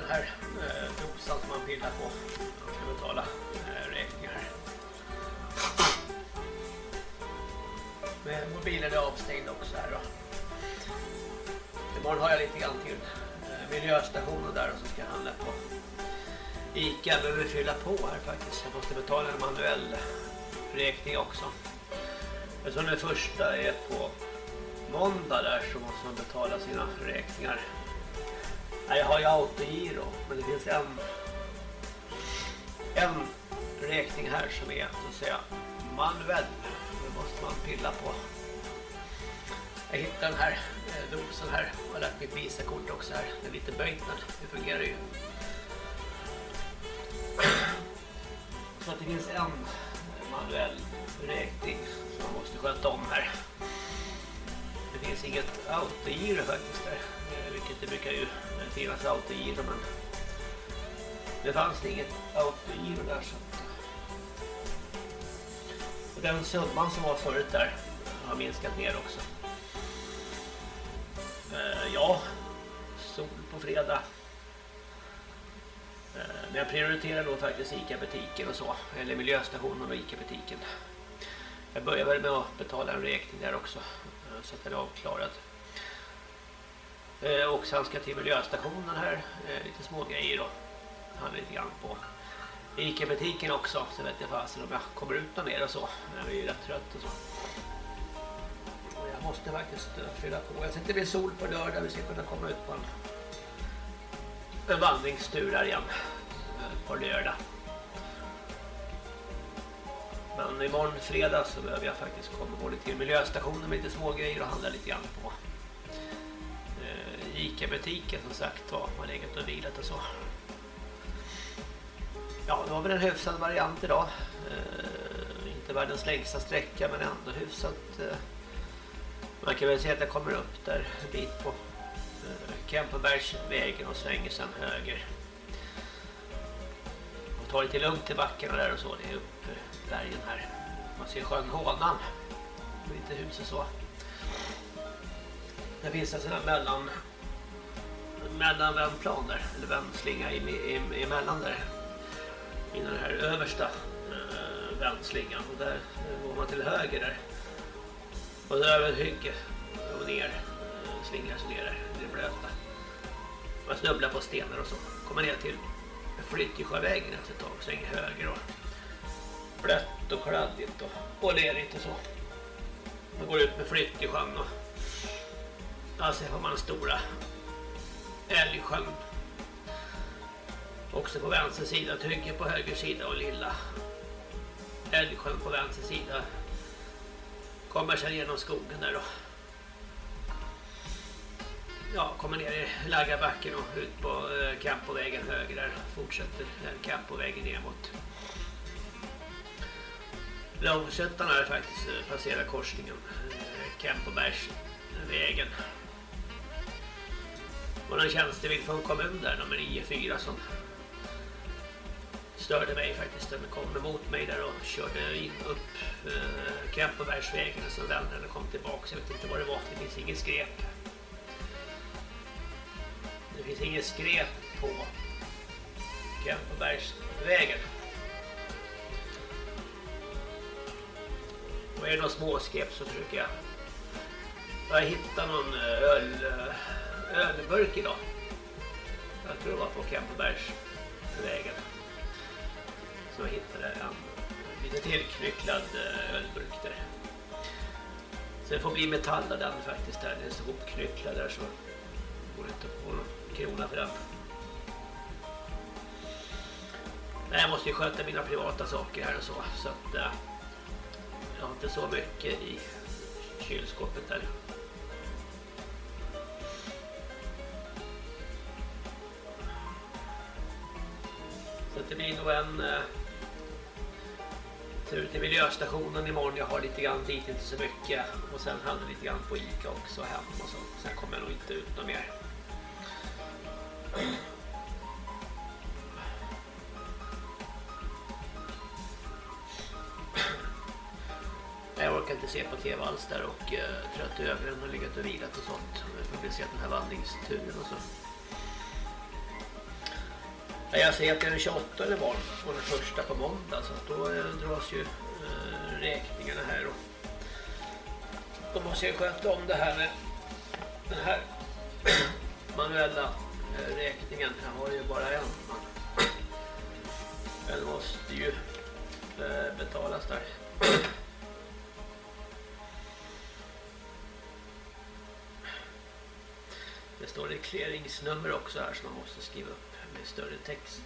Den här eh, dosan som man pillar på. Man ska betala eh, räkningar. Men mobilen är avstängd också här då. Imorgon har jag lite grann till eh, miljöstationen där och så ska jag handla på Ica. Jag behöver fylla på här faktiskt. Jag måste betala en manuell räkning också. Eftersom den första är på måndag där så måste man betala sina räkningar. Nej, jag har ju autogiro, men det finns en en räkning här som är så att säga manuell. Det måste man pilla på. Jag hittade den här eh, dosen här och har lagt mitt visakort också här. Det är lite böjt men det fungerar ju. Så att det finns en manuell räkning som man måste sköta om här. Det finns inget autogiro faktiskt där det brukar ju finnas autogiro men det fanns inget autogiro där så och den summan som var förut där har minskat ner också. Eh, ja, sol på fredag. Eh, men jag prioriterar då faktiskt ICA-butiken och så. Eller miljöstationen och ICA-butiken. Jag börjar väl med att betala en räkning där också. Eh, så att den är avklarad. Eh, och sen ska jag till miljöstationen här. Eh, lite små grejer då. Lite grann på Ica-butiken också. Så vet jag fasen om jag kommer ut där nere och så. Jag är ju rätt trött och så. Och jag måste faktiskt eh, fylla på. Jag ser inte sol på lördag. Vi ska kunna komma ut på en, en vandringstur där igen. På lördag. Men imorgon fredag så behöver jag faktiskt komma både till miljöstationen med lite små grejer och handla lite grann på Ica-butiken som sagt var. Man har legat och vilat och så. Ja, det var väl en hyfsad variant idag. Eh, inte världens längsta sträcka men ändå hyfsat. Eh, man kan väl säga att jag kommer upp där en bit på eh, Kempenbergsvägen och svänger sen höger. Och tar lite lugnt till backarna där och så. Det är upp eh, bergen här. Man ser sjön Hånan. Lite hus och så. Det finns en sån här mellan mellanvändplan där. Eller vändslinga i, i, emellan där. Innan den här översta eh, vändslingan. Och där går man till höger där. Och där är ett hygge. Och ner eh, slingar sig ner där. Det är blöta man snubblar på stenar och så. Kommer ner till Flyttjesjövägen efter ett tag svänger höger och blött och kladdigt och, och lerigt och så. Man går ut med Flyttjesjön och ja, så har man stora Älgsjön Också på vänster sida, Tygge på höger sida och lilla Älgsjön på vänster sida. Kommer sen genom skogen där då. Ja, kommer ner i Laggarbacken och ut på eh, Campovägen höger där. Fortsätter den Campovägen ner mot Långsötan har faktiskt eh, passerar passerat korsningen. Eh, Campobergsvägen. Och någon tjänstebil från kommun där, nummer 94 som störde mig faktiskt. Den kom emot mig där och körde in upp eh, Kempenbergsvägen och så vände den och kom tillbaka. Jag vet inte vad det var, det finns inget skräp. Det finns inget skräp på Kempenbergsvägen. Och är det något småskräp så försöker jag jag hitta någon eh, öl, eh, ölburk idag. Jag tror det var på Kempebergsvägen. Så jag hittade en lite tillknycklad eh, ölburk där. Så det får bli metall av den faktiskt där. Den är så hopknycklad där så går det inte att få någon krona för den. Nej, jag måste ju sköta mina privata saker här och så. Så att eh, jag har inte så mycket i kylskåpet där. Så det blir nog en eh, tur till miljöstationen imorgon. Jag har lite grann dit, inte så mycket. Och sen handlar lite grann på Ica också hem och så. Sen kommer jag nog inte ut något mer. Jag orkar inte se på tv alls där och eh, trött i ögonen och legat och vilat och sånt. Jag får publicerat se den här vandringsturen och så. Ja, jag säger att det är den 28 imorgon och den första på måndag så då eh, dras ju eh, räkningarna här och då måste jag sköta om det här med den här manuella eh, räkningen. Jag har ju bara en. Den måste ju eh, betalas där. Det står det clearingsnummer också här som man måste skriva upp med större text.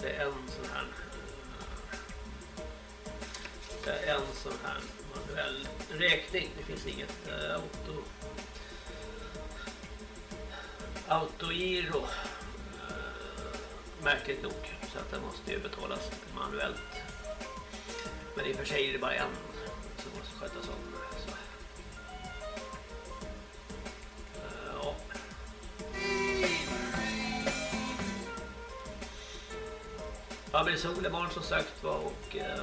Det är en sån här det är en sån här manuell räkning. Det finns inget eh, auto autogiro eh, märkligt nog så att det måste ju betalas manuellt. Men i och för sig är det bara en som måste skötas om. Ja, det sol imorgon som sagt var och eh,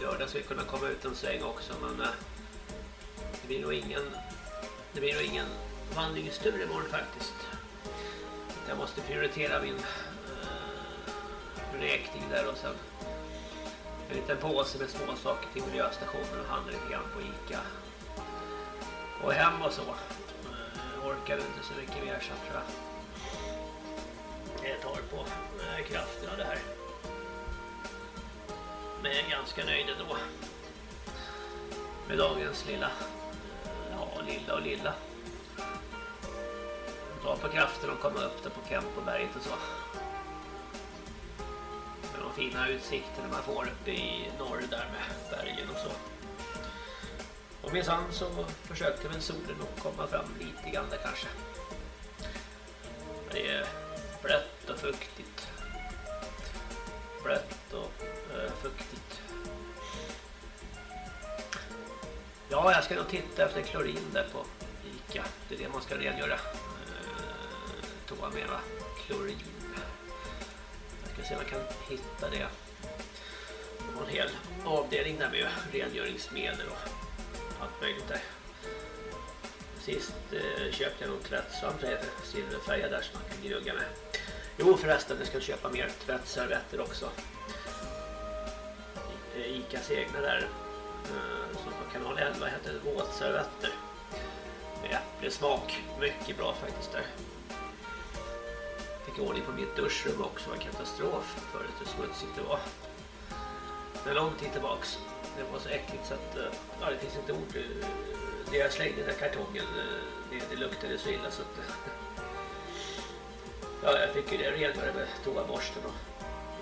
lördag ska vi kunna komma ut en sväng också men eh, det blir nog ingen det blir nog ingen vandringstur imorgon faktiskt. Jag måste prioritera min eh, räkning där och sen en liten påse med små saker till miljöstationen och handla lite grann på Ica. Och hem och så. Eh, orkar inte så mycket mer så tror jag. Det tar på eh, kraften av det här. Men jag är ganska nöjd ändå. Med dagens lilla, ja lilla och lilla. dra på kraften och komma upp där på Kempoberget och så. Med de fina utsikterna man får uppe i norr där med bergen och så. Och minsann så försökte väl solen att komma fram lite grann där kanske. Men det är blött och fuktigt. Blött och Eh, fuktigt. Ja, jag ska nog titta efter klorin där på Ica. Det är det man ska rengöra. Eh, toa med va? Klorin. Jag ska se om jag kan hitta det. Det var en hel avdelning där med rengöringsmedel och allt möjligt där. Sist eh, köpte jag nog tvättsvamp, silverfärgad där som man kan gnugga med. Jo förresten, jag ska köpa mer tvättservetter också. Icas egna där eh, som på kanal 11 heter våtservetter. Med äpplesmak. Mycket bra faktiskt där. Fick ordning på mitt duschrum också, det var katastrof förut hur smutsigt det var. Det lång tid tillbaks. Det var så äckligt så att eh, ja, det finns inte ord. Det jag slängde i den kartongen, eh, det, det luktade så illa så att Ja, jag fick ju det rengöra med toaborsten och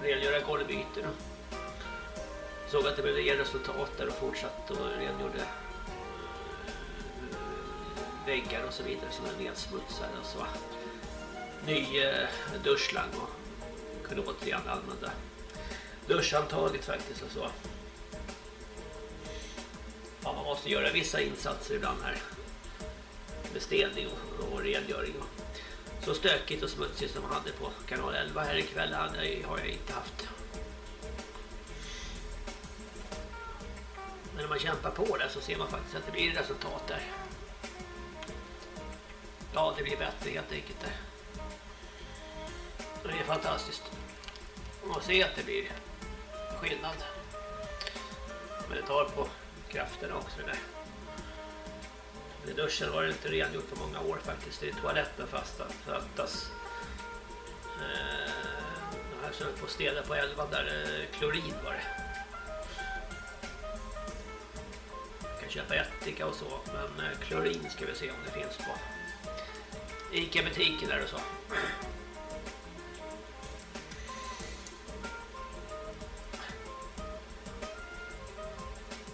rengöra golvytorna. Såg att det blev resultat där och fortsatte och rengjorde eh, väggar och så vidare som är nedsmutsade och så. Ny eh, duschslang och kunde återigen använda duschhandtaget faktiskt och så. Ja, man måste göra vissa insatser ibland här. Med städning och, och rengöring. Och så stökigt och smutsigt som man hade på kanal 11 här ikväll hade, har jag inte haft. Men när man kämpar på det så ser man faktiskt att det blir resultat där. Ja, det blir bättre helt enkelt där. Och det är fantastiskt. Man ser att det blir skillnad. Men det tar på krafterna också det där. I duschen var det inte rengjort på många år faktiskt. Det är toaletten fast fattas. Eh, De här som på städer på 11 där eh, klorin var det. Köpa ättika och så, men eh, klorin ska vi se om det finns på Ica-butiken där och så.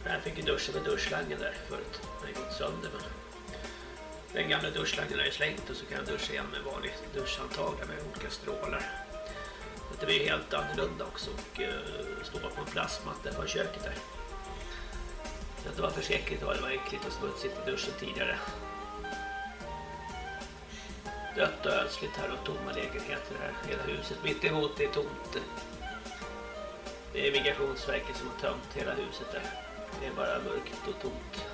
Jag fick ju duscha med duschslangen där förut. Den har gått sönder men den gamla duschslangen är slängt och så kan jag duscha igen med vanlig duschhandtag med olika strålar. Det blir helt annorlunda också och eh, stå på en plastmatta från köket där. Så det var förskräckligt och det var äckligt och smutsigt i duschen tidigare. Dött och ödsligt här och tomma lägenheter här. Hela huset mitt emot är tomt. Det är Migrationsverket som har tömt hela huset där. Det är bara mörkt och tomt.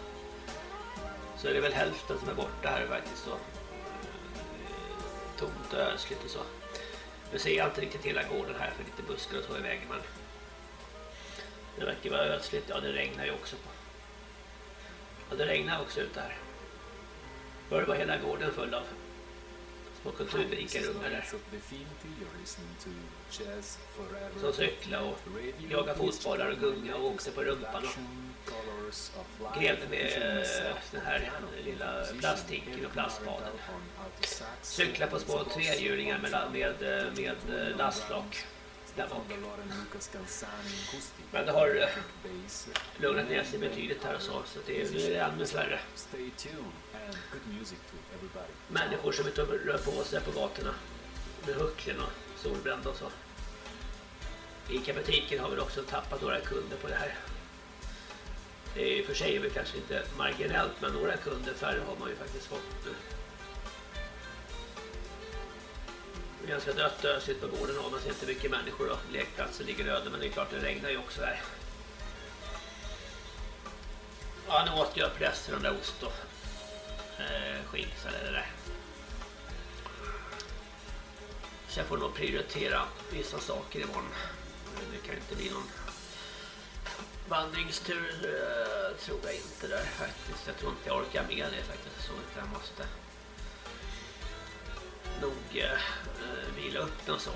Så är det väl hälften som är borta här faktiskt. Så. tomt och ödsligt och så. Nu ser jag inte riktigt hela gården här för lite buskar och så i vägen men det verkar vara ödsligt. Ja, det regnar ju också på. Ja, det regnar också ute här. Förr var hela gården full av små kulturrika där. Som cyklade och jagade fotbollar och gunga och åkte på rumpan och grävde med eh, den här lilla plasthinken och plastbaden. Cyklade på små trehjulingar med, med, med eh, lastlock men det har lugnat ner sig betydligt här och så, så det är, nu är det ännu färre människor som inte rör på sig på gatorna med hucklen och solbrända och så. Ica-butiken har väl också tappat några kunder på det här. Det är i och för sig kanske inte marginellt men några kunder färre har man ju faktiskt fått nu. Ganska dött ösigt på gården och man ser inte mycket människor och lekplatser ligger öde men det är klart det regnar ju också här. Ja, nu åt jag präster och ost och eh, skinks eller det där. Så jag får nog prioritera vissa saker imorgon. Det kan inte bli någon vandringstur eh, tror jag inte där faktiskt. Jag tror inte jag orkar med det faktiskt. Så jag måste nog eh, vila upp den så.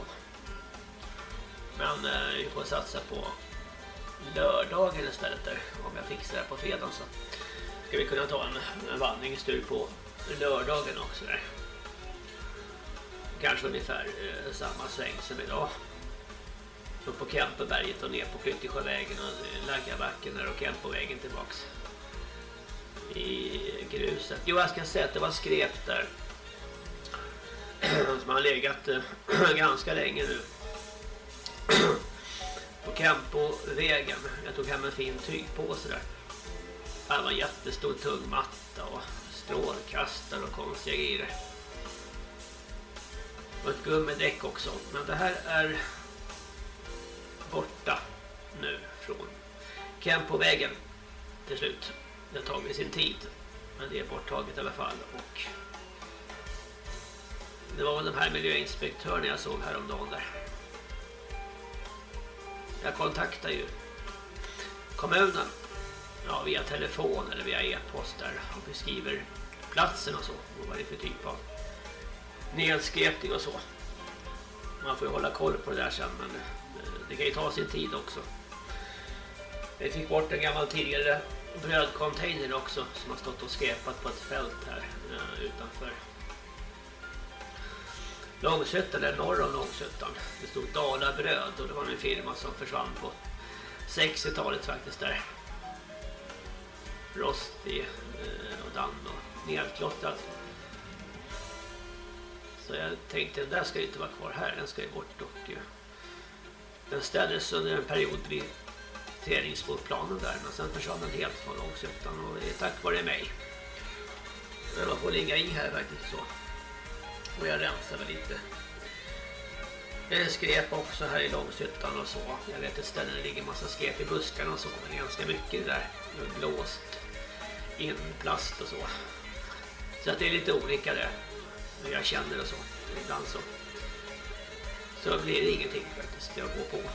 Men eh, vi får satsa på lördagen istället där. Om jag fixar det på fredag så ska vi kunna ta en, en vandringstur på lördagen också där. Kanske ungefär eh, samma sväng som idag. Upp på Kempeberget och ner på Flyttesjövägen och Laggabacken där och Kempovägen tillbaks. I gruset. Jo, jag ska säga att det var skräp där. Som har legat eh, ganska länge nu. på Kempovägen. Jag tog hem en fin tygpåse där. Det var en jättestor tung matta och strålkastare och konstiga grejer. Och ett gummidäck också. Men det här är borta nu från Kempovägen till slut. Det har tagit sin tid. Men det är borttaget i alla fall. Och det var väl de här miljöinspektörerna jag såg häromdagen där. Jag kontaktar ju kommunen ja, via telefon eller via e-post där och beskriver platsen och så och vad det är för typ av nedskräpning och så. Man får ju hålla koll på det där sen men eh, det kan ju ta sin tid också. Vi fick bort en gammal tidigare brödcontainer också som har stått och skräpat på ett fält här eh, utanför Långsötan eller norr om Långsötan. Det stod Dala bröd och det var en firma som försvann på 60-talet faktiskt där rostig eh, och damm och nedklottrat. Så jag tänkte den där ska ju inte vara kvar här, den ska ju bort och den ställdes under en period vid träningsfotplanen där men sen försvann den helt från Långsötan och det är tack vare mig. Men man får ligga i här faktiskt så. Och jag rensar väl lite skräp också här i Långshyttan och så. Jag vet ett ställe där det ligger massa skräp i buskarna och så. Men det är ganska mycket där. Blåst in plast och så. Så att det är lite olika det. Jag känner och så. Ibland så. Så blir det ingenting faktiskt. Jag går på.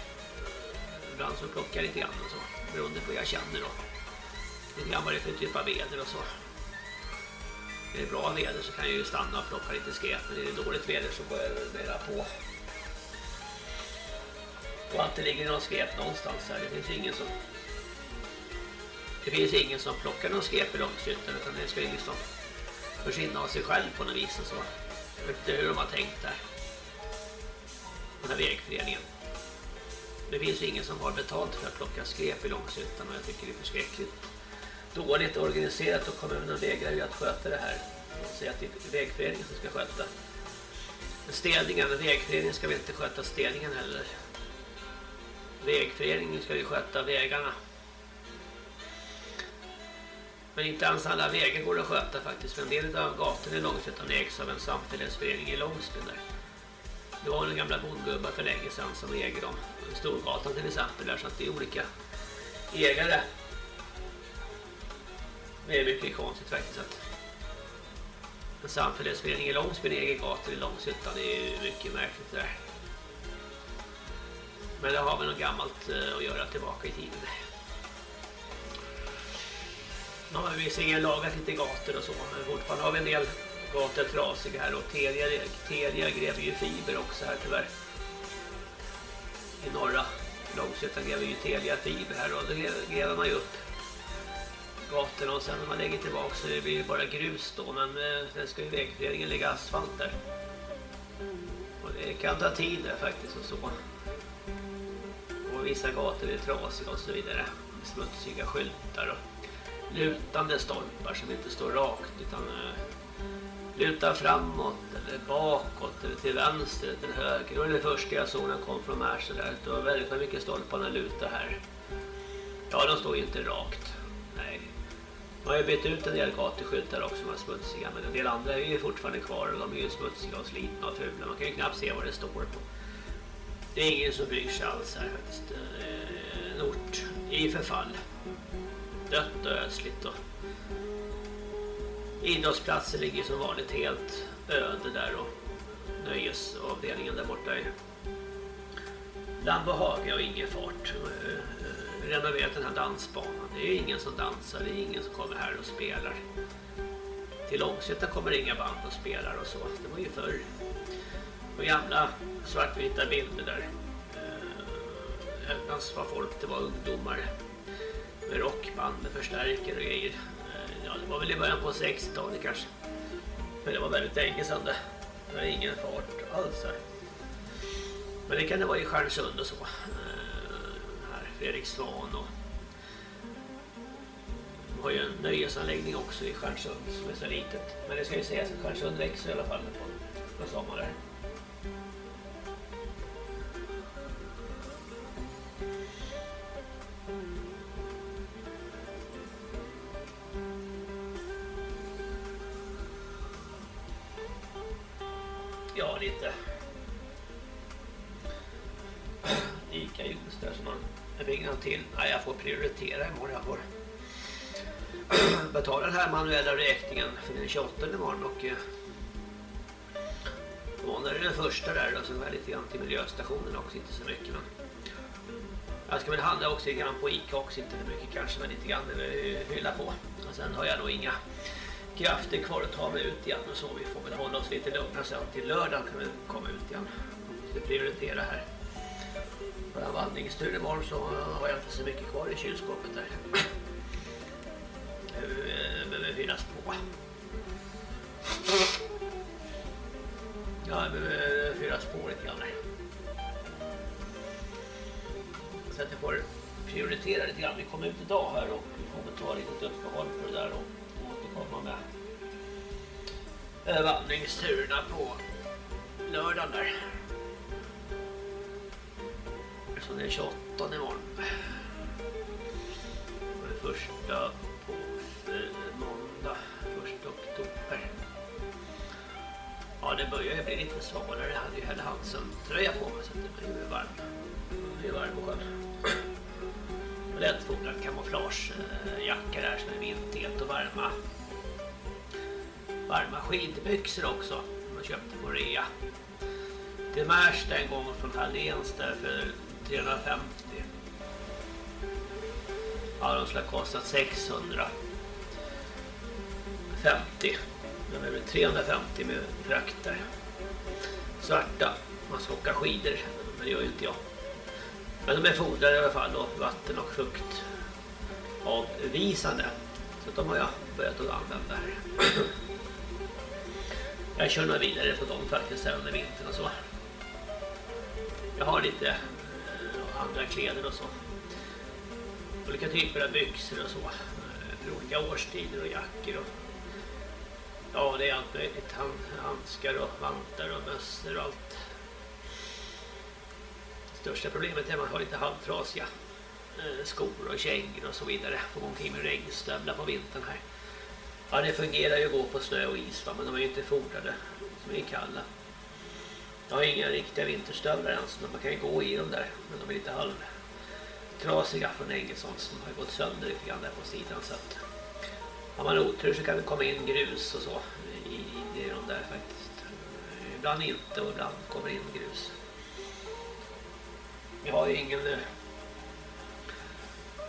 Ibland så plockar jag lite grann och så. Beroende på vad jag känner då. Lite grann vad det är för typ av väder och så. Är det bra väder så kan jag ju stanna och plocka lite skräp. Men är det dåligt väder så går jag mera på. Och att det ligger någon skräp någonstans här. Det finns ingen som det finns ingen som plockar någon skräp i långsytten utan det ska ju liksom försvinna av sig själv på något vis och så. Jag vet inte hur de har tänkt där. Den här vägföreningen. Det finns ingen som har betalt för att plocka skräp i långsytten och jag tycker det är förskräckligt dåligt organiserat och kommunen vägrar ju att sköta det här. De säger att det är vägföreningen som ska sköta städningen. Vägföreningen ska väl inte sköta städningen heller. Vägföreningen ska ju sköta vägarna. Men inte ens alla vägar går att sköta faktiskt. För en del av gatorna i Långshyttan ägs av en samfällighetsförening i Långsbyn där. Det var en gamla bondgubbar för länge sedan som äger dem. Storgatan till exempel där så att det är olika ägare. Det är mycket konstigt faktiskt att En samfällighetsförening i Långsbyn egen gator i Långshyttan. Det är ju mycket märkligt där. Men det har väl något gammalt eh, att göra tillbaka i tiden. Nu har vi visserligen lagat lite gator och så, men fortfarande har vi en del gator trasiga här och Telia, Telia gräver ju fiber också här tyvärr. I norra Långshyttan gräver ju Telia fiber här och då gräver man ju upp gatorna och sen när man lägger tillbaka så blir det bara grus då men eh, sen ska ju vägföreningen lägga asfalt där. Och det kan ta tid där faktiskt och så. Och vissa gator är trasiga och så vidare. Smutsiga skyltar och lutande stolpar som inte står rakt utan eh, lutar framåt eller bakåt eller till vänster eller till höger. Det var det första jag såg när jag kom från Märsta där. Det var väldigt mycket stolparna lutar här. Ja, de står ju inte rakt. Nej. Man har ju bytt ut en del gatuskyltar också som är smutsiga men en del andra är ju fortfarande kvar och de är ju smutsiga och slitna och fula. Man kan ju knappt se vad det står på. Det är ingen som bryr sig alls här faktiskt. Eh, en ort i förfall. Dött och ödsligt och idrottsplatsen ligger som vanligt helt öde där och nöjesavdelningen där borta är Lambohaga och ingen fart. Eh, Renoverat den här dansbanan. Det är ingen som dansar, det är ingen som kommer här och spelar. Till Långshyttan kommer inga band och spelar och så. Det var ju förr. Och gamla svartvita bilder där. Eh, öppnas var folk, det var ungdomar med rockband med förstärkare och grejer. Eh, ja, det var väl i början på 60-talet kanske. Men det var väldigt länge sedan det. Det var ingen fart alls här. Men det kan det vara i Stjärnsund och så. Fredrik Svan och de har ju en nöjesanläggning också i Stjärnsund som är så litet. Men det ska ju sägas att Stjärnsund växer i alla fall på, på sommaren. Ja, lite Ica-juice där som man ringde han till. Nej, jag får prioritera imorgon. Jag får betala den här manuella räkningen för den 28 imorgon och eh, måndag är den första där då, sen är lite grann till miljöstationen också, inte så mycket men jag ska väl handla också lite grann på Ica också, inte för mycket kanske men lite grann hylla på och sen har jag nog inga krafter kvar att ta mig ut igen och så vi får väl hålla oss lite lugna sen till lördagen kan vi komma ut igen vi måste prioritera här på en vandringstur imorgon så har jag inte så mycket kvar i kylskåpet där. Nu eh, behöver fyllas på. Ja, det behöver fyllas på lite grann så att jag får prioritera lite grann. Vi kommer ut idag här och vi kommer ta lite uppehåll på det där och återkomma med eh, vandringsturerna på lördagen där. Så det är 28 imorgon. Det första på eh, måndag, första oktober. Ja, det börjar ju bli lite svalare. Jag hade ju hela Hansen-tröja på mig så det blir ju varm. Det är varm och skön. Lättfodrad kamouflagejacka där som är vindtät och varma varma skidbyxor också man köpte på rea till Märsta en gång från Halléns där för 350 ja de skulle ha kostat 650 men det är 350 med frakter. Svarta man ska åka skidor men det gör ju inte jag. Men de är fodrade i alla fall och vatten och fukt avvisande. Så de har jag börjat att använda här. Jag kör nog vidare på dem faktiskt här under vintern och så. Jag har lite andra kläder och så. Olika typer av byxor och så. Eh, för olika årstider och jackor och Ja, det är allt möjligt. Handskar och vantar och mössor och allt. Största problemet är att man har lite halvtrasiga eh, skor och kängor och så vidare. Får gå omkring med regnstövlar på vintern här. Ja, det fungerar ju att gå på snö och is, men de är ju inte fodrade De är kalla. Jag har inga riktiga vinterstövlar ens, men man kan ju gå i dem där. Men de är lite halvtrasiga från Engelsson som har gått sönder lite grann där på sidan. Så att har man otur så kan det komma in grus och så i i de där faktiskt. Ibland inte och ibland kommer in grus. Vi har ju ingen eh,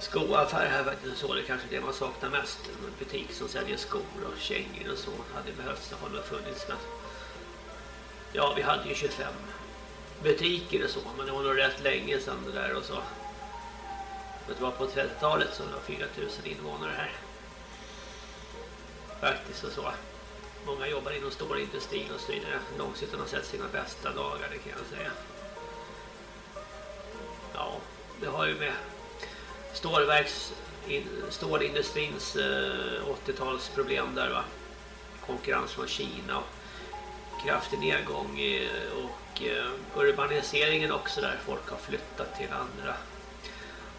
skoaffär här faktiskt så det är kanske det man saknar mest. En butik som säljer skor och kängor och så hade behövts det har nog funnits men ja vi hade ju 25 butiker och så men det var nog rätt länge sedan det där och så. Det var på 30-talet som det var 4000 invånare här. Faktiskt och så. Många jobbar inom stålindustrin och så vidare. Långsiktigt har sett sina bästa dagar, det kan jag säga. Ja, det har ju med stålverks, stålindustrins eh, 80-talsproblem där va. Konkurrens från Kina och kraftig nedgång och eh, urbaniseringen också där folk har flyttat till andra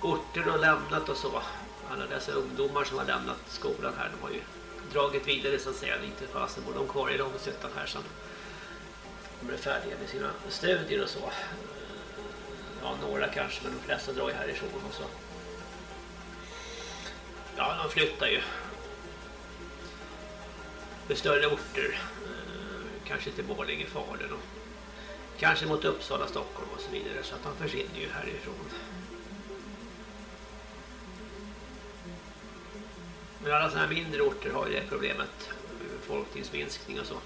orter och lämnat och så. Alla dessa ungdomar som har lämnat skolan här, de har ju dragit vidare så att säga lite fasen bor de kvar i Långsuttan här sen de blir färdiga med sina studier och så. Ja, några kanske, men de flesta drar ju härifrån och så. Ja, de flyttar ju. till större orter. Kanske till Borlänge, Falun och kanske mot Uppsala, Stockholm och så vidare. Så att de försvinner ju härifrån. Men alla sådana här mindre orter har ju det problemet. Befolkningsminskning och så.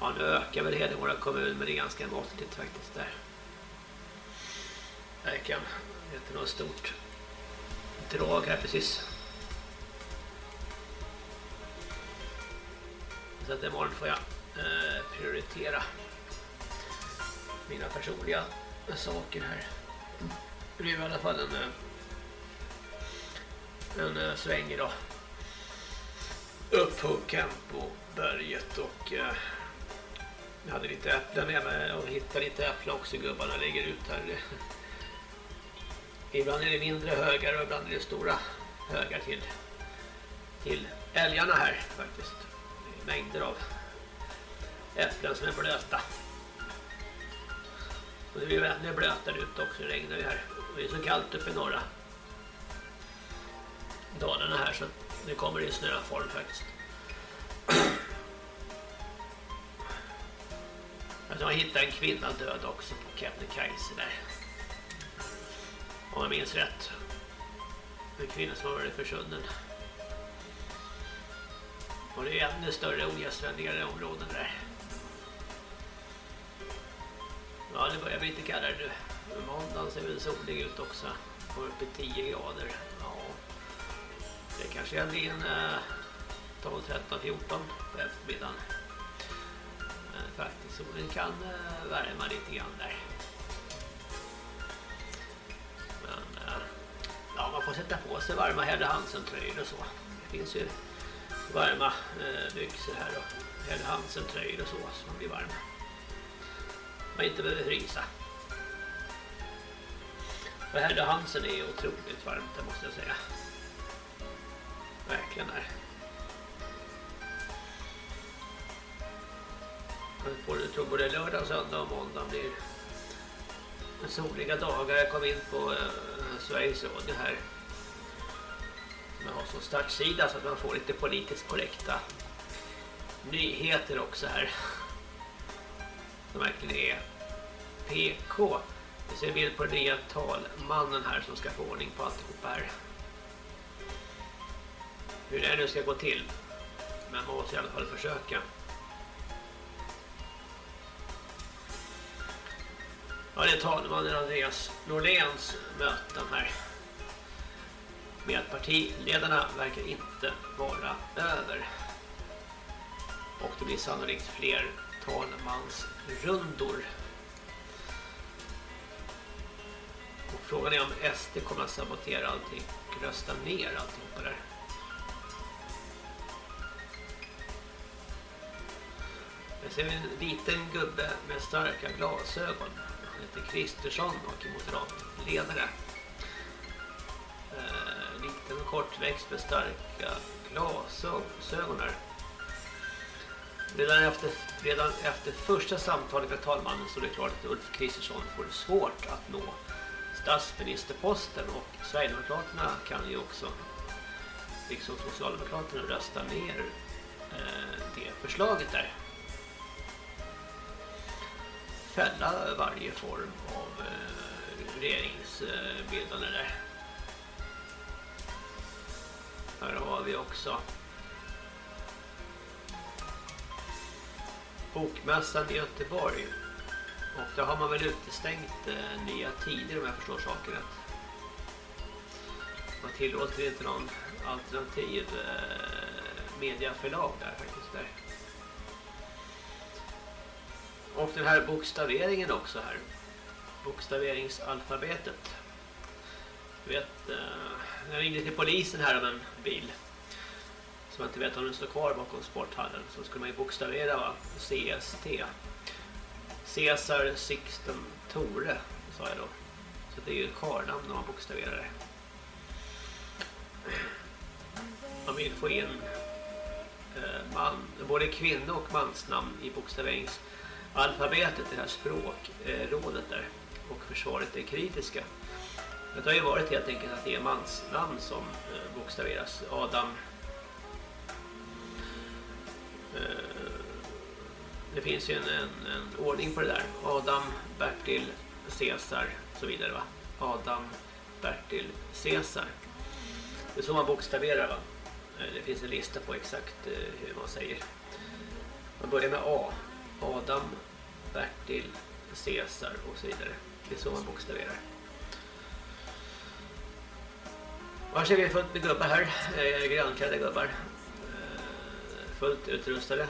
Ja, nu ökar väl Hedemora kommun men det är ganska måttligt faktiskt där. Verkligen. Det är inte något stort drag här precis. Så att imorgon får jag eh, prioritera mina personliga saker här. Det blir i alla fall en, eh, en eh, sväng idag. Upp på Campoberget och eh, jag hade lite äpplen med mig och hittade lite äpplen också gubbarna lägger ut här. Ibland är det mindre högar och ibland är det stora högar till, till älgarna här faktiskt. Mängder av äpplen som är blöta. Och det blir ännu blötare ute också, det regnar ju här. Och det är så kallt uppe i norra Dalarna här så nu kommer det i snöform faktiskt. Alltså jag hittade en kvinna död också på Kebnekaise där. Om jag minns rätt. En kvinna som har varit försvunnen. Och det är ännu större ogästvänligare områden där. Ja, det börjar bli lite kallare nu. Måndagen ser väl solig ut också. Går upp i 10 grader. Ja. Det kanske blir en 12, 13, 14 på eftermiddagen. Men faktiskt solen kan eh, värma lite grann där. Men eh, ja, man får sätta på sig varma Hedda Hansen-tröjor och så. Det finns ju varma eh, byxor här och eller Hansen-tröjor och så så man blir varm. Man inte behöver frysa. Och Hedda Hansen är otroligt varmt, det måste jag säga. Verkligen är. Jag tror både lördag, söndag och måndag blir soliga dagar. Jag kom in på eh, Sveriges Radio här. Man har som startsida så att man får lite politiskt korrekta nyheter också här. Som verkligen är PK. Vi ser en bild på den nya talmannen här som ska få ordning på alltihopa här. Hur det nu ska gå till. Men man måste i alla fall försöka. Ja, det är talmannen Andreas Norléns möten här. Med att partiledarna verkar inte vara över. Och det blir sannolikt fler talmansrundor. Och frågan är om SD kommer att sabotera allting och rösta ner alltihopa där. Jag ser en liten gubbe med starka glasögon. Han heter Kristersson och är moderatledare. ledare kortväxt med starka glasögon här. Redan efter, redan efter första samtalet med talmannen så är det klart att Ulf Kristersson får det svårt att nå statsministerposten och Sverigedemokraterna kan ju också liksom Socialdemokraterna rösta ner eh, det förslaget där. Fälla varje form av eh, regeringsbildande där. Här har vi också Bokmässan i Göteborg. Och där har man väl utestängt eh, nya tider om jag förstår saken rätt. Man tillåter inte någon alternativ eh, mediaförlag där faktiskt där. Och den här bokstaveringen också här. Bokstaveringsalfabetet. Vet, eh, jag ringde till polisen här om en bil. Som jag inte vet om den står kvar bakom sporthallen. Så skulle man ju bokstavera va? CST. Caesar Sixten Tore, sa jag då. Så det är ju ett karnamn när man bokstaverar det. Man vill få in eh, man, både kvinno- och mansnamn i bokstaveringsalfabetet, det här språkrådet där. Och försvaret är kritiska. Det har ju varit helt enkelt att det är mansnamn som eh, bokstaveras. Adam eh, det finns ju en, en, en, ordning på det där. Adam, Bertil, Caesar och så vidare va. Adam, Bertil, Caesar. Det är så man bokstaverar va. Eh, det finns en lista på exakt hur man säger. Man börjar med A. Adam, Bertil, Caesar och så vidare. Det är så man bokstaverar. Här ser vi fullt med gubbar här. Eh, grönklädda gubbar. Eh, fullt utrustade.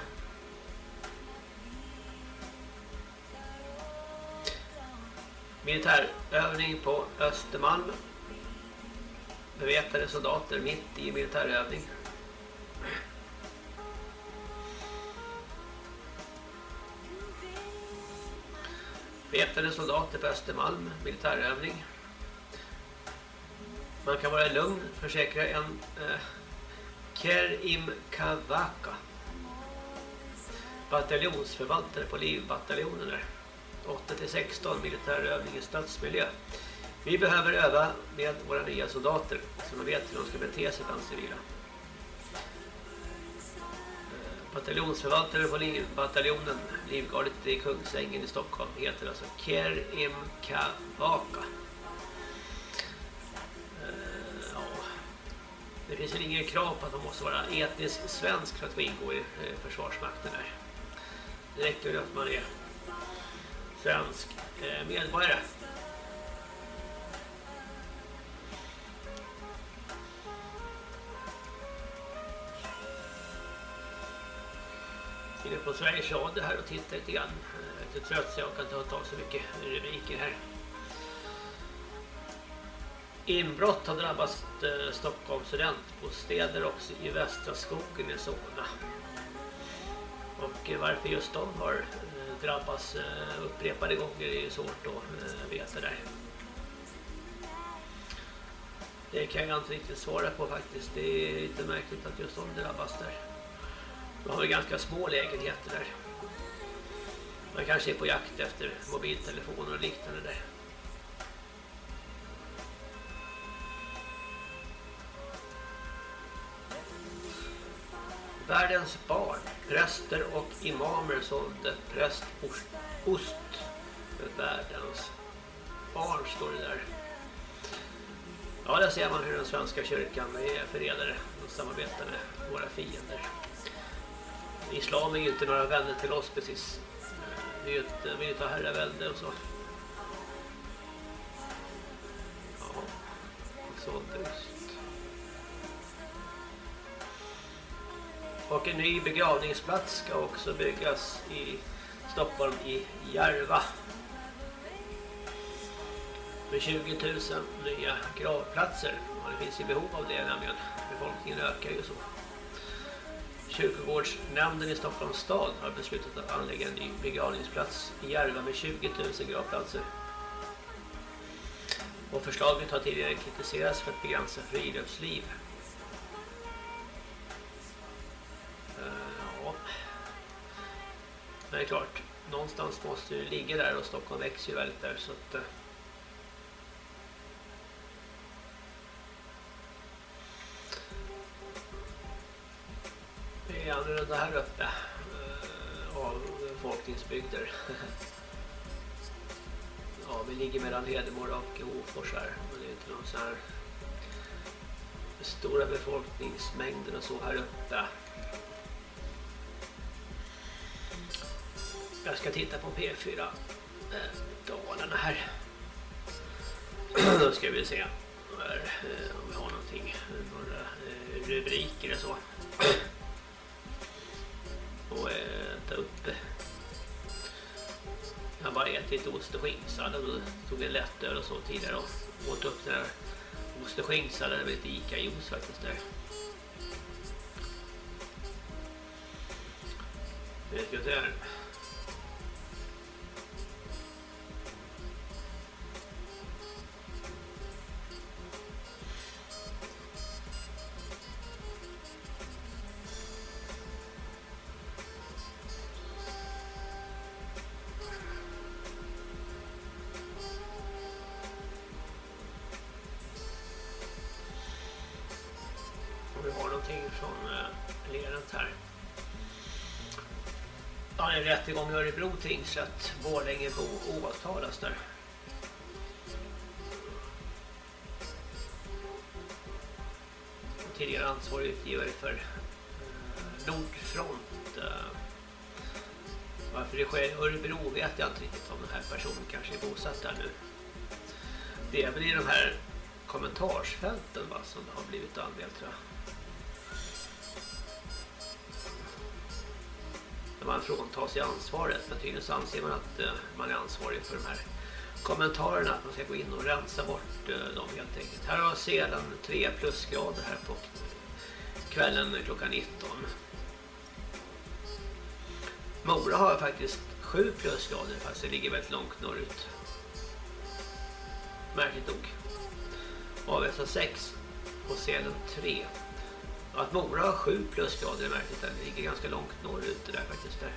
Militärövning på Östermalm. Beväpnade soldater mitt i militärövning. Beväpnade soldater på Östermalm. Militärövning. Man kan vara lugn, försäkra en eh, Kerim Kavaka. Bataljonsförvaltare på livbataljonen där. 8-16 militärövning i stadsmiljö. Vi behöver öva med våra nya soldater så de vet hur de ska bete sig bland civila. Eh, bataljonsförvaltare på livbataljonen, Livgardet i Kungsängen i Stockholm heter alltså Kerim Kavaka. Det finns ju ingen krav på att man måste vara etnisk svensk för att få ingå i eh, Försvarsmakten där. Det räcker ju att man är svensk eh, medborgare. Jag är på Sveriges Radio här och tittar lite grann. Jag är lite trött så jag kan inte ta så mycket rubriker här. Inbrott har drabbat eh, Stockholms studentbostäder också i Västra skogen i Solna. Och eh, varför just de har eh, drabbats upprepade gånger är svårt att veta där. Det kan jag inte riktigt svara på faktiskt. Det är lite märkligt att just de drabbas där. De har ju ganska små lägenheter där. Man kanske är på jakt efter mobiltelefoner och liknande där. Världens barn, präster och imamer sålde prästost för världens barn står det där. Ja, där ser man hur den svenska kyrkan är förrädare och samarbetar med våra fiender. Islam är ju inte några vänner till oss precis. Vi vill ju ta herravälde och så. Ja, sålde ost. Och en ny begravningsplats ska också byggas i Stockholm i Järva. Med 20 000 nya gravplatser. Och det finns ju behov av det nämligen. Befolkningen ökar ju så. Kyrkogårdsnämnden i Stockholms stad har beslutat att anlägga en ny begravningsplats i Järva med 20 000 gravplatser. Och förslaget har tidigare kritiserats för att begränsa friluftsliv. Eh, Men det är klart, någonstans måste det ligga där och Stockholm växer ju väldigt där så att eh. Det är annorlunda här uppe eh, av befolkningsbygder. Ja, vi ligger mellan Hedemora och Hofors här. Men det är inte någon så här stora befolkningsmängder och så här uppe. Jag ska titta på P4 eh, Dalarna här. Då ska vi se eh, om vi har någonting, några eh, rubriker och så. Och ta upp jag bara ätit ost och skinksallad och tog en lättöl och så tidigare och åt upp den här ost och skinksalladen med lite Ica-juice faktiskt där. Vet jag det gång Örebro tingsrätt. Borlängebo åtalas där. Tidigare ansvarig utgivare för eh, Nordfront. Eh. Varför det sker i Örebro vet jag inte riktigt om den här personen kanske är bosatt där nu. Det är väl i de här kommentarsfälten va, som det har blivit anmält tror jag. Frånta sig ansvaret. Men tydligen så anser man att eh, man är ansvarig för de här kommentarerna. Att man ska gå in och rensa bort eh, dem helt enkelt. Här har Sälen 3 plusgrader här på kvällen klockan 19. Mora har faktiskt 7 plusgrader fast det ligger väldigt långt norrut. Märkligt nog. Avesta 6 och Sälen 3. Att Mora har 7 plusgrader är märkligt. Det ligger ganska långt norrut det där faktiskt. Där.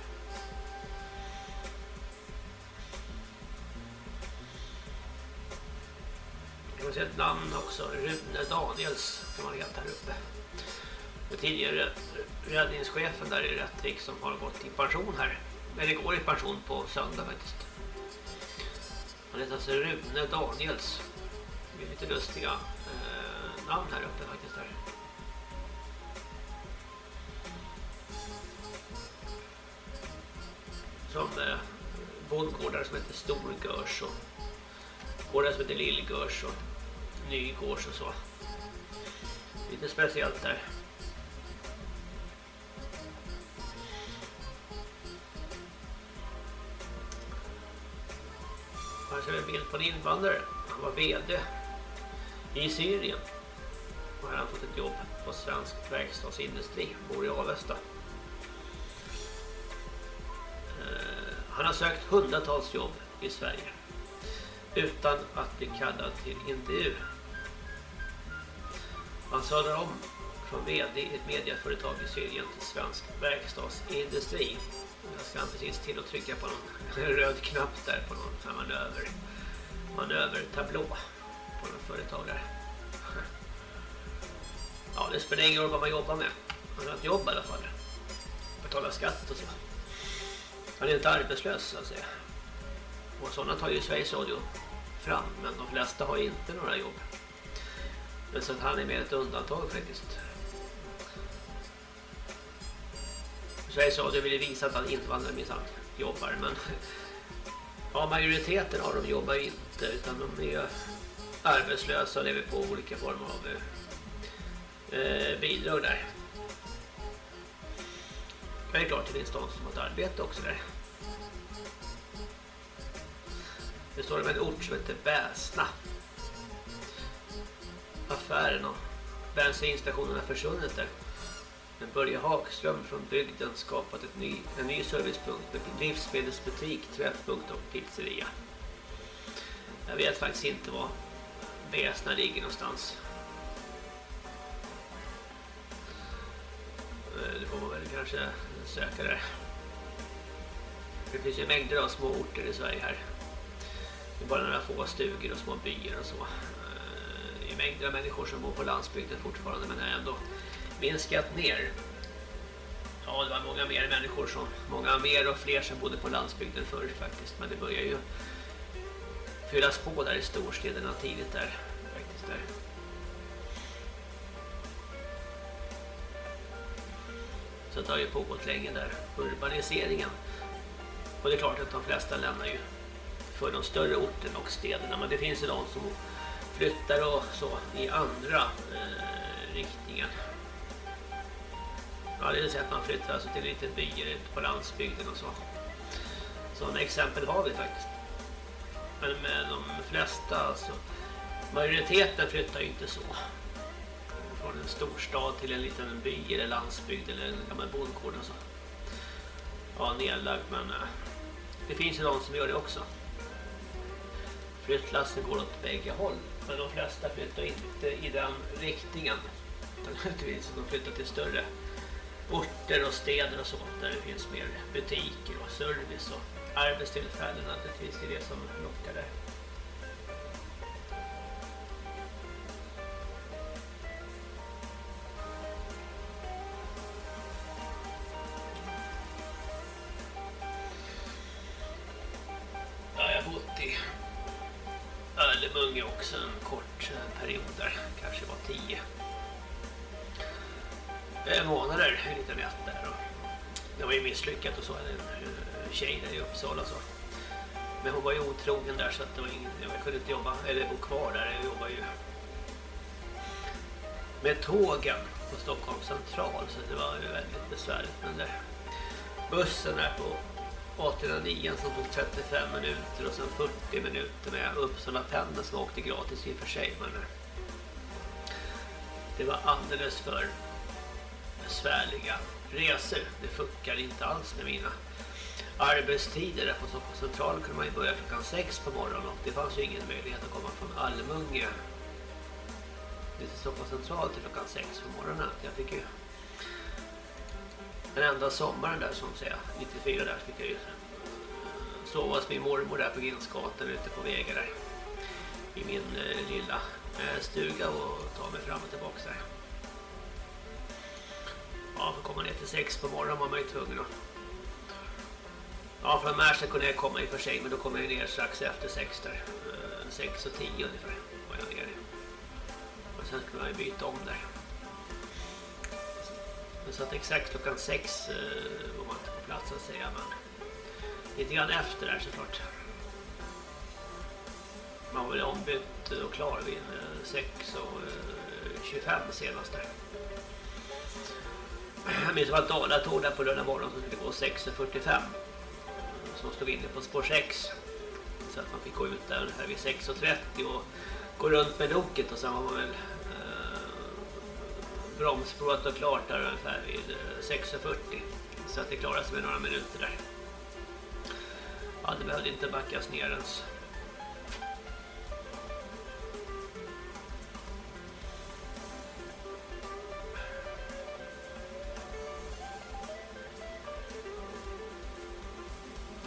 Jag kan se ett namn också. Rune Daniels kan man leta här uppe. Den tidigare räddningschefen där i Rättvik som har gått i pension här. Eller går i pension på söndag faktiskt. Han heter alltså Rune Daniels. Det är lite lustiga eh, namn här uppe faktiskt. Som eh, bondgårdar som heter Storgörs och gårdar som heter Lillgörs och Nygårds och så. Lite speciellt där. Här ser vi en bild på en invandrare. Han var vd i Syrien. Och här har han fått ett jobb på svensk verkstadsindustri. Bor i Avesta. Han har sökt hundratals jobb i Sverige. Utan att bli kallad till intervju. Han sadlar om från vd i ett medieföretag i Syrien till svensk verkstadsindustri. Jag ska precis till att trycka på någon röd knapp där på någon manöver, manövertablå på någon företag där. Ja, det spelar ingen roll vad man jobbar med. Man har ett jobb i alla fall. Betala skatt och så. Han är inte arbetslös alltså. Och sådana tar ju Sveriges Radio fram. Men de flesta har inte några jobb. Men så att han är med ett undantag faktiskt. Sveriges Radio ville visa att han invandrare minsann jobbar. Men ja, majoriteten av dem jobbar inte. Utan de är arbetslösa och lever på olika former av eh, eh bidrag där. Men det är klart det finns de som har ett arbete också där. Det står med en ort som heter Bäsna. Affären och bensinstationen har försvunnit där. Men Börje Hagström från bygden skapat ett ny, en ny servicepunkt med livsmedelsbutik, träffpunkt och pizzeria. Jag vet faktiskt inte var Bäsna ligger någonstans. Eh, det får man väl kanske söka där. Det finns ju mängder av små orter i Sverige här. Det är bara några få stugor och små byar och så. Eh, det är mängder av människor som bor på landsbygden fortfarande men är ändå minskat ner. Ja, det var många mer människor som, många mer och fler som bodde på landsbygden förr faktiskt. Men det börjar ju fyllas på där i storstäderna tidigt där. Så det har ju pågått länge där, urbaniseringen. Och det är klart att de flesta lämnar ju för de större orterna och städerna. Men det finns ju de som flyttar och så i andra eh, riktningen. Ja, det vill säga att man flyttar alltså till lite byar ute på landsbygden och så. Sådana exempel har vi faktiskt. Men med de flesta, alltså majoriteten flyttar ju inte så. Från en storstad till en liten by eller landsbygd eller en gammal bondgård och så. Ja, nedlagd men eh, det finns ju de som gör det också. Flyttlassen går åt bägge håll. Men de flesta flyttar inte i den riktningen. Utan de flyttar till större orter och städer och så där det finns mer butiker och service och arbetstillfällen naturligtvis det är det som lockar där. Var ju misslyckat och så, en tjej där i Uppsala så. Men hon var ju otrogen där så att det var ingen, jag kunde inte jobba, eller bo kvar där, jag jobbar ju med tågen på Stockholms central så det var ju väldigt besvärligt. Men det, bussen är på 809 som tog 35 minuter och sen 40 minuter med Uppsala pendeln som åkte gratis i och för sig men eh, det var alldeles för besvärliga resor. Det funkar inte alls med mina arbetstider. På Stockholms central kunde man ju börja klockan sex på morgonen och det fanns ju ingen möjlighet att komma från Almunge till Stockholms central till klockan sex på morgonen. Jag fick ju den enda sommaren där som säger 94 där fick jag ju sova hos min mormor där på Grindsgatan ute på vägen där i min eh, lilla eh, stuga och ta mig fram och tillbaka där. Ja, för att komma ner till sex på morgonen var man ju tvungen att Ja, från Märsta kunde jag komma i och för sig, men då kom jag ner strax efter sex där. Eh, sex och tio ungefär var jag nere. Och sen skulle man ju byta om där. Men så att exakt klockan sex eh, var man inte på plats att säga, men lite grann efter där såklart. Man var väl ombytt och klar vid eh, sex 6 och eh, 25 senast där. Jag minns att det var ett dalatåg där på lördag morgon som skulle gå 6.45 som stod inne på spår 6 så att man fick gå ut där ungefär vid 6.30 och gå runt med loket och sen var man väl eh, bromsprovat och klart där ungefär vid eh, 6.40 så att det klarade sig med några minuter där. Ja, det behövde inte backas ner ens.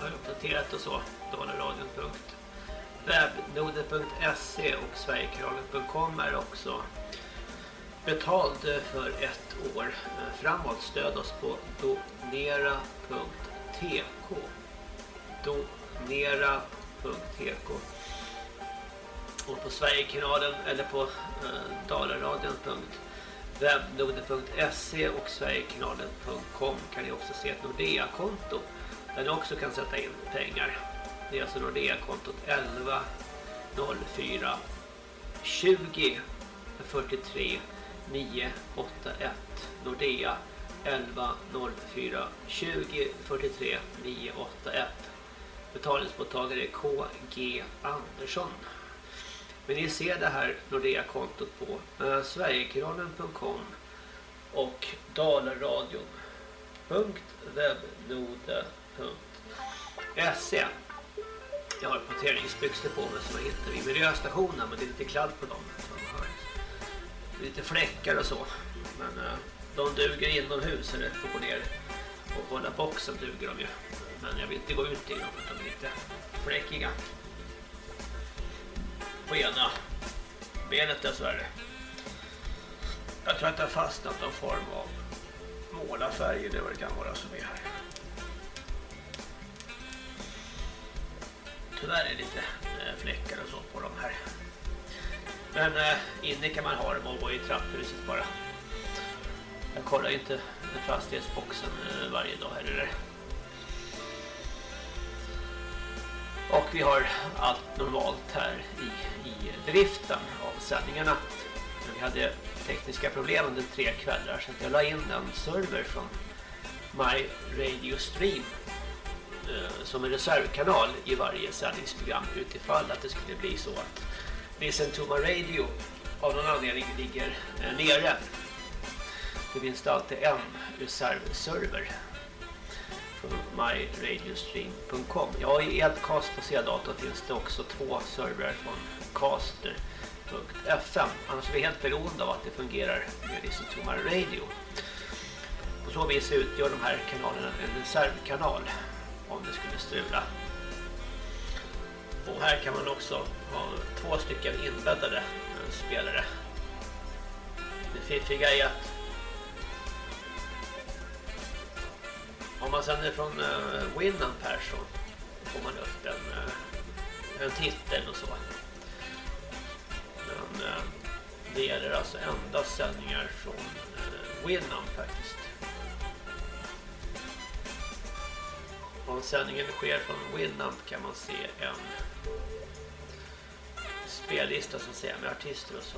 Har uppdaterat och så. Dalaradion.webnode.se och Sverigekanalen.com är också betald för ett år framåt. Stöd oss på donera.tk donera.tk och på Sverigekanalen eller på eh, dalaradion.webnode.se och sverigekanalen.com kan ni också se ett Nordea-konto där ni också kan sätta in pengar. Det är alltså Nordea-kontot 11 04 20 43 981 Nordea 11 04 20 43 981 Betalningsmottagare är KG Andersson. Men ni ser det här Nordea-kontot på eh, och och dalaradion.webnode.se Jag har parkeringsbyxor på mig som jag hittar vid miljöstationen men det är lite kladd på dem. Lite fläckar och så. Men eh, de duger inomhus eller får gå ner och hålla boxen duger de ju. Men jag vill inte gå ut i dem för de är lite fläckiga. På ena benet dessvärre. Jag tror att det har fastnat någon form av målarfärg eller vad det kan vara som är här. Tyvärr är det lite eh, fläckar och så på de här. Men eh, inne kan man ha dem och gå i trapphuset bara. Jag kollar ju inte fastighetsboxen eh, varje dag heller. Och vi har allt normalt här i, i driften av sändningarna. Men vi hade tekniska problem under tre kvällar så jag la in en server från My Radio Stream Eh, som en reservkanal i varje sändningsprogram utifall att det skulle bli så att Listen to my radio av någon anledning ligger eh, nere. Det finns alltid en reservserver från myradiostream.com. Ja, i Edcast på C-datorn finns det också två servrar från caster.fm. Annars är vi helt beroende av att det fungerar med Listen to my radio. På så vis utgör de här kanalerna en reservkanal om det skulle strula. Och här kan man också ha två stycken inbäddade eh, spelare. Det fiffiga är att om man sänder från uh, Winamp här så får man upp en, uh, en titel och så. Men uh, det gäller alltså endast sändningar från uh, Winamp faktiskt. Om sändningen sker från Winamp kan man se en spellista som säger med artister och så.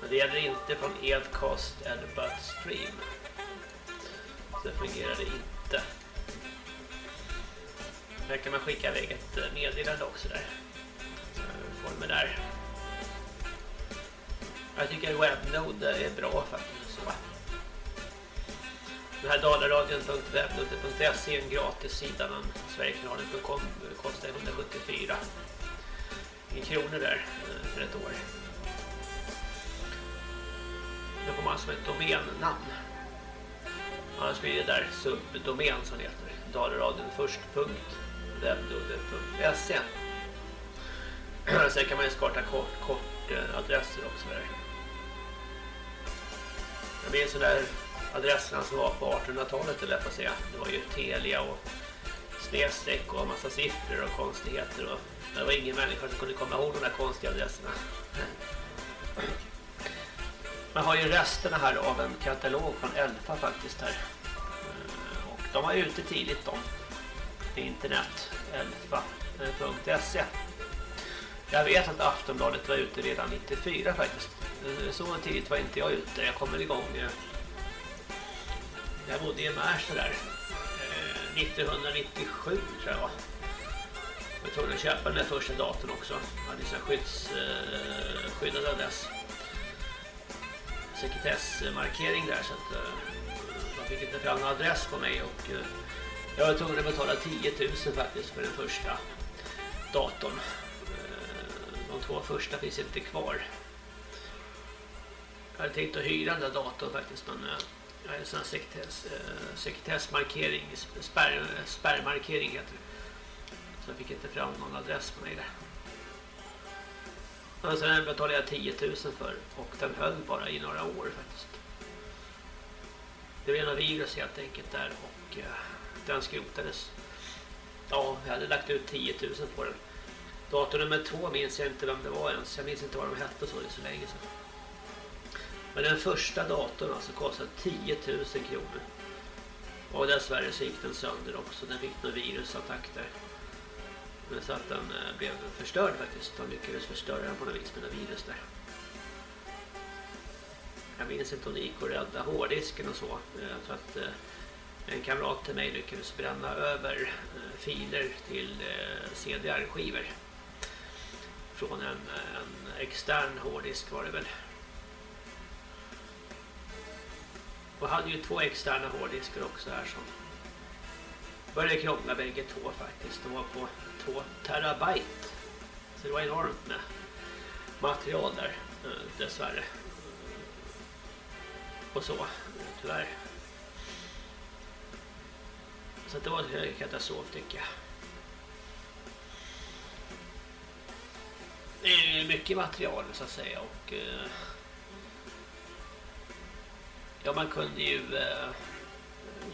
Men det gäller inte från Edcast eller Budstream. Så fungerar det inte. Här kan man skicka iväg ett eh, meddelande också där. Formen där. Jag tycker Webnode är bra faktiskt. Den här dalaradion.webnode.se är en gratis sida men Sverigekanalen.com kostar 174 kronor där eh, för ett år. Då får man som ett domännamn. Annars blir det där subdomän som heter dalaradion först.webnode.se Sen kan man ju skarta kort, kort adresser också där. Det blir en sån där adresserna som var på 1800-talet eller på säga. Det var ju Telia och snedstreck och massa siffror och konstigheter och det var ingen människa som kunde komma ihåg de där konstiga adresserna. Man har ju resterna här av en katalog från Elfa faktiskt här. Eh, och de var ute tidigt de. Internet elfa.se Jag vet att Aftonbladet var ute redan 94 faktiskt. Eh, så tidigt var inte jag ute. Jag kommer igång eh, jag bodde i Märsta där eh, 1997 tror jag var. Jag tror att köpa den där första datorn också. Jag hade en skydds, eh, skyddad adress. Sekretessmarkering där så att eh, man fick inte fram någon adress på mig och eh, jag var tvungen att betala 10 000 faktiskt för den första datorn. Eh, de två första finns inte kvar. Jag hade tänkt att hyra den där datorn faktiskt men eh, eh, Ja, en sån sekretess, eh, sekretessmarkering, spärr, spärrmarkering heter det. Så jag fick inte fram någon adress på mig där. Och sen betalade jag 10 000 för och den höll bara i några år faktiskt. Det blev något virus helt enkelt där och eh, den skrotades. Ja, jag hade lagt ut 10 000 på den. Dator nummer två minns jag inte vem det var ens. Jag minns inte vad de hette så det är så länge sedan. Men den första datorn alltså kostade 10 000 kronor. Och dessvärre så gick den sönder också. Den fick någon virusattack där. Så att den eh, blev förstörd faktiskt. De lyckades förstöra den på något vis med något virus där. Jag minns inte om det gick att rädda hårddisken och så. Eh, för att eh, en kamrat till mig lyckades bränna över filer till CDR-skivor. Från en, en extern hårddisk var det väl. Och hade ju två externa hårddiskar också här som började krångla bägge två faktiskt. De var på 2 terabyte. Så det var enormt med material där eh, dessvärre. Och så, tyvärr. Så det var en katastrof tycker jag. Det är mycket material så att säga och eh, Ja, man kunde ju eh,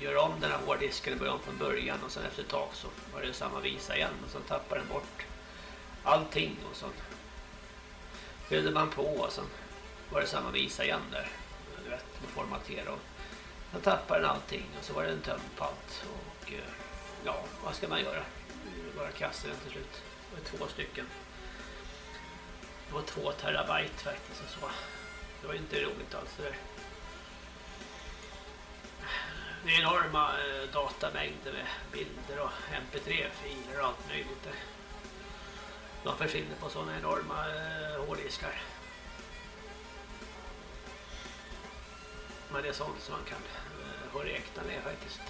göra om den här hårddisken och börja om från början och sen efter ett tag så var det samma visa igen och sen tappade den bort allting och så fyllde man på och sen var det samma visa igen där. Du vet, man formatera och sen tappade den allting och så var det en tömd på allt och eh, ja, vad ska man göra? Bara kasta den till slut. Det var två stycken. Det var två terabyte faktiskt och så. Det var inte roligt alls det där. Det är enorma eh, datamängder med bilder och mp3-filer och allt möjligt. De försvinner på sådana enorma eh, hårddiskar. Men det är sånt som man kan eh, få räkna med faktiskt.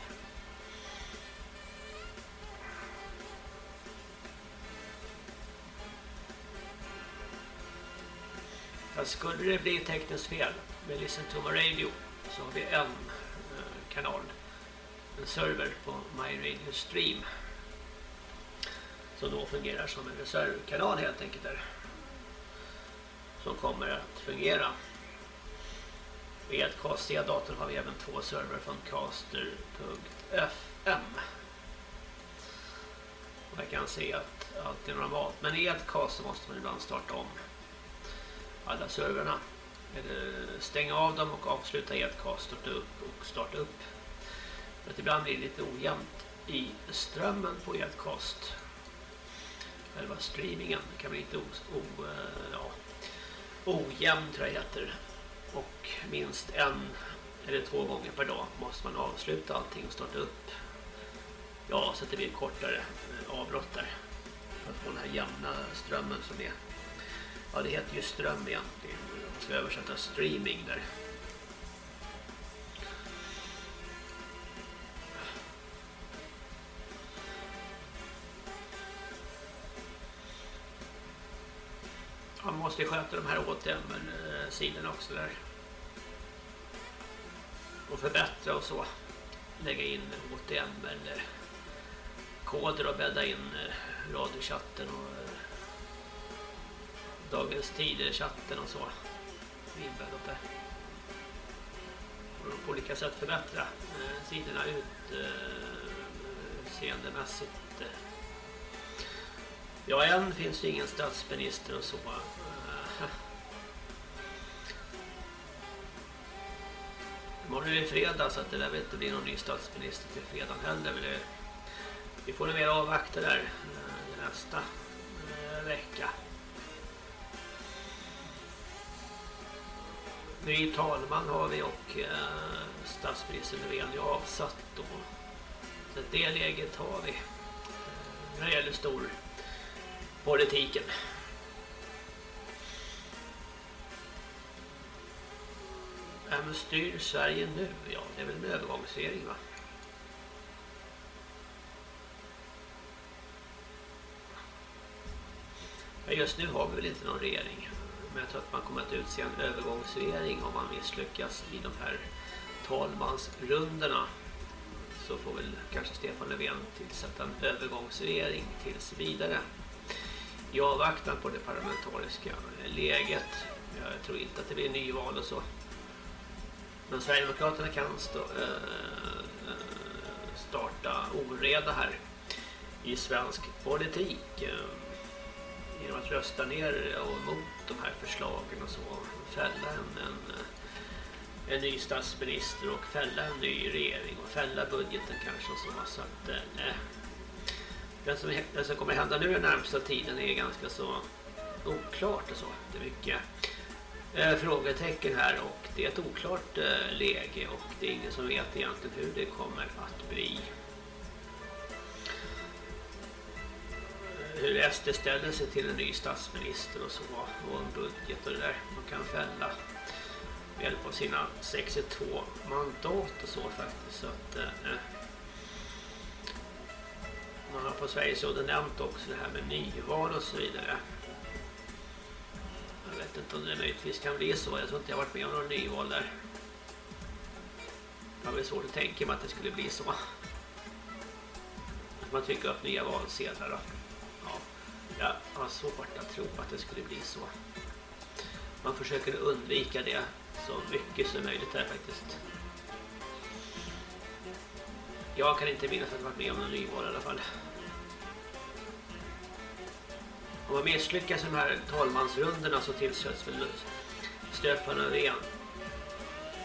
Att skulle det bli tekniskt fel med Listen to my radio så har vi en kanal, en server på My Radio Stream som då fungerar som en reservkanal helt enkelt där som kommer att fungera. Med Cast-datorn har vi även två server från caster.fm och jag kan se att allt är normalt men i Edcast så måste man ibland starta om alla serverna. Eh, stänga av dem och avsluta Edcast, starta upp och starta upp. För att ibland blir det lite ojämnt i strömmen på Edcast. Själva streamingen kan bli lite o, o, eh, ja, ojämn tror jag heter. Och minst en eller två gånger per dag måste man avsluta allting och starta upp. Ja, så att det blir kortare eh, avbrott där. För att få den här jämna strömmen som är Ja, det heter ju ström egentligen. Ska översätta streaming där. Man måste sköta de här HTML-sidorna också där. Och förbättra och så. Lägga in HTML-koder och bädda in eh, radiochatten och eh, Dagens Tider-chatten och så. Inbäddat där. Och på olika sätt förbättra eh, sidorna utseendemässigt. Eh, ja, än finns det ingen statsminister och så. Eh. Imorgon är det fredag så att det lär inte bli någon ny statsminister till fredagen heller. Vi får nog mer avvakta där eh, nästa eh, vecka. Ny talman har vi och eh, statsminister Löfven är avsatt då. Så det läget har vi eh, när det gäller stor politiken. Vem styr Sverige nu? Ja, det är väl en övergångsregering va? Ja, just nu har vi väl inte någon regering. Men jag tror att man kommer att utse en övergångsregering om man misslyckas i de här talmansrundorna. Så får väl kanske Stefan Löfven tillsätta en övergångsregering tills vidare. I avvaktan på det parlamentariska läget. Jag tror inte att det blir nyval och så. Men Sverigedemokraterna kan stå, äh, starta oreda här i svensk politik eh, genom att rösta ner och mot de här förslagen och så fälla en, en, en ny statsminister och fälla en ny regering och fälla budgeten kanske och så, så att eh, det, som, det som kommer hända nu den närmsta tiden är ganska så oklart och så. Det är mycket eh, frågetecken här och det är ett oklart eh, läge och det är ingen som vet egentligen hur det kommer att bli. Hur SD ställer sig till en ny statsminister och så och en budget och det där. Man kan fälla med hjälp av sina 62 mandat och så faktiskt. Så att eh, eh, man har på Sveriges Radio nämnt också det här med nyval och så vidare. Jag vet inte om det möjligtvis kan bli så. Jag tror inte jag varit med om några nyval där. Jag har väl svårt att tänka mig att det skulle bli så. Att man trycker upp nya valsedlar då jag har svårt att tro att det skulle bli så. Man försöker undvika det så mycket som möjligt här faktiskt. Jag kan inte minnas att jag varit med om någon nyval i alla fall. Om man misslyckas i de här talmansrundorna så tillsätts väl Stefan Löfven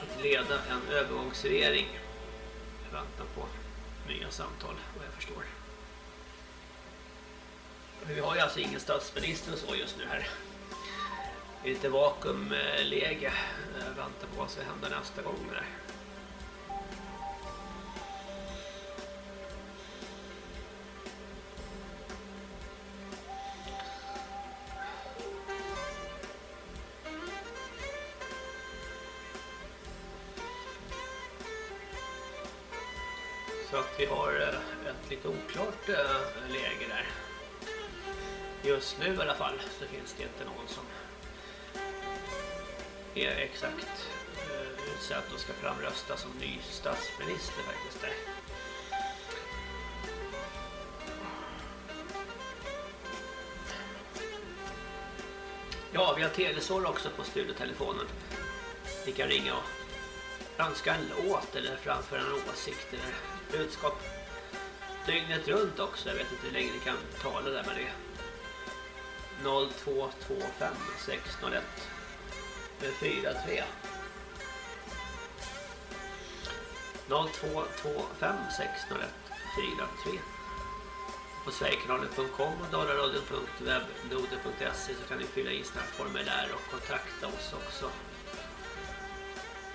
att leda en övergångsregering. Jag väntar på nya samtal, vad jag förstår. Vi har ju alltså ingen statsminister så just nu här. Det är lite vakuumläge. Jag väntar på vad som händer nästa gång med det. Så att vi har eh, ett lite oklart eh, läge där. Just nu i alla fall så finns det inte någon som är exakt eh, utsedd och ska framrösta som ny statsminister faktiskt där. Ja, vi har telesår också på studiotelefonen. Vi kan ringa och önska en låt eller framföra en åsikt eller budskap dygnet runt också. Jag vet inte hur länge ni kan tala där med det. 0225 601 43 0225 601 43 på sverigekanalen.com och dalaradion.webnode.se så kan ni fylla i sådana här formulär och kontakta oss också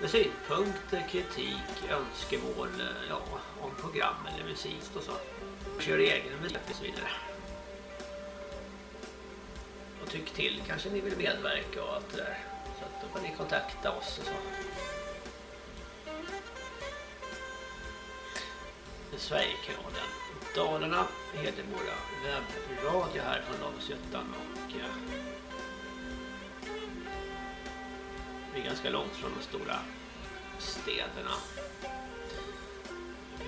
med synpunkter, kritik, önskemål ja, om program eller musik och så. Kör egen musik och så vidare. Och tyck till, kanske ni vill medverka och allt det där. Så att då får ni kontakta oss och så. Sverigekanalen Dalarna, Hedemora, webbradio här från Långshyttan och eh, vi är ganska långt från de stora städerna.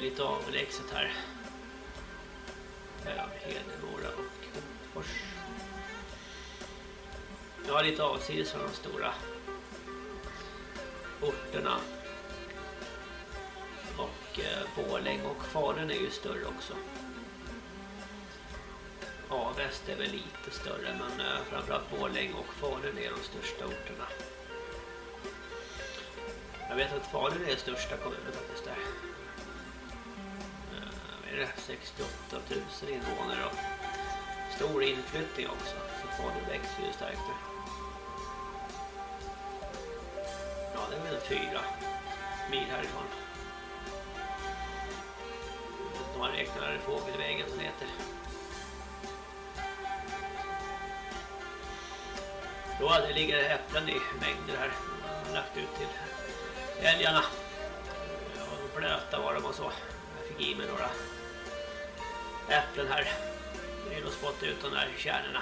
Lite avlägset här. Här Hedemora och Hofors. Ja, lite avsides från de stora orterna. Och eh, Borläng och Falun är ju större också. Ja, väst är väl lite större men eh, framförallt Borläng och Falun är de största orterna. Jag vet att Falun är den största kommunen faktiskt där. Eh, är det? 68 000 invånare och stor inflyttning också. Så Falun växer ju starkt nu. Väl fyra mil härifrån. De har räknat här fågelvägen som heter. Då det ligger äpplen i mängder här. Jag har lagt ut till älgarna. Och blöta var de och så. Jag fick i mig några äpplen här. Det är nog spotta ut de där kärnorna.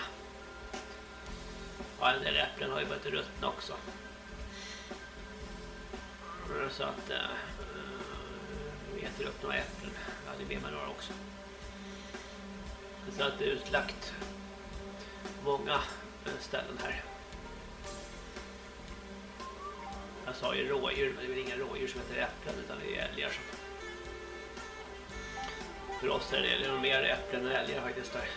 Ja, en del äpplen har ju börjat ruttna också. Så att äh, vi äter upp några äpplen. Jag hade med mig några också. Så att det är utlagt många eh, ställen här. Jag sa ju rådjur, men det är väl inga rådjur som heter äpplen utan det är älgar som... För oss är det nog mer äpplen än älgar faktiskt där.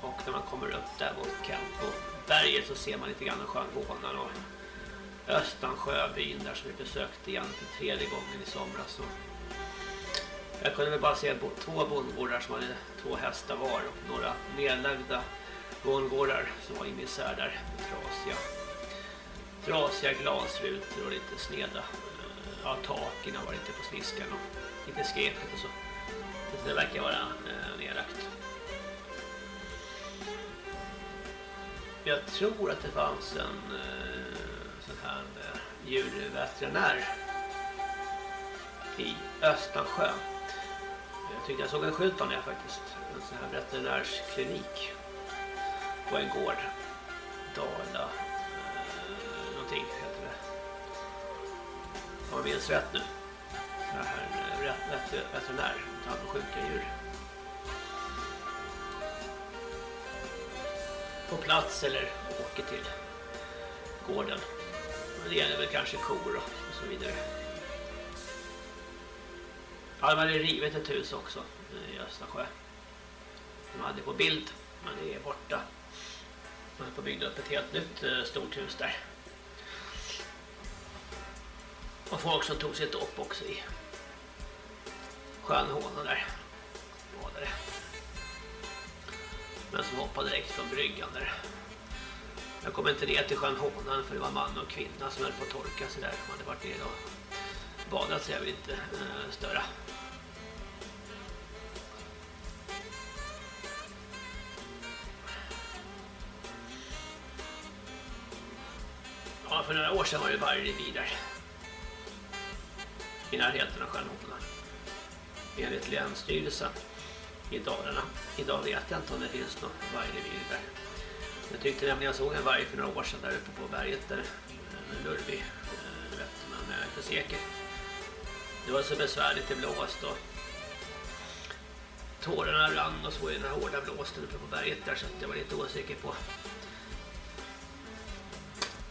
Och när man kommer upp där mot Kempo berget så ser man lite grann sjön Vånan och Östansjöbyn där som vi besökte igen för tredje gången i somras. Så jag kunde väl bara se två bondgårdar som hade två hästar var och några nedlagda bondgårdar som var i misär där. Trasiga, trasiga glasrutor och lite sneda. Eh, ja, taken var lite på sniskan och lite skepigt och så. Så det verkar vara eh, nedlagt. Jag tror att det fanns en eh, sån här eh, djurveterinär i Östansjö. Jag tyckte jag såg en skylt om det faktiskt. En sån här veterinärsklinik på en gård. Dala eh, någonting heter det. Om jag minns rätt nu. Sån här eh, veterinär, tar hand om sjuka djur. På plats eller åker till gården. Men det gäller väl kanske kor och så vidare. Ja, de hade rivit ett hus också eh, i Östasjö. De hade på bild, men det är borta. De höll på att bygga upp ett helt nytt eh, stort hus där. Och folk som tog sig ett dopp också i sjön Håna där. Badade. Men som hoppade direkt från bryggan där. Jag kom inte ner till sjön Hånan för det var man och kvinna som höll på att torka sig där. De hade varit nere och badat så jag vill inte eh, störa. Ja, för några år sedan var det vargrevir där. I närheten av sjön Hånan. Enligt Länsstyrelsen i Dalarna. Idag vet jag inte om det finns något vargrevir där. Jag tyckte nämligen jag såg en varg för några år sedan där uppe på berget där. Eh, en lurvig eh, vet, men jag är inte säker. Det var så besvärligt, det blåst och tårarna rann och så i den här hårda blåsten uppe på berget där så att jag var lite osäker på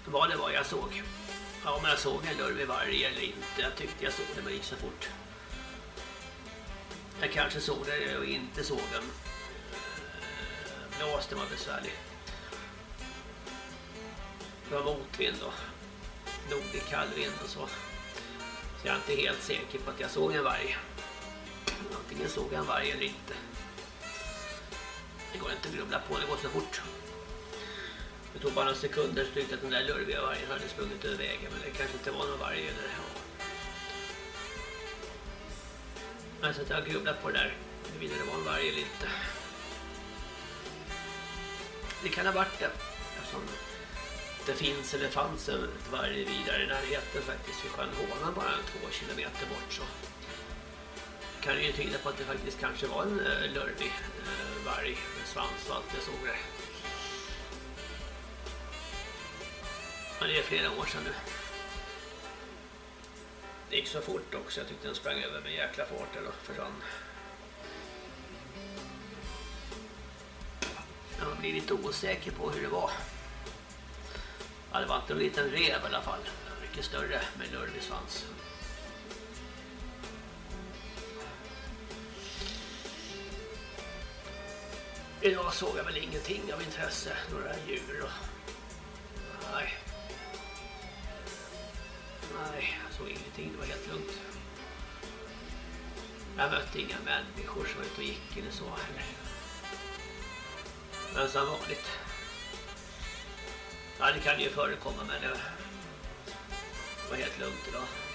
vad det var jag såg. Ja, om jag såg en lurvig varg eller inte. Jag tyckte jag såg det, men det gick så fort. Jag kanske såg det och inte såg den. Eh, Blåsten var besvärlig. Det var motvind och nordig kallvind och så. Så jag är inte helt säker på att jag såg en varg. Antingen såg jag en varg eller inte. Det går inte att grubbla på, det går så fort. Det tog bara några sekunder så tyckte att den där lurviga vargen hade sprungit över vägen. Men det kanske inte var någon varg eller Men så att jag har grubblat på det där. Huruvida det var en varg eller inte. Det kan ha varit det. Eftersom det finns eller fanns en varg vidare i närheten faktiskt vid sjön Hånan bara två kilometer bort så kan det ju tyda på att det faktiskt kanske var en eh, uh, lurvig uh, eh, varg med svans och allt jag såg det. Men det är flera år sedan nu. Det gick så fort också, jag tyckte den sprang över med jäkla fart eller försvann. Jag blir lite osäker på hur det var. Ja, det var inte en liten rev i alla fall. Mycket större med lurvig svans. Idag såg jag väl ingenting av intresse, några djur och... Nej. Nej, jag såg ingenting, det var helt lugnt. Jag mötte inga människor som var ute och gick eller så heller. Men som vanligt. Ja, det kan ju förekomma men det var helt lugnt idag.